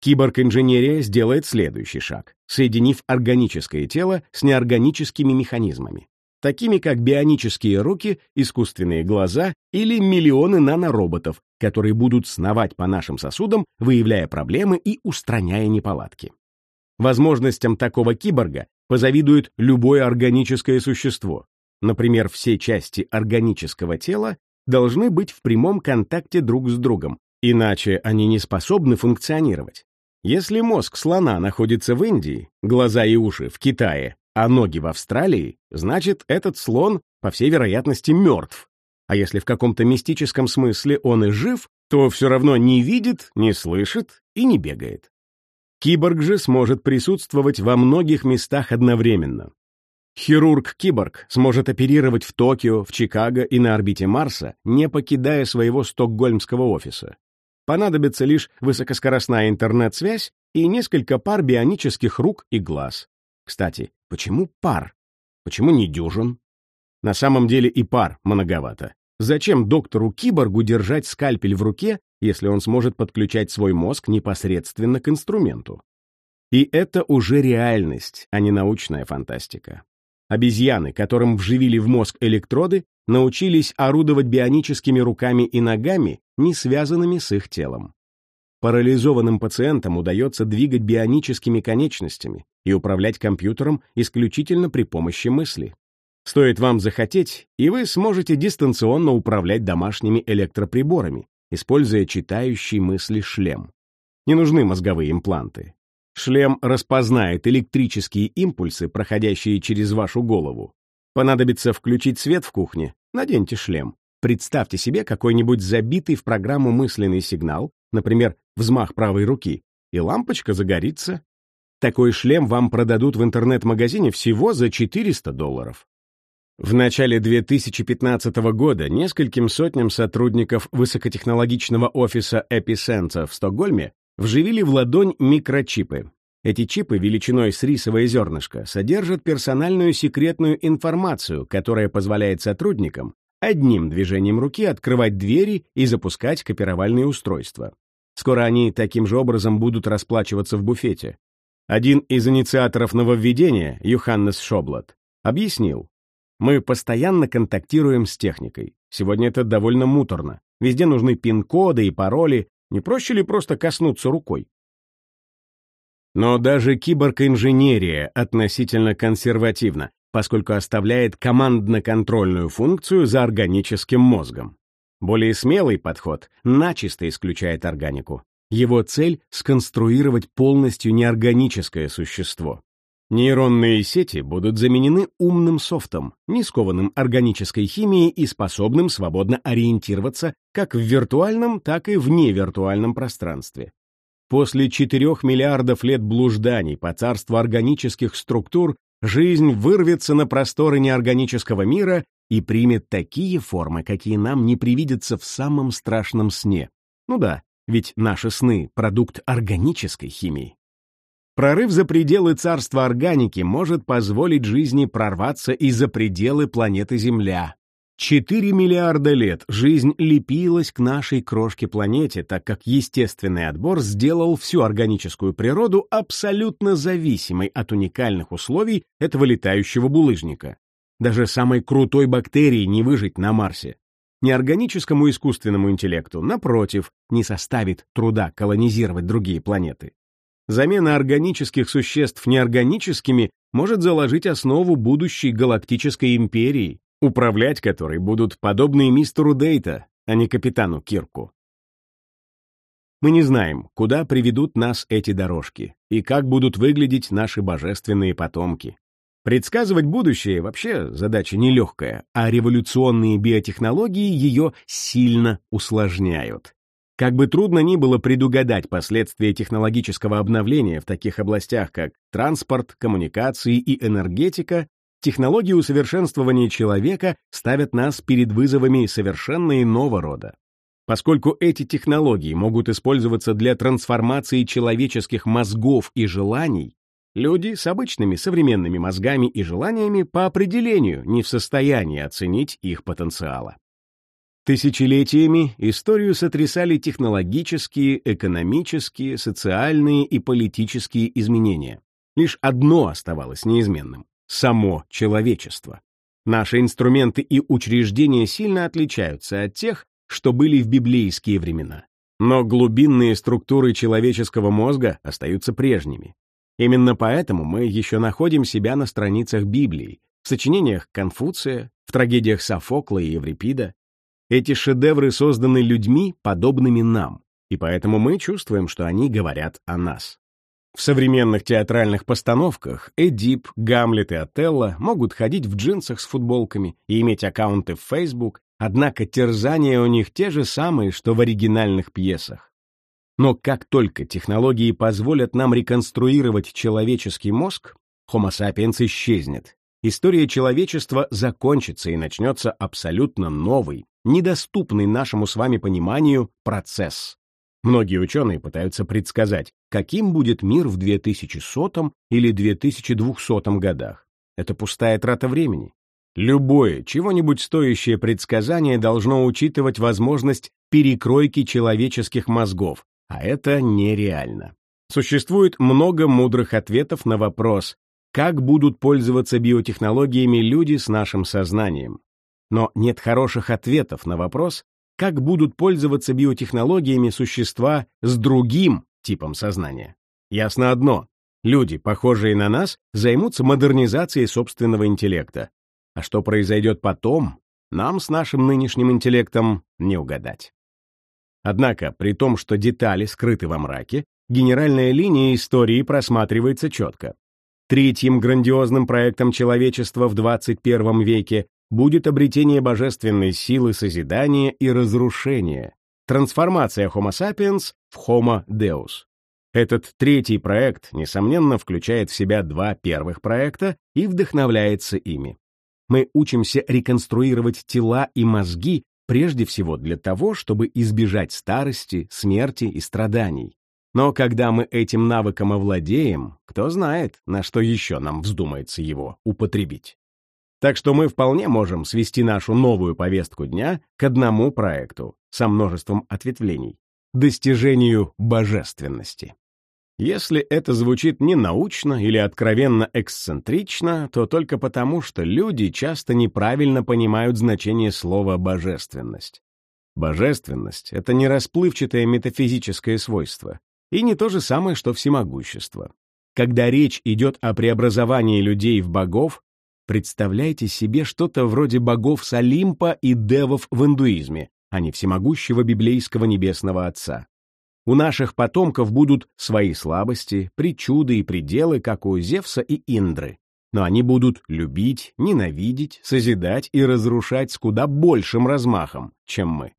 Киборг-инженерия сделает следующий шаг, соединив органическое тело с неорганическими механизмами, такими как бионические руки, искусственные глаза или миллионы нанороботов, которые будут сновать по нашим сосудам, выявляя проблемы и устраняя неполадки. Возможностям такого киборга позавидует любое органическое существо. Например, все части органического тела должны быть в прямом контакте друг с другом, иначе они не способны функционировать. Если мозг слона находится в Индии, глаза и уши в Китае, а ноги в Австралии, значит, этот слон, по всей вероятности, мертв. А если в каком-то мистическом смысле он и жив, то все равно не видит, не слышит и не бегает. Киборг же сможет присутствовать во многих местах одновременно. Хирург-киборг сможет оперировать в Токио, в Чикаго и на орбите Марса, не покидая своего стокгольмского офиса. Понадобится лишь высокоскоростная интернет-связь и несколько пар бионических рук и глаз. Кстати, почему пар? Почему не дюжин? На самом деле и пар многовато. Зачем доктору-киборгу держать скальпель в руке, если он сможет подключать свой мозг непосредственно к инструменту? И это уже реальность, а не научная фантастика. Обезьяны, которым вживили в мозг электроды, научились орудовать бионическими руками и ногами, не связанными с их телом. Парализованным пациентам удается двигать бионическими конечностями и управлять компьютером исключительно при помощи мысли. Стоит вам захотеть, и вы сможете дистанционно управлять домашними электроприборами, используя читающий мысли шлем. Не нужны мозговые импланты. Шлем распознает электрические импульсы, проходящие через вашу голову. Понадобится включить свет в кухне? Наденьте шлем. Представьте себе какой-нибудь забитый в программу мысленный сигнал, например, взмах правой руки, и лампочка загорится. Такой шлем вам продадут в интернет-магазине всего за 400 долларов. В начале 2015 года нескольким сотням сотрудников высокотехнологичного офиса Epicenter в Стокгольме вживили в ладонь микрочипы. Эти чипы величиной с рисовое зернышко содержат персональную секретную информацию, которая позволяет сотрудникам одним движением руки открывать двери и запускать копировальные устройства. Скоро они таким же образом будут расплачиваться в буфете. Один из инициаторов нововведения, Юханнес Шоблот, объяснил, мы постоянно контактируем с техникой. Сегодня это довольно муторно. Везде нужны пин-коды и пароли. Не проще ли просто коснуться рукой? Но даже киборг-инженерия относительно консервативна, поскольку оставляет командно-контрольную функцию за органическим мозгом. Более смелый подход начисто исключает органику. Его цель — сконструировать полностью неорганическое существо. Нейронные сети будут заменены умным софтом, не скованным органической химией и способным свободно ориентироваться как в виртуальном, так и в невиртуальном пространстве. После 4 миллиардов лет блужданий по царству органических структур жизнь вырвется на просторы неорганического мира и примет такие формы, какие нам не привидятся в самом страшном сне. Ну да, ведь наши сны — продукт органической химии. Прорыв за пределы царства органики может позволить жизни прорваться и за пределы планеты Земля. Четыре миллиарда лет жизнь лепилась к нашей крошке-планете, так как естественный отбор сделал всю органическую природу абсолютно зависимой от уникальных условий этого летающего булыжника. Даже самой крутой бактерии не выжить на Марсе. Неорганическому искусственному интеллекту, напротив, не составит труда колонизировать другие планеты. Замена органических существ неорганическими может заложить основу будущей галактической империи, управлять которой будут подобные мистеру Дейта, а не капитану Кирку. Мы не знаем, куда приведут нас эти дорожки и как будут выглядеть наши божественные потомки. Предсказывать будущее вообще задача нелегкая, а революционные биотехнологии ее сильно усложняют. Как бы трудно ни было предугадать последствия технологического обновления в таких областях, как транспорт, коммуникации и энергетика, технологии усовершенствования человека ставят нас перед вызовами совершенно иного рода. Поскольку эти технологии могут использоваться для трансформации человеческих мозгов и желаний, люди с обычными современными мозгами и желаниями по определению не в состоянии оценить их потенциала. Тысячелетиями историю сотрясали технологические, экономические, социальные и политические изменения. Лишь одно оставалось неизменным — само человечество. Наши инструменты и учреждения сильно отличаются от тех, что были в библейские времена. Но глубинные структуры человеческого мозга остаются прежними. Именно поэтому мы еще находим себя на страницах Библии, в сочинениях Конфуция, в трагедиях Софокла и Еврипида. Эти шедевры созданы людьми, подобными нам, и поэтому мы чувствуем, что они говорят о нас. В современных театральных постановках Эдип, Гамлет и Отелло могут ходить в джинсах с футболками и иметь аккаунты в Facebook, Однако терзания у них те же самые, что в оригинальных пьесах. Но как только технологии позволят нам реконструировать человеческий мозг, Homo sapiens исчезнет. История человечества закончится и начнется абсолютно новый, недоступный нашему с вами пониманию процесс. Многие ученые пытаются предсказать, каким будет мир в 2100 или 2200 годах. Это пустая трата времени. Любое, чего-нибудь стоящее предсказание должно учитывать возможность перекройки человеческих мозгов, а это нереально. Существует много мудрых ответов на вопрос, как будут пользоваться биотехнологиями люди с нашим сознанием. Но нет хороших ответов на вопрос, как будут пользоваться биотехнологиями существа с другим типом сознания. Ясно одно. Люди, похожие на нас, займутся модернизацией собственного интеллекта, а что произойдет потом, нам с нашим нынешним интеллектом не угадать. Однако, при том, что детали скрыты во мраке, генеральная линия истории просматривается четко. Третьим грандиозным проектом человечества в 21 веке будет обретение божественной силы созидания и разрушения, трансформация Homo sapiens в Homo Deus. Этот третий проект, несомненно, включает в себя два первых проекта и вдохновляется ими. Мы учимся реконструировать тела и мозги прежде всего для того, чтобы избежать старости, смерти и страданий. Но когда мы этим навыком овладеем, кто знает, на что еще нам вздумается его употребить. Так что мы вполне можем свести нашу новую повестку дня к одному проекту со множеством ответвлений — достижению божественности. Если это звучит ненаучно или откровенно эксцентрично, то только потому, что люди часто неправильно понимают значение слова «божественность». Божественность — это не расплывчатое метафизическое свойство, и не то же самое, что всемогущество. Когда речь идет о преобразовании людей в богов, представляйте себе что-то вроде богов с Олимпа и девов в индуизме, а не всемогущего библейского небесного отца. У наших потомков будут свои слабости, причуды и пределы, как у Зевса и Индры. Но они будут любить, ненавидеть, созидать и разрушать с куда большим размахом, чем мы.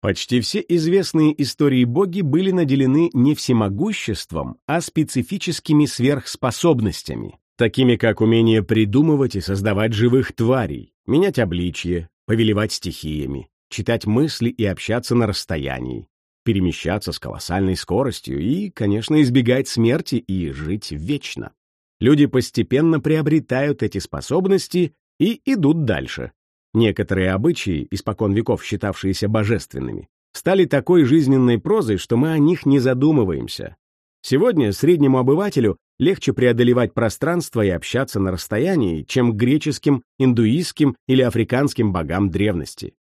Почти все известные истории боги были наделены не всемогуществом, а специфическими сверхспособностями, такими как умение придумывать и создавать живых тварей, менять обличье, повелевать стихиями, читать мысли и общаться на расстоянии, перемещаться с колоссальной скоростью и, конечно, избегать смерти и жить вечно. Люди постепенно приобретают эти способности и идут дальше. Некоторые обычаи, испокон веков считавшиеся божественными, стали такой жизненной прозой, что мы о них не задумываемся. Сегодня среднему обывателю легче преодолевать пространство и общаться на расстоянии, чем греческим, индуистским или африканским богам древности.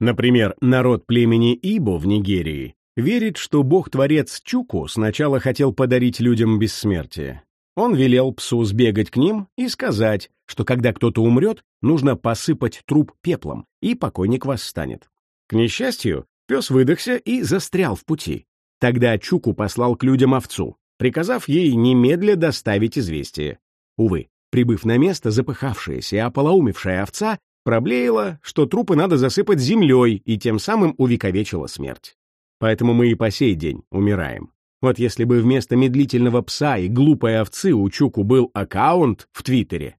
Например, народ племени Ибо в Нигерии верит, что бог-творец Чуку сначала хотел подарить людям бессмертие. Он велел псу сбегать к ним и сказать, что когда кто-то умрет, нужно посыпать труп пеплом, и покойник восстанет. К несчастью, пес выдохся и застрял в пути. Тогда Чуку послал к людям овцу, приказав ей немедля доставить известие. Увы, прибыв на место, запыхавшаяся и ополоумевшая овца проблеяла, что трупы надо засыпать землей и тем самым увековечила смерть. Поэтому мы и по сей день умираем. Вот если бы вместо медлительного пса и глупой овцы у Чуку был аккаунт в Твиттере.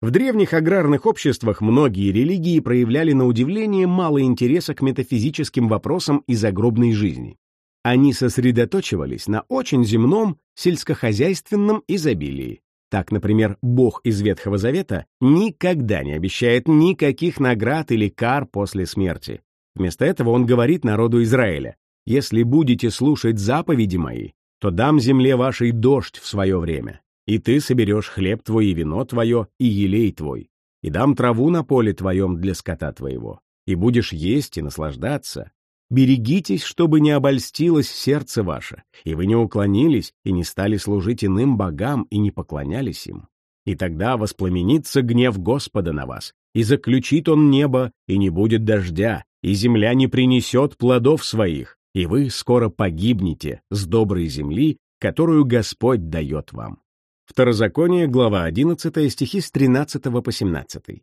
В древних аграрных обществах многие религии проявляли на удивление мало интереса к метафизическим вопросам и загробной жизни. Они сосредоточивались на очень земном сельскохозяйственном изобилии. Так, например, Бог из Ветхого Завета никогда не обещает никаких наград или кар после смерти. Вместо этого он говорит народу Израиля, «Если будете слушать заповеди мои, то дам земле вашей дождь в свое время, и ты соберешь хлеб твой и вино твое, и елей твой, и дам траву на поле твоем для скота твоего, и будешь есть и наслаждаться. Берегитесь, чтобы не обольстилось сердце ваше, и вы не уклонились и не стали служить иным богам и не поклонялись им. И тогда воспламенится гнев Господа на вас, и заключит он небо, и не будет дождя, и земля не принесет плодов своих, и вы скоро погибнете с доброй земли, которую Господь дает вам. Второзаконие, глава 11, стихи с 13 по 17.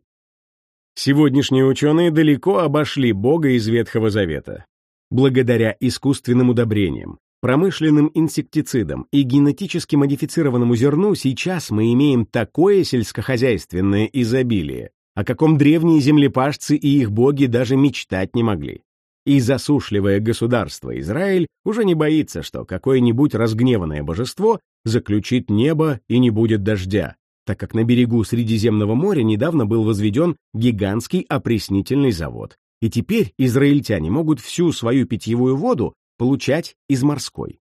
Сегодняшние ученые далеко обошли Бога из Ветхого Завета. Благодаря искусственным удобрениям, промышленным инсектицидам и генетически модифицированному зерну сейчас мы имеем такое сельскохозяйственное изобилие, о каком древние землепашцы и их боги даже мечтать не могли. И засушливое государство Израиль уже не боится, что какое-нибудь разгневанное божество заключит небо и не будет дождя, так как на берегу Средиземного моря недавно был возведен гигантский опреснительный завод, и теперь израильтяне могут всю свою питьевую воду получать из морской.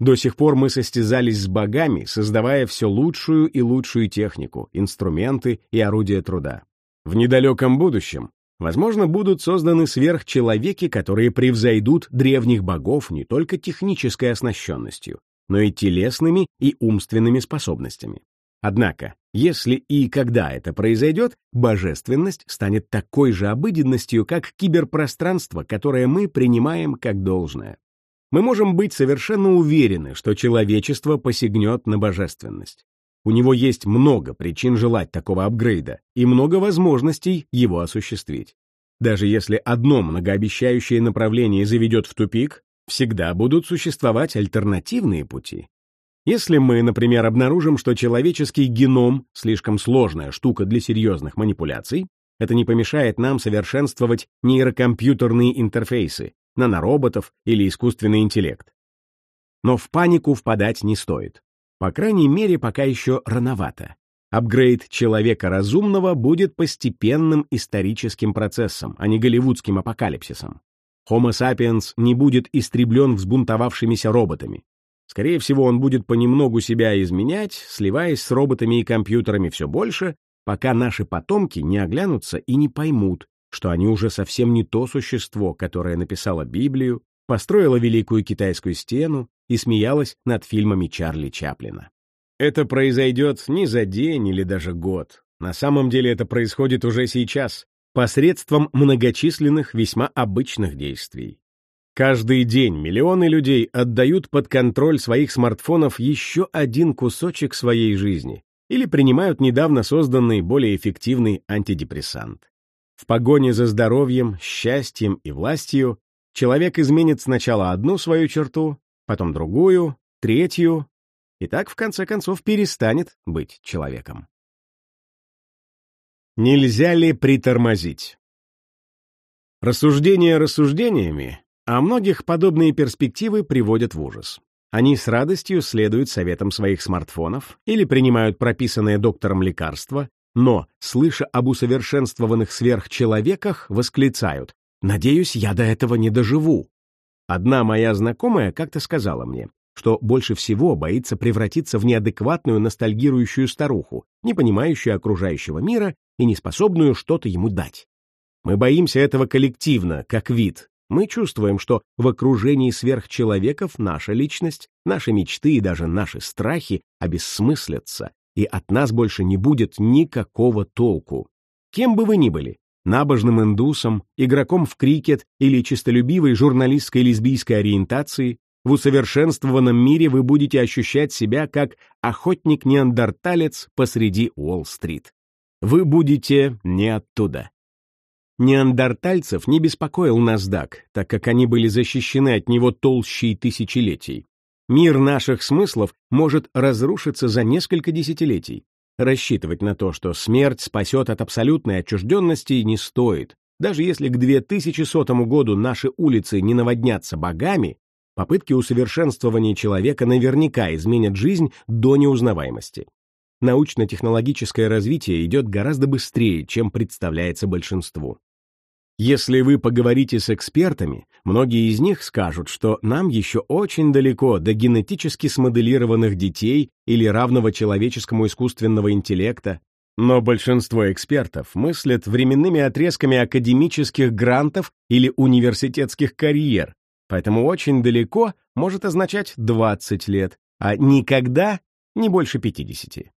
До сих пор мы состязались с богами, создавая все лучшую и лучшую технику, инструменты и орудия труда. В недалеком будущем, возможно, будут созданы сверхчеловеки, которые превзойдут древних богов не только технической оснащенностью, но и телесными и умственными способностями. Однако, если и когда это произойдет, божественность станет такой же обыденностью, как киберпространство, которое мы принимаем как должное. Мы можем быть совершенно уверены, что человечество посягнет на божественность. У него есть много причин желать такого апгрейда и много возможностей его осуществить. Даже если одно многообещающее направление заведет в тупик, всегда будут существовать альтернативные пути. Если мы, например, обнаружим, что человеческий геном — слишком сложная штука для серьезных манипуляций, это не помешает нам совершенствовать нейрокомпьютерные интерфейсы, нанороботов или искусственный интеллект. Но в панику впадать не стоит. По крайней мере, пока еще рановато. Апгрейд человека разумного будет постепенным историческим процессом, а не голливудским апокалипсисом. Homo sapiens не будет истреблен взбунтовавшимися роботами. Скорее всего, он будет понемногу себя изменять, сливаясь с роботами и компьютерами все больше, пока наши потомки не оглянутся и не поймут, что они уже совсем не то существо, которое написало Библию, построило Великую Китайскую стену и смеялась над фильмами Чарли Чаплина. Это произойдет не за день или даже год. На самом деле это происходит уже сейчас, посредством многочисленных весьма обычных действий. Каждый день миллионы людей отдают под контроль своих смартфонов еще один кусочек своей жизни или принимают недавно созданный более эффективный антидепрессант. В погоне за здоровьем, счастьем и властью человек изменит сначала одну свою черту, потом другую, третью, и так, в конце концов, перестанет быть человеком. Нельзя ли притормозить? Рассуждения рассуждениями, а многих подобные перспективы приводят в ужас. Они с радостью следуют советам своих смартфонов или принимают прописанное доктором лекарство, но, слыша об усовершенствованных сверхчеловеках, восклицают «Надеюсь, я до этого не доживу». Одна моя знакомая как-то сказала мне, что больше всего боится превратиться в неадекватную ностальгирующую старуху, не понимающую окружающего мира и не способную что-то ему дать. Мы боимся этого коллективно, как вид. Мы чувствуем, что в окружении сверхчеловеков наша личность, наши мечты и даже наши страхи обессмыслятся, и от нас больше не будет никакого толку. Кем бы вы ни были, набожным индусом, игроком в крикет или чистолюбивой журналистской лесбийской ориентации, в усовершенствованном мире вы будете ощущать себя как охотник-неандерталец посреди Уолл-стрит. Вы будете не оттуда. Неандертальцев не беспокоил NASDAQ, так как они были защищены от него толщей тысячелетий. Мир наших смыслов может разрушиться за несколько десятилетий. Рассчитывать на то, что смерть спасет от абсолютной отчужденности, не стоит. Даже если к 2100 году наши улицы не наводнятся богами, попытки усовершенствования человека наверняка изменят жизнь до неузнаваемости. Научно-технологическое развитие идет гораздо быстрее, чем представляется большинству. Если вы поговорите с экспертами, многие из них скажут, что нам еще очень далеко до генетически смоделированных детей или равного человеческому искусственного интеллекта, но большинство экспертов мыслят временными отрезками академических грантов или университетских карьер, поэтому очень далеко может означать 20 лет, а никогда не больше 50.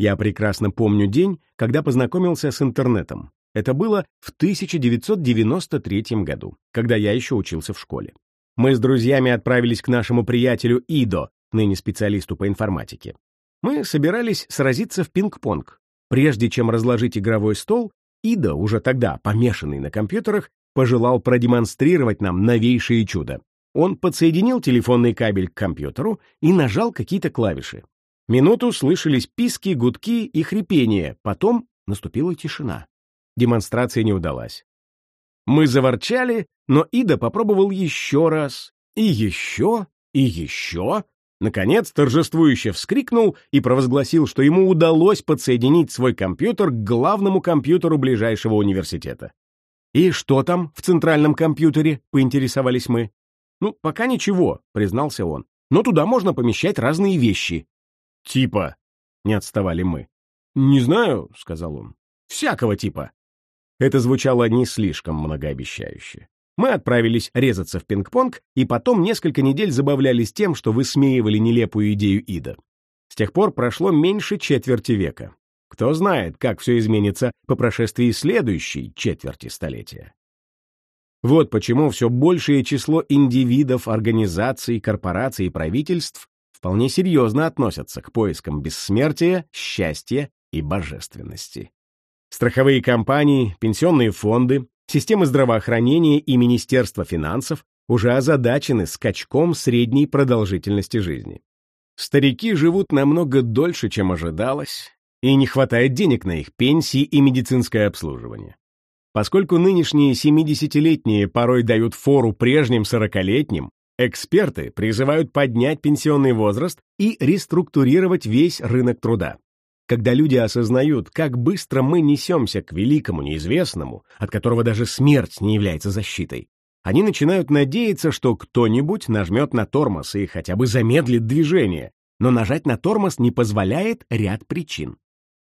Я прекрасно помню день, когда познакомился с интернетом. Это было в 1993 году, когда я еще учился в школе. Мы с друзьями отправились к нашему приятелю Идо, ныне специалисту по информатике. Мы собирались сразиться в пинг-понг. Прежде чем разложить игровой стол, Идо, уже тогда помешанный на компьютерах, пожелал продемонстрировать нам новейшее чудо. Он подсоединил телефонный кабель к компьютеру и нажал какие-то клавиши. Минуту слышались писки, гудки и хрипения, потом наступила тишина. Демонстрация не удалась. Мы заворчали, но Ида попробовал еще раз, и еще, и еще. Наконец, торжествующе вскрикнул и провозгласил, что ему удалось подсоединить свой компьютер к главному компьютеру ближайшего университета. «И что там в центральном компьютере?» — поинтересовались мы. «Ну, пока ничего», — признался он. «Но туда можно помещать разные вещи». «Типа?» — не отставали мы. «Не знаю», — сказал он. «Всякого типа». Это звучало не слишком многообещающе. Мы отправились резаться в пинг-понг, и потом несколько недель забавлялись тем, что высмеивали нелепую идею Ида. С тех пор прошло меньше четверти века. Кто знает, как все изменится по прошествии следующей четверти столетия. Вот почему все большее число индивидов, организаций, корпораций и правительств вполне серьезно относятся к поискам бессмертия, счастья и божественности. Страховые компании, пенсионные фонды, системы здравоохранения и Министерство финансов уже озадачены скачком средней продолжительности жизни. Старики живут намного дольше, чем ожидалось, и не хватает денег на их пенсии и медицинское обслуживание. Поскольку нынешние 70-летние порой дают фору прежним 40-летним, эксперты призывают поднять пенсионный возраст и реструктурировать весь рынок труда. Когда люди осознают, как быстро мы несемся к великому неизвестному, от которого даже смерть не является защитой, они начинают надеяться, что кто-нибудь нажмет на тормоз и хотя бы замедлит движение, но нажать на тормоз не позволяет ряд причин.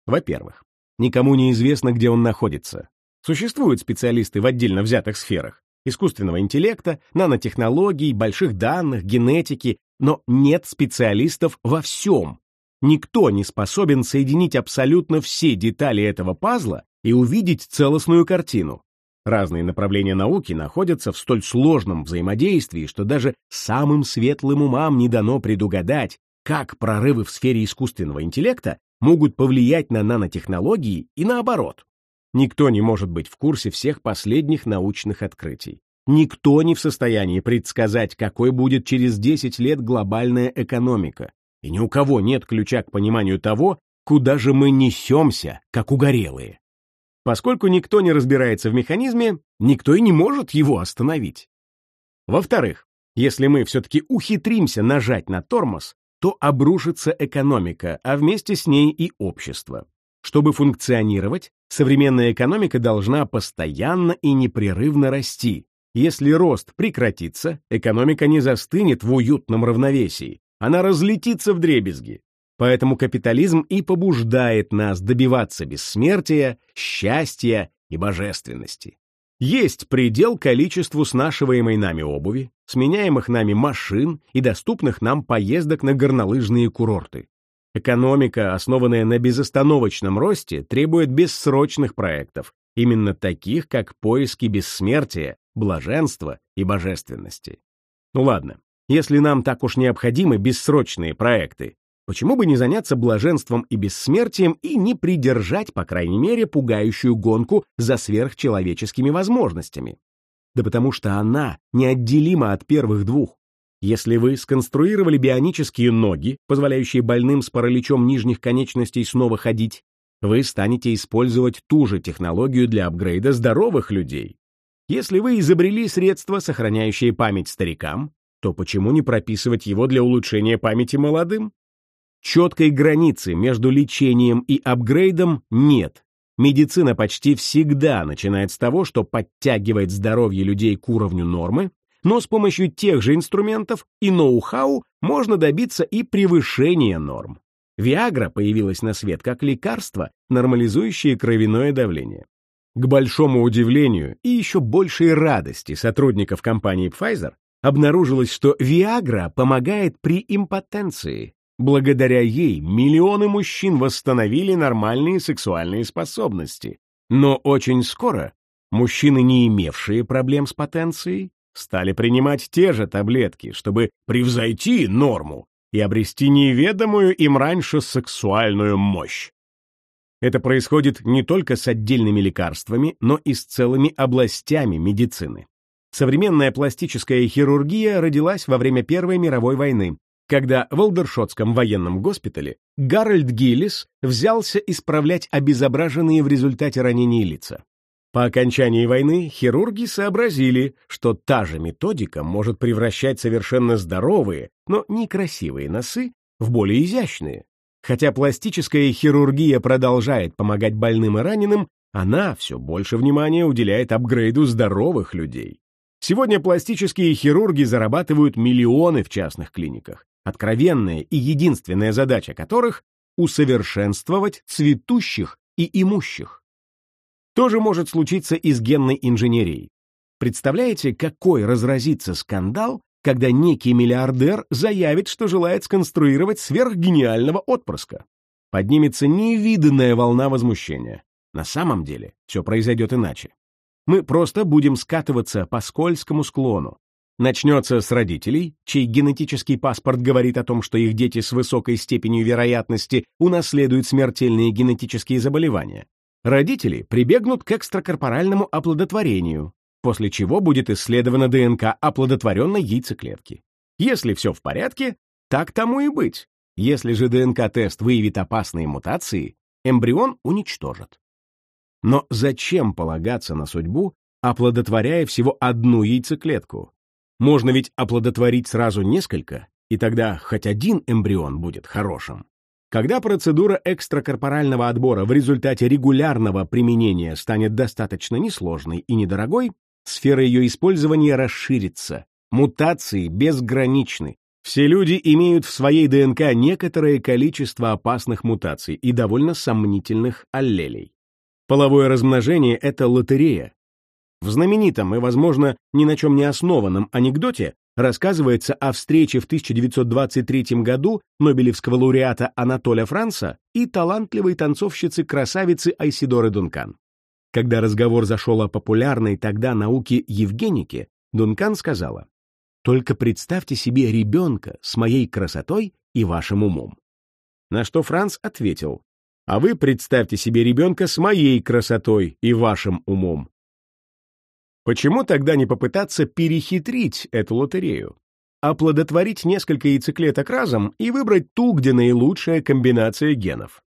Во-первых, никому не известно, где он находится. Существуют специалисты в отдельно взятых сферах искусственного интеллекта, нанотехнологий, больших данных, генетики, но нет специалистов во всем, Никто не способен соединить абсолютно все детали этого пазла и увидеть целостную картину. Разные направления науки находятся в столь сложном взаимодействии, что даже самым светлым умам не дано предугадать, как прорывы в сфере искусственного интеллекта могут повлиять на нанотехнологии и наоборот. Никто не может быть в курсе всех последних научных открытий. Никто не в состоянии предсказать, какой будет через 10 лет глобальная экономика и ни у кого нет ключа к пониманию того, куда же мы несемся, как угорелые. Поскольку никто не разбирается в механизме, никто и не может его остановить. Во-вторых, если мы все-таки ухитримся нажать на тормоз, то обрушится экономика, а вместе с ней и общество. Чтобы функционировать, современная экономика должна постоянно и непрерывно расти. Если рост прекратится, экономика не застынет в уютном равновесии, она разлетится в дребезги. Поэтому капитализм и побуждает нас добиваться бессмертия, счастья и божественности. Есть предел количеству снашиваемой нами обуви, сменяемых нами машин и доступных нам поездок на горнолыжные курорты. Экономика, основанная на безостановочном росте, требует бессрочных проектов, именно таких, как поиски бессмертия, блаженства и божественности. Ну ладно, если нам так уж необходимы бессрочные проекты, почему бы не заняться блаженством и бессмертием и не придержать, по крайней мере, пугающую гонку за сверхчеловеческими возможностями? Да потому что она неотделима от первых двух. Если вы сконструировали бионические ноги, позволяющие больным с параличом нижних конечностей снова ходить, вы станете использовать ту же технологию для апгрейда здоровых людей. Если вы изобрели средство, сохраняющее память старикам, то почему не прописывать его для улучшения памяти молодым? Четкой границы между лечением и апгрейдом нет. Медицина почти всегда начинает с того, что подтягивает здоровье людей к уровню нормы, но с помощью тех же инструментов и ноу-хау можно добиться и превышения норм. Виагра появилась на свет как лекарство, нормализующее кровяное давление. К большому удивлению и еще большей радости сотрудников компании Pfizer обнаружилось, что Виагра помогает при импотенции. Благодаря ей миллионы мужчин восстановили нормальные сексуальные способности. Но очень скоро мужчины, не имевшие проблем с потенцией, стали принимать те же таблетки, чтобы превзойти норму и обрести неведомую им раньше сексуальную мощь. Это происходит не только с отдельными лекарствами, но и с целыми областями медицины. Современная пластическая хирургия родилась во время Первой мировой войны, когда в Олдершотском военном госпитале Гарольд Гиллис взялся исправлять обезображенные в результате ранений лица. По окончании войны хирурги сообразили, что та же методика может превращать совершенно здоровые, но некрасивые носы в более изящные. Хотя пластическая хирургия продолжает помогать больным и раненым, она все больше внимания уделяет апгрейду здоровых людей. Сегодня пластические хирурги зарабатывают миллионы в частных клиниках, откровенная и единственная задача которых — усовершенствовать цветущих и имущих. То же может случиться и с генной инженерией. Представляете, какой разразится скандал, когда некий миллиардер заявит, что желает сконструировать сверхгениального отпрыска? Поднимется невиданная волна возмущения. На самом деле все произойдет иначе. Мы просто будем скатываться по скользкому склону. Начнется с родителей, чей генетический паспорт говорит о том, что их дети с высокой степенью вероятности унаследуют смертельные генетические заболевания. Родители прибегнут к экстракорпоральному оплодотворению, после чего будет исследована ДНК оплодотворенной яйцеклетки. Если все в порядке, так тому и быть. Если же ДНК-тест выявит опасные мутации, эмбрион уничтожат. Но зачем полагаться на судьбу, оплодотворяя всего одну яйцеклетку? Можно ведь оплодотворить сразу несколько, и тогда хоть один эмбрион будет хорошим. Когда процедура экстракорпорального отбора в результате регулярного применения станет достаточно несложной и недорогой, сфера ее использования расширится. Мутации безграничны. Все люди имеют в своей ДНК некоторое количество опасных мутаций и довольно сомнительных аллелей. Половое размножение — это лотерея. В знаменитом и, возможно, ни на чем не основанном анекдоте рассказывается о встрече в 1923 году Нобелевского лауреата Анатоля Франца и талантливой танцовщицы-красавицы Айсидоры Дункан. Когда разговор зашел о популярной тогда науке Евгенике, Дункан сказала, «Только представьте себе ребенка с моей красотой и вашим умом». На что Франц ответил, «А вы представьте себе ребенка с моей красотой и вашим умом. Почему тогда не попытаться перехитрить эту лотерею? Оплодотворить несколько яйцеклеток разом и выбрать ту, где наилучшая комбинация генов.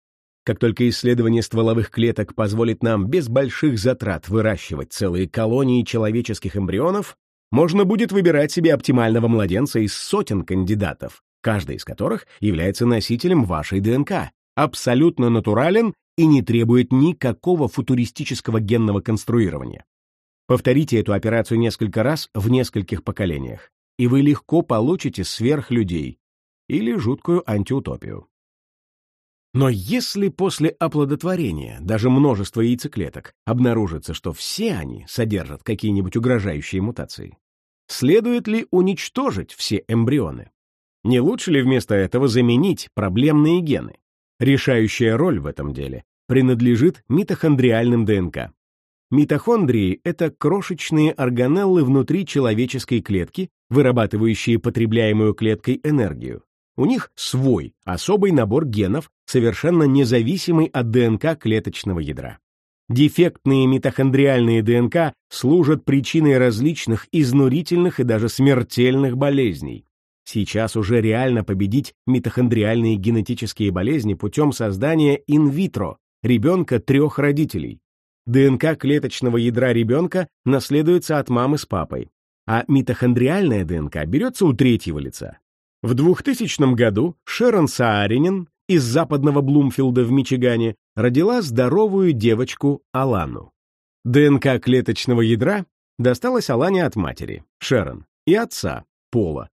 Как только исследование стволовых клеток позволит нам без больших затрат выращивать целые колонии человеческих эмбрионов, можно будет выбирать себе оптимального младенца из сотен кандидатов, каждый из которых является носителем вашей ДНК, абсолютно натурален и не требует никакого футуристического генного конструирования. Повторите эту операцию несколько раз в нескольких поколениях, и вы легко получите сверхлюдей или жуткую антиутопию. Но если после оплодотворения даже множество яйцеклеток обнаружится, что все они содержат какие-нибудь угрожающие мутации, следует ли уничтожить все эмбрионы? Не лучше ли вместо этого заменить проблемные гены? Решающая роль в этом деле принадлежит митохондриальным ДНК. Митохондрии — это крошечные органеллы внутри человеческой клетки, вырабатывающие потребляемую клеткой энергию. У них свой, особый набор генов, совершенно независимый от ДНК клеточного ядра. Дефектные митохондриальные ДНК служат причиной различных изнурительных и даже смертельных болезней. Сейчас уже реально победить митохондриальные генетические болезни путем создания инвитро, ребенка трех родителей. ДНК клеточного ядра ребенка наследуется от мамы с папой, а митохондриальная ДНК берется у третьего лица. В 2000 году Шерон Сааринин из западного Блумфилда в Мичигане родила здоровую девочку Алану. ДНК клеточного ядра досталась Алане от матери, Шерон, и отца, Пола.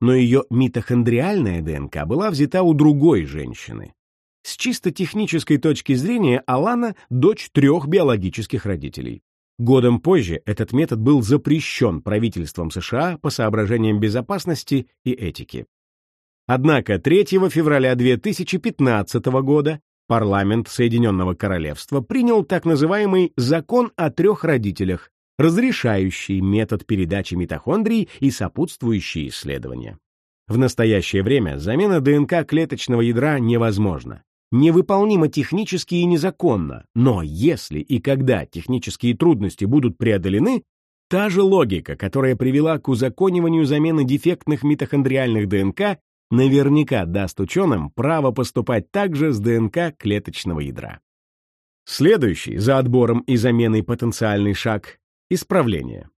Но ее митохондриальная ДНК была взята у другой женщины. С чисто технической точки зрения Алана — дочь трех биологических родителей. Годом позже этот метод был запрещен правительством США по соображениям безопасности и этики. Однако 3 февраля 2015 года парламент Соединенного Королевства принял так называемый «Закон о трех родителях», разрешающий метод передачи митохондрий и сопутствующие исследования. В настоящее время замена ДНК клеточного ядра невозможна невыполнимо технически и незаконно, но если и когда технические трудности будут преодолены, та же логика, которая привела к узакониванию замены дефектных митохондриальных ДНК, наверняка даст ученым право поступать также с ДНК клеточного ядра. Следующий за отбором и заменой потенциальный шаг — исправление.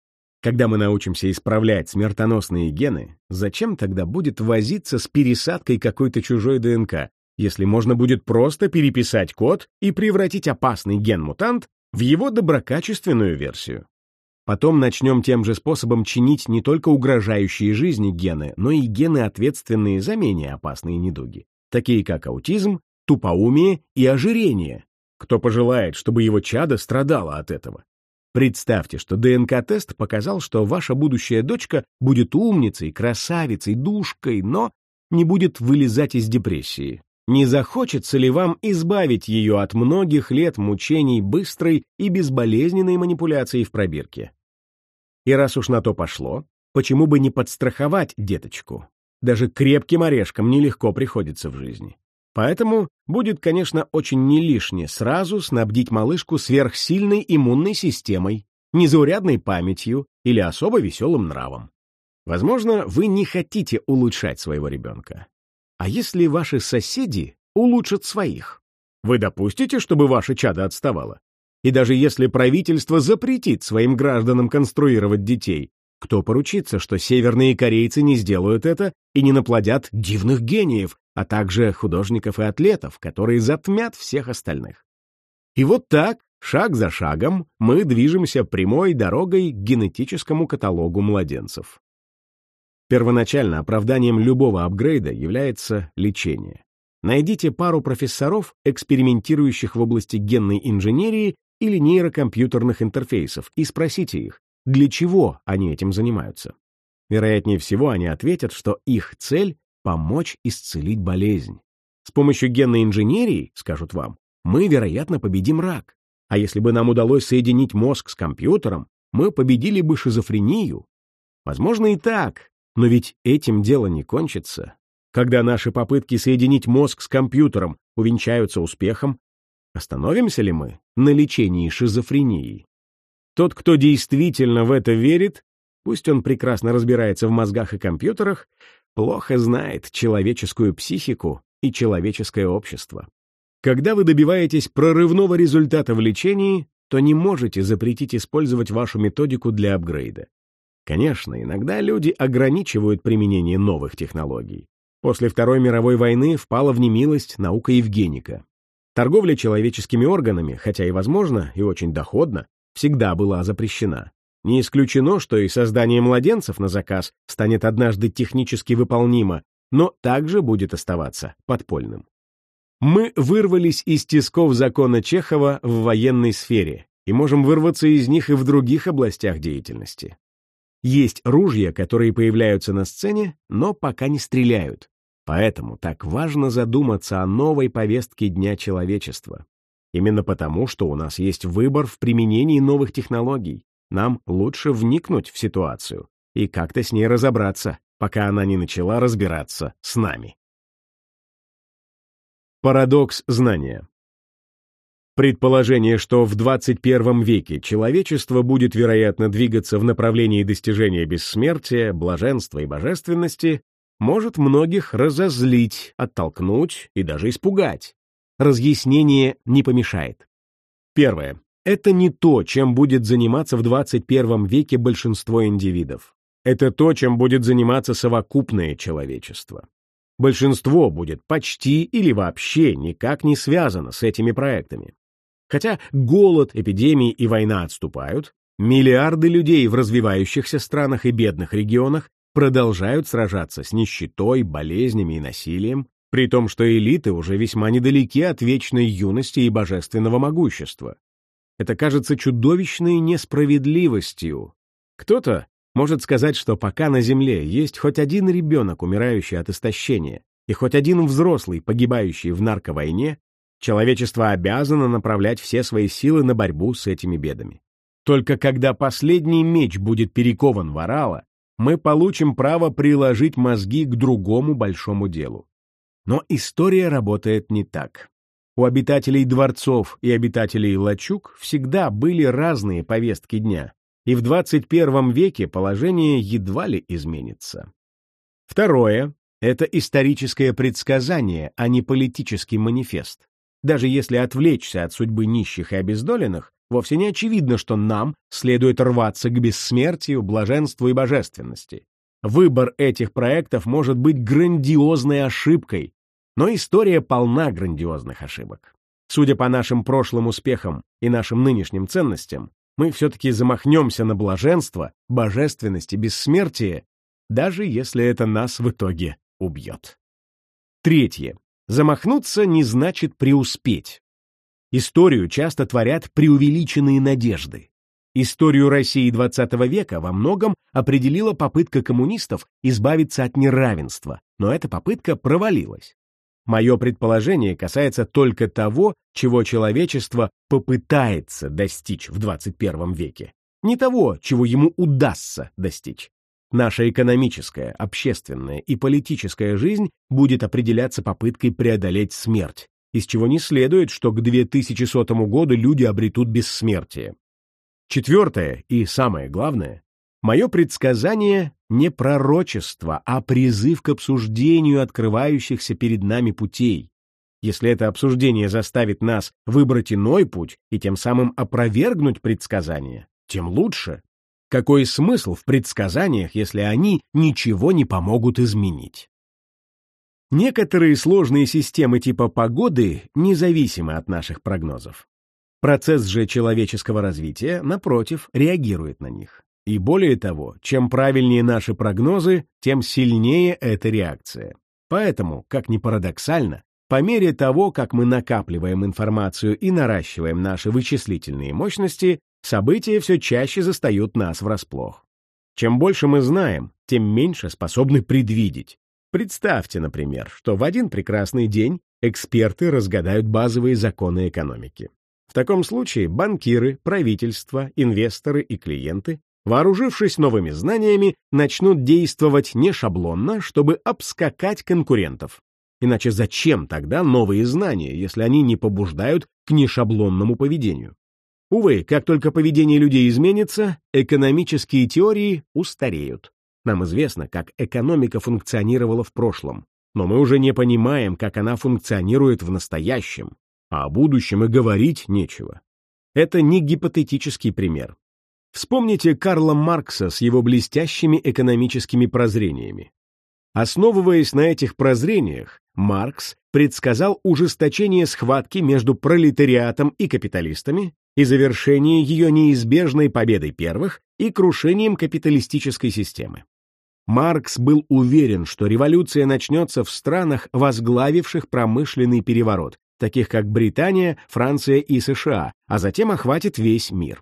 Когда мы научимся исправлять смертоносные гены, зачем тогда будет возиться с пересадкой какой-то чужой ДНК, если можно будет просто переписать код и превратить опасный ген-мутант в его доброкачественную версию. Потом начнем тем же способом чинить не только угрожающие жизни гены, но и гены, ответственные за менее опасные недуги, такие как аутизм, тупоумие и ожирение. Кто пожелает, чтобы его чадо страдало от этого? Представьте, что ДНК-тест показал, что ваша будущая дочка будет умницей, красавицей, душкой, но не будет вылезать из депрессии. Не захочется ли вам избавить ее от многих лет мучений быстрой и безболезненной манипуляции в пробирке? И раз уж на то пошло, почему бы не подстраховать деточку? Даже крепким орешкам нелегко приходится в жизни. Поэтому будет, конечно, очень не лишне сразу снабдить малышку сверхсильной иммунной системой, незаурядной памятью или особо веселым нравом. Возможно, вы не хотите улучшать своего ребенка. А если ваши соседи улучшат своих? Вы допустите, чтобы ваше чадо отставало? И даже если правительство запретит своим гражданам конструировать детей, кто поручится, что северные корейцы не сделают это и не наплодят дивных гениев, а также художников и атлетов, которые затмят всех остальных? И вот так, шаг за шагом, мы движемся прямой дорогой к генетическому каталогу младенцев. Первоначально оправданием любого апгрейда является лечение. Найдите пару профессоров, экспериментирующих в области генной инженерии или нейрокомпьютерных интерфейсов, и спросите их, для чего они этим занимаются. Вероятнее всего, они ответят, что их цель — помочь исцелить болезнь. С помощью генной инженерии, скажут вам, мы, вероятно, победим рак. А если бы нам удалось соединить мозг с компьютером, мы победили бы шизофрению. Возможно и так, но ведь этим дело не кончится. Когда наши попытки соединить мозг с компьютером увенчаются успехом, остановимся ли мы на лечении шизофрении? Тот, кто действительно в это верит, пусть он прекрасно разбирается в мозгах и компьютерах, плохо знает человеческую психику и человеческое общество. Когда вы добиваетесь прорывного результата в лечении, то не можете запретить использовать вашу методику для апгрейда. Конечно, иногда люди ограничивают применение новых технологий. После Второй мировой войны впала в немилость наука Евгеника. Торговля человеческими органами, хотя и возможно, и очень доходно, всегда была запрещена. Не исключено, что и создание младенцев на заказ станет однажды технически выполнимо, но также будет оставаться подпольным. Мы вырвались из тисков закона Чехова в военной сфере и можем вырваться из них и в других областях деятельности. Есть ружья, которые появляются на сцене, но пока не стреляют. Поэтому так важно задуматься о новой повестке Дня человечества. Именно потому, что у нас есть выбор в применении новых технологий. Нам лучше вникнуть в ситуацию и как-то с ней разобраться, пока она не начала разбираться с нами. Парадокс знания Предположение, что в 21 веке человечество будет, вероятно, двигаться в направлении достижения бессмертия, блаженства и божественности, может многих разозлить, оттолкнуть и даже испугать. Разъяснение не помешает. Первое. Это не то, чем будет заниматься в 21 веке большинство индивидов. Это то, чем будет заниматься совокупное человечество. Большинство будет почти или вообще никак не связано с этими проектами. Хотя голод, эпидемии и война отступают, миллиарды людей в развивающихся странах и бедных регионах продолжают сражаться с нищетой, болезнями и насилием, при том, что элиты уже весьма недалеки от вечной юности и божественного могущества. Это кажется чудовищной несправедливостью. Кто-то может сказать, что пока на Земле есть хоть один ребенок, умирающий от истощения, и хоть один взрослый, погибающий в нарковойне, Человечество обязано направлять все свои силы на борьбу с этими бедами. Только когда последний меч будет перекован в орала, мы получим право приложить мозги к другому большому делу. Но история работает не так. У обитателей дворцов и обитателей лачуг всегда были разные повестки дня, и в 21 веке положение едва ли изменится. Второе — это историческое предсказание, а не политический манифест. Даже если отвлечься от судьбы нищих и обездоленных, вовсе не очевидно, что нам следует рваться к бессмертию, блаженству и божественности. Выбор этих проектов может быть грандиозной ошибкой, но история полна грандиозных ошибок. Судя по нашим прошлым успехам и нашим нынешним ценностям, мы все-таки замахнемся на блаженство, божественность и бессмертие, даже если это нас в итоге убьет. Третье. Замахнуться не значит преуспеть. Историю часто творят преувеличенные надежды. Историю России XX века во многом определила попытка коммунистов избавиться от неравенства, но эта попытка провалилась. Мое предположение касается только того, чего человечество попытается достичь в 21 веке, не того, чего ему удастся достичь. Наша экономическая, общественная и политическая жизнь будет определяться попыткой преодолеть смерть, из чего не следует, что к 2100 году люди обретут бессмертие. Четвертое и самое главное, мое предсказание не пророчество, а призыв к обсуждению открывающихся перед нами путей. Если это обсуждение заставит нас выбрать иной путь и тем самым опровергнуть предсказание, тем лучше. Какой смысл в предсказаниях, если они ничего не помогут изменить? Некоторые сложные системы типа погоды независимы от наших прогнозов. Процесс же человеческого развития, напротив, реагирует на них. И более того, чем правильнее наши прогнозы, тем сильнее эта реакция. Поэтому, как ни парадоксально, по мере того, как мы накапливаем информацию и наращиваем наши вычислительные мощности, события все чаще застают нас врасплох. Чем больше мы знаем, тем меньше способны предвидеть. Представьте, например, что в один прекрасный день эксперты разгадают базовые законы экономики. В таком случае банкиры, правительства, инвесторы и клиенты, вооружившись новыми знаниями, начнут действовать не шаблонно, чтобы обскакать конкурентов. Иначе зачем тогда новые знания, если они не побуждают к нешаблонному поведению? Увы, как только поведение людей изменится, экономические теории устареют. Нам известно, как экономика функционировала в прошлом, но мы уже не понимаем, как она функционирует в настоящем, а о будущем и говорить нечего. Это не гипотетический пример. Вспомните Карла Маркса с его блестящими экономическими прозрениями. Основываясь на этих прозрениях, Маркс предсказал ужесточение схватки между пролетариатом и капиталистами и завершение ее неизбежной победой первых и крушением капиталистической системы. Маркс был уверен, что революция начнется в странах, возглавивших промышленный переворот, таких как Британия, Франция и США, а затем охватит весь мир.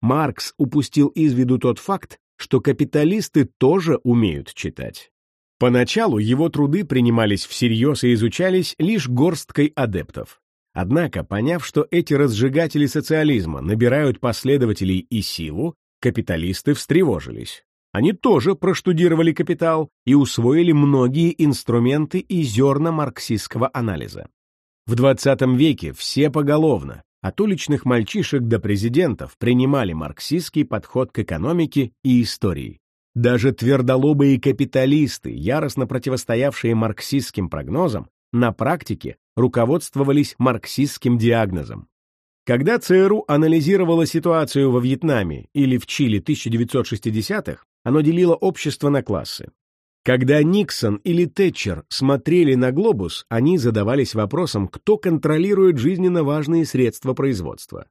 Маркс упустил из виду тот факт, что капиталисты тоже умеют читать. Поначалу его труды принимались всерьез и изучались лишь горсткой адептов. Однако, поняв, что эти разжигатели социализма набирают последователей и силу, капиталисты встревожились. Они тоже проштудировали капитал и усвоили многие инструменты и зерна марксистского анализа. В 20 веке все поголовно, от уличных мальчишек до президентов, принимали марксистский подход к экономике и истории. Даже твердолобые капиталисты, яростно противостоявшие марксистским прогнозам, на практике руководствовались марксистским диагнозом. Когда ЦРУ анализировало ситуацию во Вьетнаме или в Чили 1960-х, оно делило общество на классы. Когда Никсон или Тэтчер смотрели на глобус, они задавались вопросом, кто контролирует жизненно важные средства производства.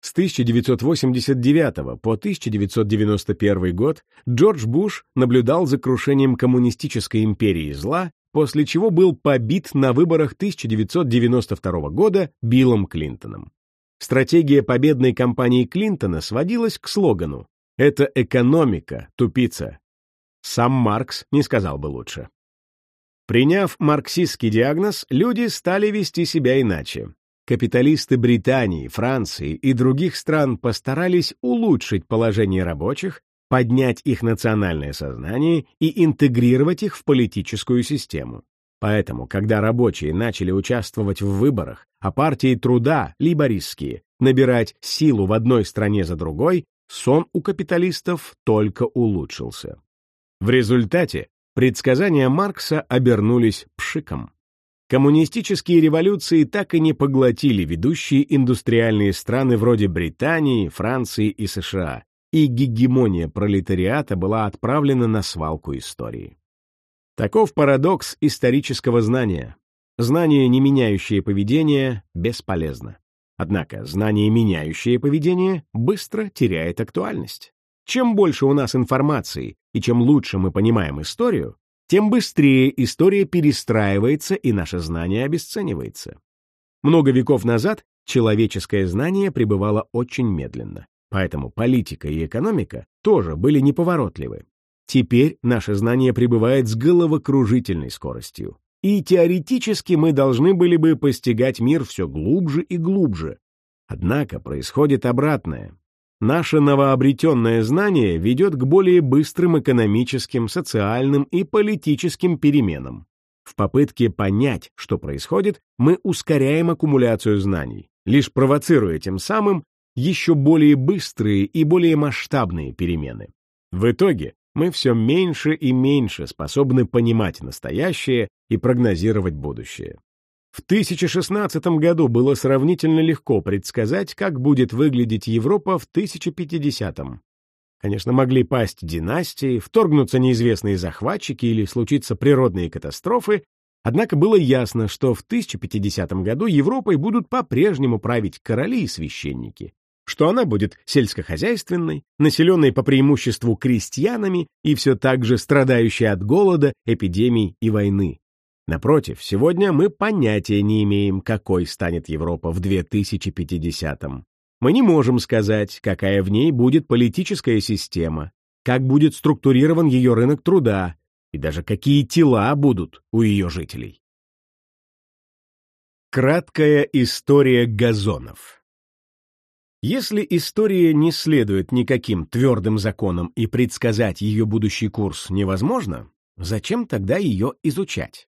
С 1989 по 1991 год Джордж Буш наблюдал за крушением коммунистической империи зла, после чего был побит на выборах 1992 года Биллом Клинтоном. Стратегия победной кампании Клинтона сводилась к слогану «Это экономика, тупица». Сам Маркс не сказал бы лучше. Приняв марксистский диагноз, люди стали вести себя иначе. Капиталисты Британии, Франции и других стран постарались улучшить положение рабочих, поднять их национальное сознание и интегрировать их в политическую систему. Поэтому, когда рабочие начали участвовать в выборах, а партии труда, либористские, набирать силу в одной стране за другой, сон у капиталистов только улучшился. В результате предсказания Маркса обернулись пшиком. Коммунистические революции так и не поглотили ведущие индустриальные страны вроде Британии, Франции и США, и гегемония пролетариата была отправлена на свалку истории. Таков парадокс исторического знания. Знание, не меняющее поведение, бесполезно. Однако знание, меняющее поведение, быстро теряет актуальность. Чем больше у нас информации и чем лучше мы понимаем историю, тем быстрее история перестраивается и наше знание обесценивается. Много веков назад человеческое знание пребывало очень медленно, поэтому политика и экономика тоже были неповоротливы. Теперь наше знание пребывает с головокружительной скоростью, и теоретически мы должны были бы постигать мир все глубже и глубже. Однако происходит обратное. Наше новообретенное знание ведет к более быстрым экономическим, социальным и политическим переменам. В попытке понять, что происходит, мы ускоряем аккумуляцию знаний, лишь провоцируя тем самым еще более быстрые и более масштабные перемены. В итоге мы все меньше и меньше способны понимать настоящее и прогнозировать будущее. В 1016 году было сравнительно легко предсказать, как будет выглядеть Европа в 1050-м. Конечно, могли пасть династии, вторгнуться неизвестные захватчики или случиться природные катастрофы, однако было ясно, что в 1050 году Европой будут по-прежнему править короли и священники, что она будет сельскохозяйственной, населенной по преимуществу крестьянами и все так же страдающей от голода, эпидемий и войны. Напротив, сегодня мы понятия не имеем, какой станет Европа в 2050-м. Мы не можем сказать, какая в ней будет политическая система, как будет структурирован ее рынок труда и даже какие тела будут у ее жителей. Краткая история газонов Если история не следует никаким твердым законам и предсказать ее будущий курс невозможно, зачем тогда ее изучать?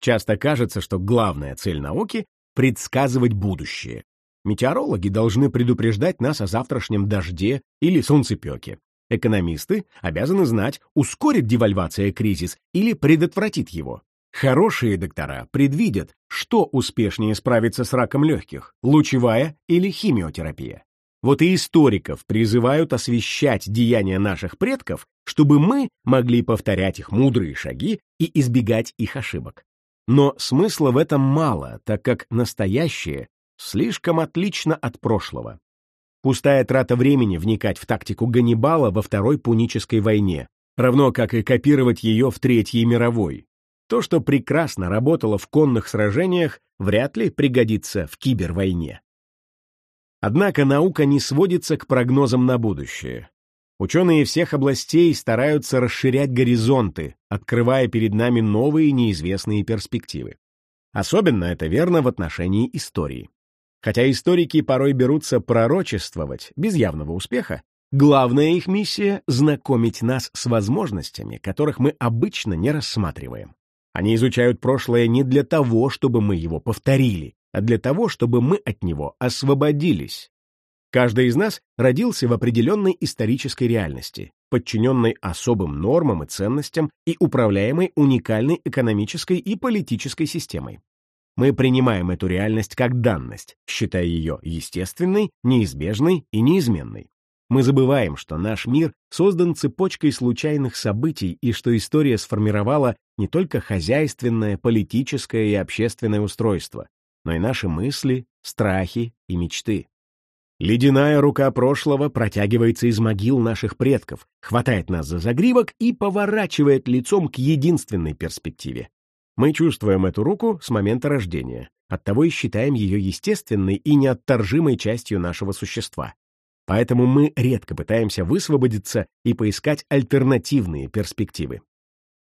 Часто кажется, что главная цель науки — предсказывать будущее. Метеорологи должны предупреждать нас о завтрашнем дожде или солнцепеке. Экономисты обязаны знать, ускорит девальвация кризис или предотвратит его. Хорошие доктора предвидят, что успешнее справиться с раком легких – лучевая или химиотерапия. Вот и историков призывают освещать деяния наших предков, чтобы мы могли повторять их мудрые шаги и избегать их ошибок. Но смысла в этом мало, так как настоящее слишком отлично от прошлого. Пустая трата времени вникать в тактику Ганнибала во Второй Пунической войне, равно как и копировать ее в Третьей мировой. То, что прекрасно работало в конных сражениях, вряд ли пригодится в кибервойне. Однако наука не сводится к прогнозам на будущее. Ученые всех областей стараются расширять горизонты, открывая перед нами новые неизвестные перспективы. Особенно это верно в отношении истории. Хотя историки порой берутся пророчествовать без явного успеха, главная их миссия — знакомить нас с возможностями, которых мы обычно не рассматриваем. Они изучают прошлое не для того, чтобы мы его повторили, а для того, чтобы мы от него освободились. Каждый из нас родился в определенной исторической реальности, подчиненной особым нормам и ценностям и управляемой уникальной экономической и политической системой. Мы принимаем эту реальность как данность, считая ее естественной, неизбежной и неизменной. Мы забываем, что наш мир создан цепочкой случайных событий и что история сформировала не только хозяйственное, политическое и общественное устройство, но и наши мысли, страхи и мечты. Ледяная рука прошлого протягивается из могил наших предков, хватает нас за загривок и поворачивает лицом к единственной перспективе. Мы чувствуем эту руку с момента рождения, оттого и считаем ее естественной и неотторжимой частью нашего существа. Поэтому мы редко пытаемся высвободиться и поискать альтернативные перспективы.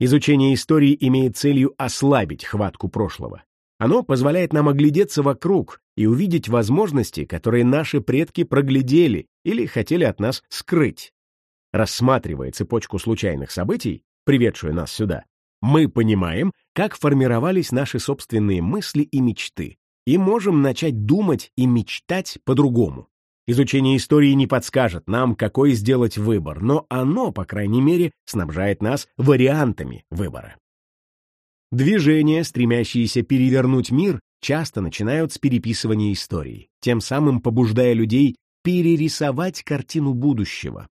Изучение истории имеет целью ослабить хватку прошлого. Оно позволяет нам оглядеться вокруг и увидеть возможности, которые наши предки проглядели или хотели от нас скрыть. Рассматривая цепочку случайных событий, приведшую нас сюда, мы понимаем, как формировались наши собственные мысли и мечты, и можем начать думать и мечтать по-другому. Изучение истории не подскажет нам, какой сделать выбор, но оно, по крайней мере, снабжает нас вариантами выбора. Движения, стремящиеся перевернуть мир, часто начинают с переписывания истории, тем самым побуждая людей перерисовать картину будущего.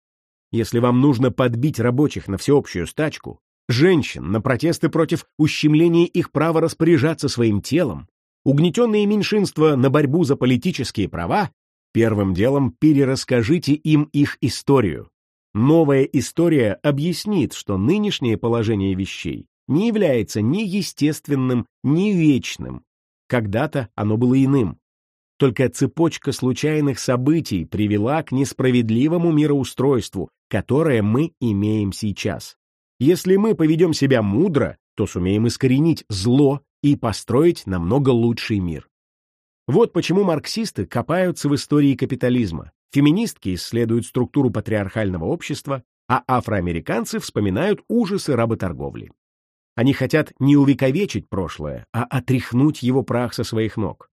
Если вам нужно подбить рабочих на всеобщую стачку, женщин на протесты против ущемления их права распоряжаться своим телом, угнетенные меньшинства на борьбу за политические права, первым делом перерасскажите им их историю. Новая история объяснит, что нынешнее положение вещей не является ни естественным, ни вечным. Когда-то оно было иным. Только цепочка случайных событий привела к несправедливому мироустройству, которое мы имеем сейчас. Если мы поведем себя мудро, то сумеем искоренить зло и построить намного лучший мир. Вот почему марксисты копаются в истории капитализма, феминистки исследуют структуру патриархального общества, а афроамериканцы вспоминают ужасы работорговли. Они хотят не увековечить прошлое, а отряхнуть его прах со своих ног.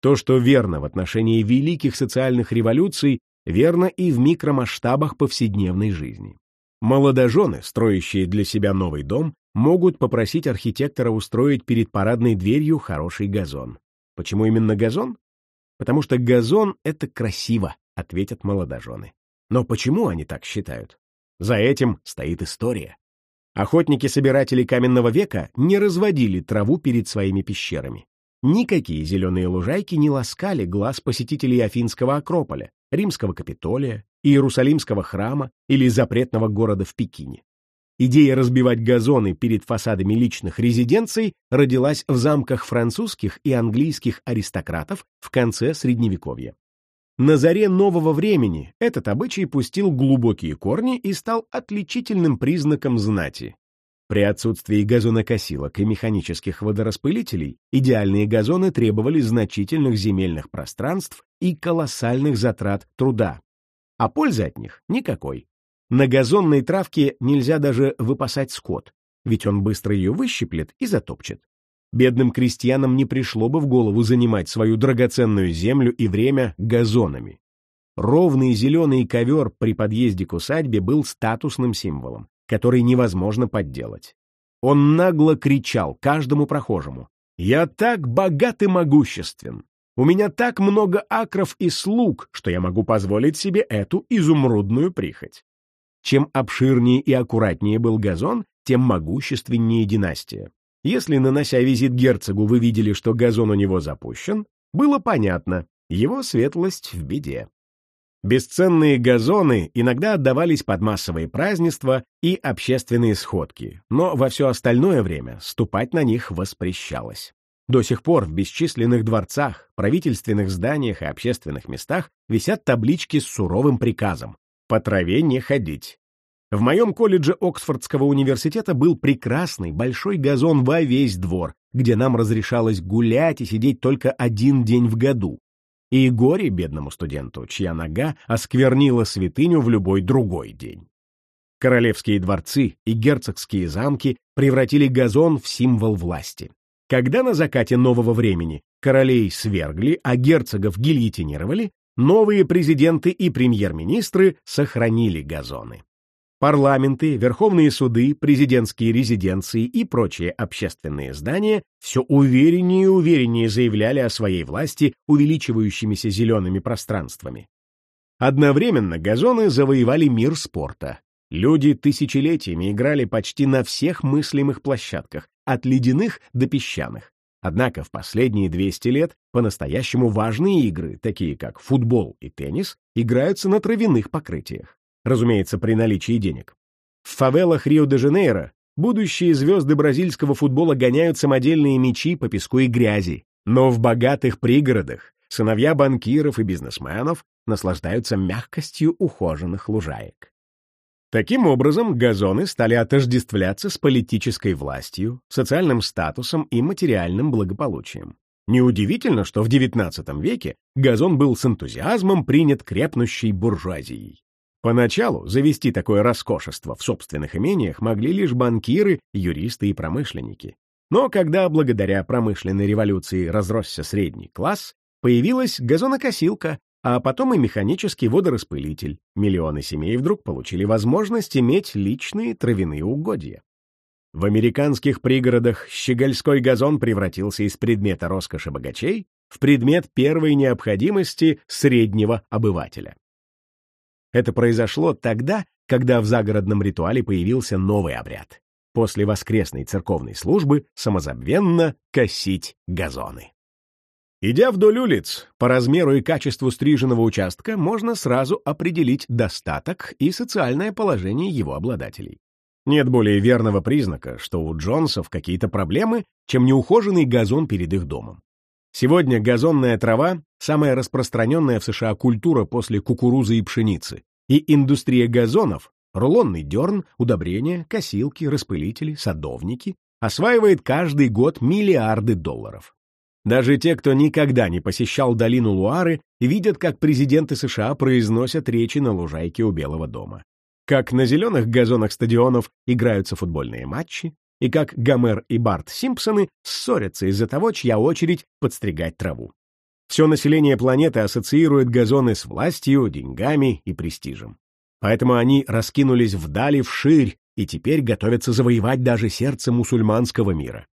То, что верно в отношении великих социальных революций, верно и в микромасштабах повседневной жизни. Молодожены, строящие для себя новый дом, могут попросить архитектора устроить перед парадной дверью хороший газон. Почему именно газон? Потому что газон — это красиво, ответят молодожены. Но почему они так считают? За этим стоит история. Охотники-собиратели каменного века не разводили траву перед своими пещерами. Никакие зеленые лужайки не ласкали глаз посетителей Афинского Акрополя, Римского Капитолия, Иерусалимского храма или запретного города в Пекине. Идея разбивать газоны перед фасадами личных резиденций родилась в замках французских и английских аристократов в конце Средневековья. На заре нового времени этот обычай пустил глубокие корни и стал отличительным признаком знати. При отсутствии газонокосилок и механических водораспылителей идеальные газоны требовали значительных земельных пространств и колоссальных затрат труда. А пользы от них никакой. На газонной травке нельзя даже выпасать скот, ведь он быстро ее выщиплет и затопчет. Бедным крестьянам не пришло бы в голову занимать свою драгоценную землю и время газонами. Ровный зеленый ковер при подъезде к усадьбе был статусным символом, который невозможно подделать. Он нагло кричал каждому прохожему. «Я так богат и могуществен! У меня так много акров и слуг, что я могу позволить себе эту изумрудную прихоть!» Чем обширнее и аккуратнее был газон, тем могущественнее династия. Если, нанося визит герцогу, вы видели, что газон у него запущен, было понятно, его светлость в беде. Бесценные газоны иногда отдавались под массовые празднества и общественные сходки, но во все остальное время ступать на них воспрещалось. До сих пор в бесчисленных дворцах, правительственных зданиях и общественных местах висят таблички с суровым приказом «По траве не ходить». В моем колледже Оксфордского университета был прекрасный большой газон во весь двор, где нам разрешалось гулять и сидеть только один день в году. И горе бедному студенту, чья нога осквернила святыню в любой другой день. Королевские дворцы и герцогские замки превратили газон в символ власти. Когда на закате нового времени королей свергли, а герцогов гильотинировали, новые президенты и премьер-министры сохранили газоны. Парламенты, верховные суды, президентские резиденции и прочие общественные здания все увереннее и увереннее заявляли о своей власти увеличивающимися зелеными пространствами. Одновременно газоны завоевали мир спорта. Люди тысячелетиями играли почти на всех мыслимых площадках, от ледяных до песчаных. Однако в последние 200 лет по-настоящему важные игры, такие как футбол и теннис, играются на травяных покрытиях разумеется, при наличии денег. В фавелах Рио-де-Жанейро будущие звезды бразильского футбола гоняют самодельные мячи по песку и грязи, но в богатых пригородах сыновья банкиров и бизнесменов наслаждаются мягкостью ухоженных лужаек. Таким образом, газоны стали отождествляться с политической властью, социальным статусом и материальным благополучием. Неудивительно, что в XIX веке газон был с энтузиазмом принят крепнущей буржуазией. Поначалу завести такое роскошество в собственных имениях могли лишь банкиры, юристы и промышленники. Но когда благодаря промышленной революции разросся средний класс, появилась газонокосилка, а потом и механический водораспылитель. Миллионы семей вдруг получили возможность иметь личные травяные угодья. В американских пригородах щегольской газон превратился из предмета роскоши богачей в предмет первой необходимости среднего обывателя. Это произошло тогда, когда в загородном ритуале появился новый обряд. После воскресной церковной службы самозабвенно косить газоны. Идя вдоль улиц, по размеру и качеству стриженного участка можно сразу определить достаток и социальное положение его обладателей. Нет более верного признака, что у Джонсов какие-то проблемы, чем неухоженный газон перед их домом. Сегодня газонная трава – самая распространенная в США культура после кукурузы и пшеницы, и индустрия газонов – рулонный дерн, удобрения, косилки, распылители, садовники – осваивает каждый год миллиарды долларов. Даже те, кто никогда не посещал долину Луары, видят, как президенты США произносят речи на лужайке у Белого дома. Как на зеленых газонах стадионов играются футбольные матчи, и как Гомер и Барт Симпсоны ссорятся из-за того, чья очередь подстригать траву. Все население планеты ассоциирует газоны с властью, деньгами и престижем. Поэтому они раскинулись вдали вширь и теперь готовятся завоевать даже сердце мусульманского мира.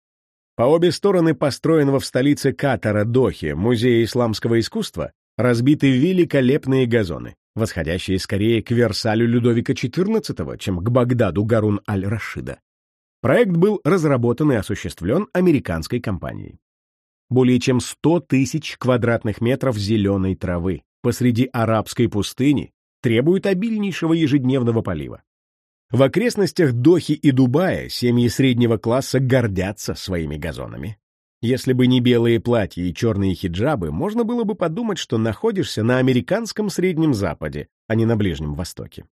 По обе стороны построенного в столице Катара Дохи музея исламского искусства разбиты великолепные газоны, восходящие скорее к Версалю Людовика XIV, чем к Багдаду Гарун аль-Рашида. Проект был разработан и осуществлен американской компанией. Более чем 100 тысяч квадратных метров зеленой травы посреди арабской пустыни требуют обильнейшего ежедневного полива. В окрестностях Дохи и Дубая семьи среднего класса гордятся своими газонами. Если бы не белые платья и черные хиджабы, можно было бы подумать, что находишься на американском Среднем Западе, а не на Ближнем Востоке.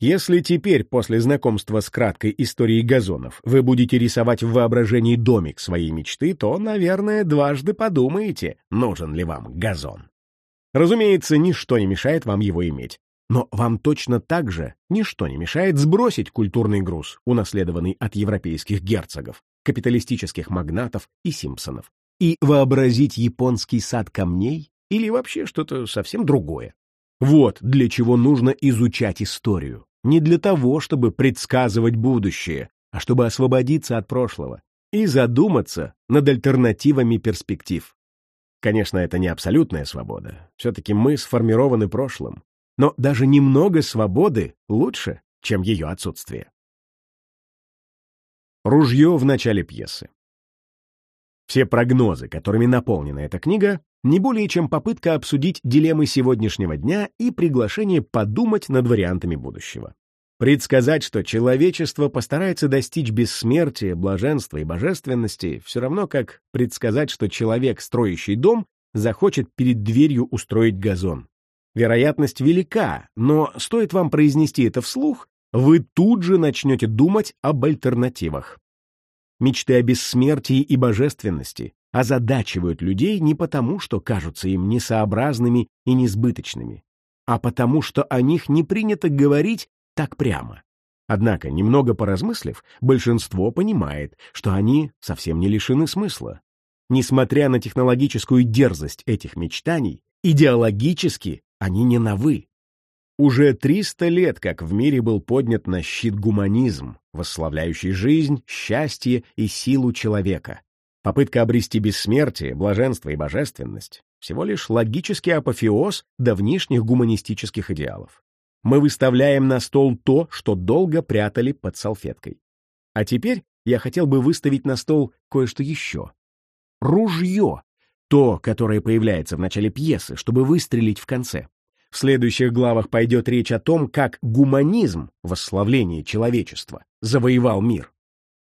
Если теперь, после знакомства с краткой историей газонов, вы будете рисовать в воображении домик своей мечты, то, наверное, дважды подумаете, нужен ли вам газон. Разумеется, ничто не мешает вам его иметь. Но вам точно так же ничто не мешает сбросить культурный груз, унаследованный от европейских герцогов, капиталистических магнатов и симпсонов, и вообразить японский сад камней или вообще что-то совсем другое. Вот для чего нужно изучать историю не для того, чтобы предсказывать будущее, а чтобы освободиться от прошлого и задуматься над альтернативами перспектив. Конечно, это не абсолютная свобода. Все-таки мы сформированы прошлым. Но даже немного свободы лучше, чем ее отсутствие. Ружье в начале пьесы. Все прогнозы, которыми наполнена эта книга, не более чем попытка обсудить дилеммы сегодняшнего дня и приглашение подумать над вариантами будущего. Предсказать, что человечество постарается достичь бессмертия, блаженства и божественности, все равно как предсказать, что человек, строящий дом, захочет перед дверью устроить газон. Вероятность велика, но стоит вам произнести это вслух, вы тут же начнете думать об альтернативах. Мечты о бессмертии и божественности озадачивают людей не потому, что кажутся им несообразными и несбыточными, а потому, что о них не принято говорить так прямо. Однако, немного поразмыслив, большинство понимает, что они совсем не лишены смысла. Несмотря на технологическую дерзость этих мечтаний, идеологически они не новы. Уже 300 лет, как в мире был поднят на щит гуманизм, восславляющий жизнь, счастье и силу человека. Попытка обрести бессмертие, блаженство и божественность — всего лишь логический апофеоз давнишних гуманистических идеалов. Мы выставляем на стол то, что долго прятали под салфеткой. А теперь я хотел бы выставить на стол кое-что еще. Ружье. То, которое появляется в начале пьесы, чтобы выстрелить в конце. В следующих главах пойдет речь о том, как гуманизм, восславление человечества, завоевал мир.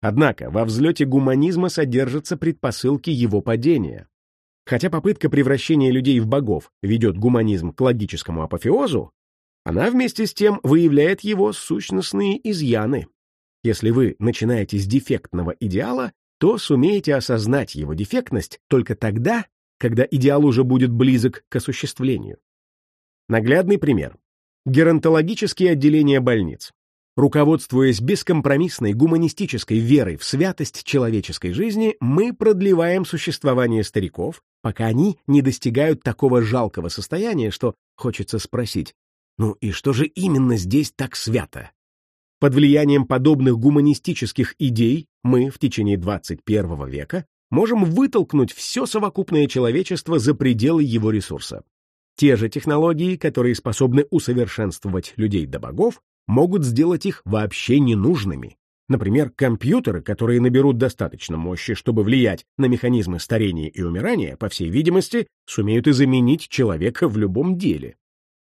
Однако во взлете гуманизма содержатся предпосылки его падения. Хотя попытка превращения людей в богов ведет гуманизм к логическому апофеозу, она вместе с тем выявляет его сущностные изъяны. Если вы начинаете с дефектного идеала, то сумеете осознать его дефектность только тогда, когда идеал уже будет близок к осуществлению. Наглядный пример. Геронтологические отделения больниц. Руководствуясь бескомпромиссной гуманистической верой в святость человеческой жизни, мы продлеваем существование стариков, пока они не достигают такого жалкого состояния, что хочется спросить, ну и что же именно здесь так свято? Под влиянием подобных гуманистических идей мы в течение 21 века можем вытолкнуть все совокупное человечество за пределы его ресурса. Те же технологии, которые способны усовершенствовать людей до богов, могут сделать их вообще ненужными. Например, компьютеры, которые наберут достаточно мощи, чтобы влиять на механизмы старения и умирания, по всей видимости, сумеют и заменить человека в любом деле.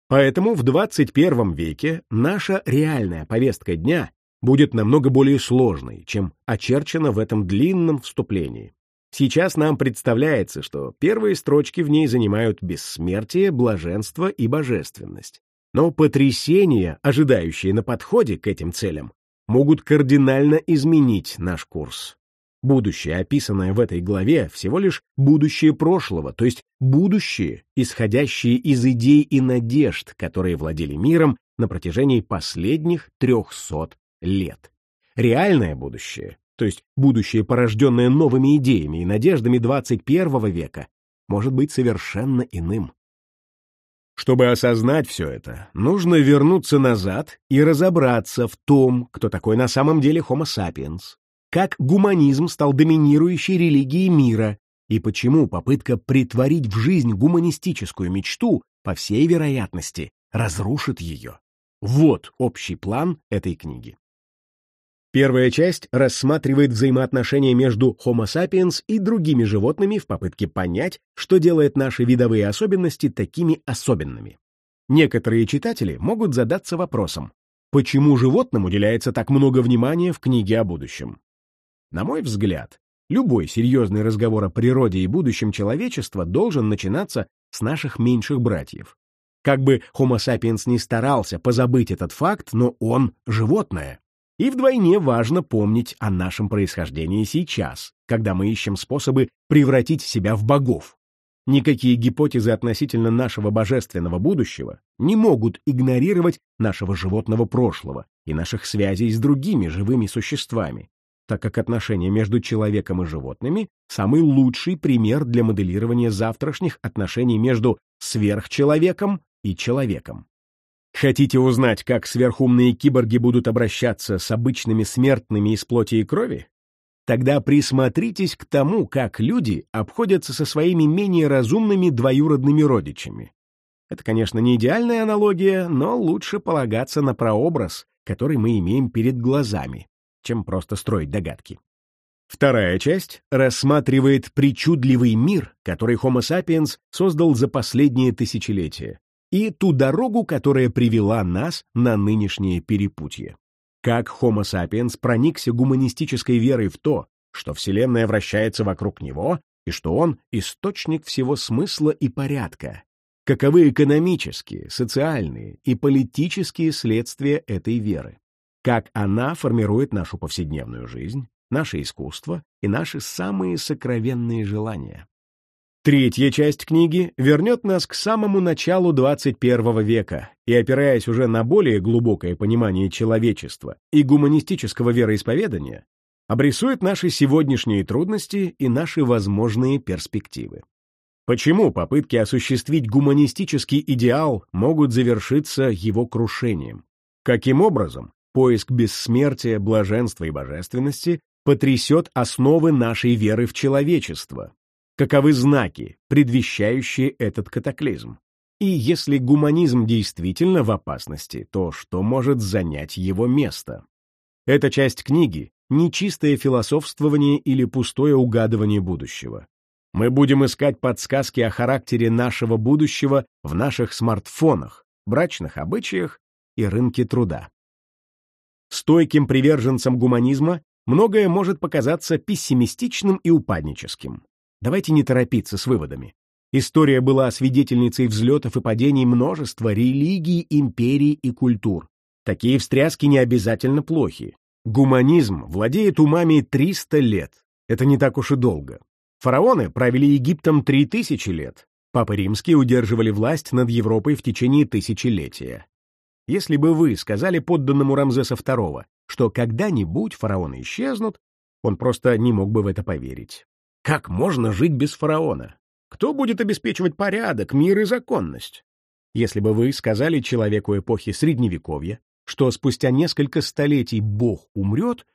Поэтому в 21 веке наша реальная повестка дня будет намного более сложной, чем очерчена в этом длинном вступлении. Сейчас нам представляется, что первые строчки в ней занимают бессмертие, блаженство и божественность. Но потрясения, ожидающие на подходе к этим целям, могут кардинально изменить наш курс. Будущее, описанное в этой главе, всего лишь будущее прошлого, то есть будущее, исходящее из идей и надежд, которые владели миром на протяжении последних трехсот лет. Реальное будущее то есть будущее, порожденное новыми идеями и надеждами 21 века, может быть совершенно иным. Чтобы осознать все это, нужно вернуться назад и разобраться в том, кто такой на самом деле Homo sapiens, как гуманизм стал доминирующей религией мира и почему попытка притворить в жизнь гуманистическую мечту, по всей вероятности, разрушит ее. Вот общий план этой книги. Первая часть рассматривает взаимоотношения между Homo sapiens и другими животными в попытке понять, что делает наши видовые особенности такими особенными. Некоторые читатели могут задаться вопросом, почему животным уделяется так много внимания в книге о будущем? На мой взгляд, любой серьезный разговор о природе и будущем человечества должен начинаться с наших меньших братьев. Как бы Homo sapiens не старался позабыть этот факт, но он — животное. И вдвойне важно помнить о нашем происхождении сейчас, когда мы ищем способы превратить себя в богов. Никакие гипотезы относительно нашего божественного будущего не могут игнорировать нашего животного прошлого и наших связей с другими живыми существами, так как отношения между человеком и животными — самый лучший пример для моделирования завтрашних отношений между сверхчеловеком и человеком. Хотите узнать, как сверхумные киборги будут обращаться с обычными смертными из плоти и крови? Тогда присмотритесь к тому, как люди обходятся со своими менее разумными двоюродными родичами. Это, конечно, не идеальная аналогия, но лучше полагаться на прообраз, который мы имеем перед глазами, чем просто строить догадки. Вторая часть рассматривает причудливый мир, который Homo sapiens создал за последние тысячелетия, и ту дорогу, которая привела нас на нынешнее перепутье. Как Homo sapiens проникся гуманистической верой в то, что Вселенная вращается вокруг него и что он — источник всего смысла и порядка. Каковы экономические, социальные и политические следствия этой веры? Как она формирует нашу повседневную жизнь, наше искусство и наши самые сокровенные желания. Третья часть книги вернет нас к самому началу 21 века и, опираясь уже на более глубокое понимание человечества и гуманистического вероисповедания, обрисует наши сегодняшние трудности и наши возможные перспективы. Почему попытки осуществить гуманистический идеал могут завершиться его крушением? Каким образом поиск бессмертия, блаженства и божественности потрясет основы нашей веры в человечество, каковы знаки, предвещающие этот катаклизм. И если гуманизм действительно в опасности, то что может занять его место? Эта часть книги — не чистое философствование или пустое угадывание будущего. Мы будем искать подсказки о характере нашего будущего в наших смартфонах, брачных обычаях и рынке труда. Стойким приверженцам гуманизма многое может показаться пессимистичным и упадническим. Давайте не торопиться с выводами. История была свидетельницей взлетов и падений множества религий, империй и культур. Такие встряски не обязательно плохи. Гуманизм владеет умами 300 лет. Это не так уж и долго. Фараоны правили Египтом 3000 лет. Папы римские удерживали власть над Европой в течение тысячелетия. Если бы вы сказали подданному Рамзеса II, что когда-нибудь фараоны исчезнут, он просто не мог бы в это поверить. Как можно жить без фараона? Кто будет обеспечивать порядок, мир и законность? Если бы вы сказали человеку эпохи Средневековья, что спустя несколько столетий Бог умрет,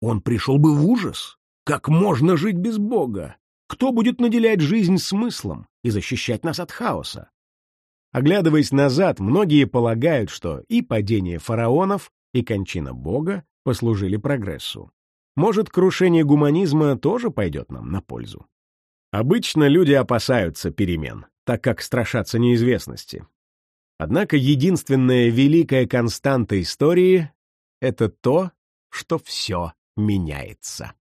он пришел бы в ужас. Как можно жить без Бога? Кто будет наделять жизнь смыслом и защищать нас от хаоса? Оглядываясь назад, многие полагают, что и падение фараонов, и кончина Бога послужили прогрессу. Может, крушение гуманизма тоже пойдет нам на пользу? Обычно люди опасаются перемен, так как страшатся неизвестности. Однако единственная великая константа истории — это то, что все меняется.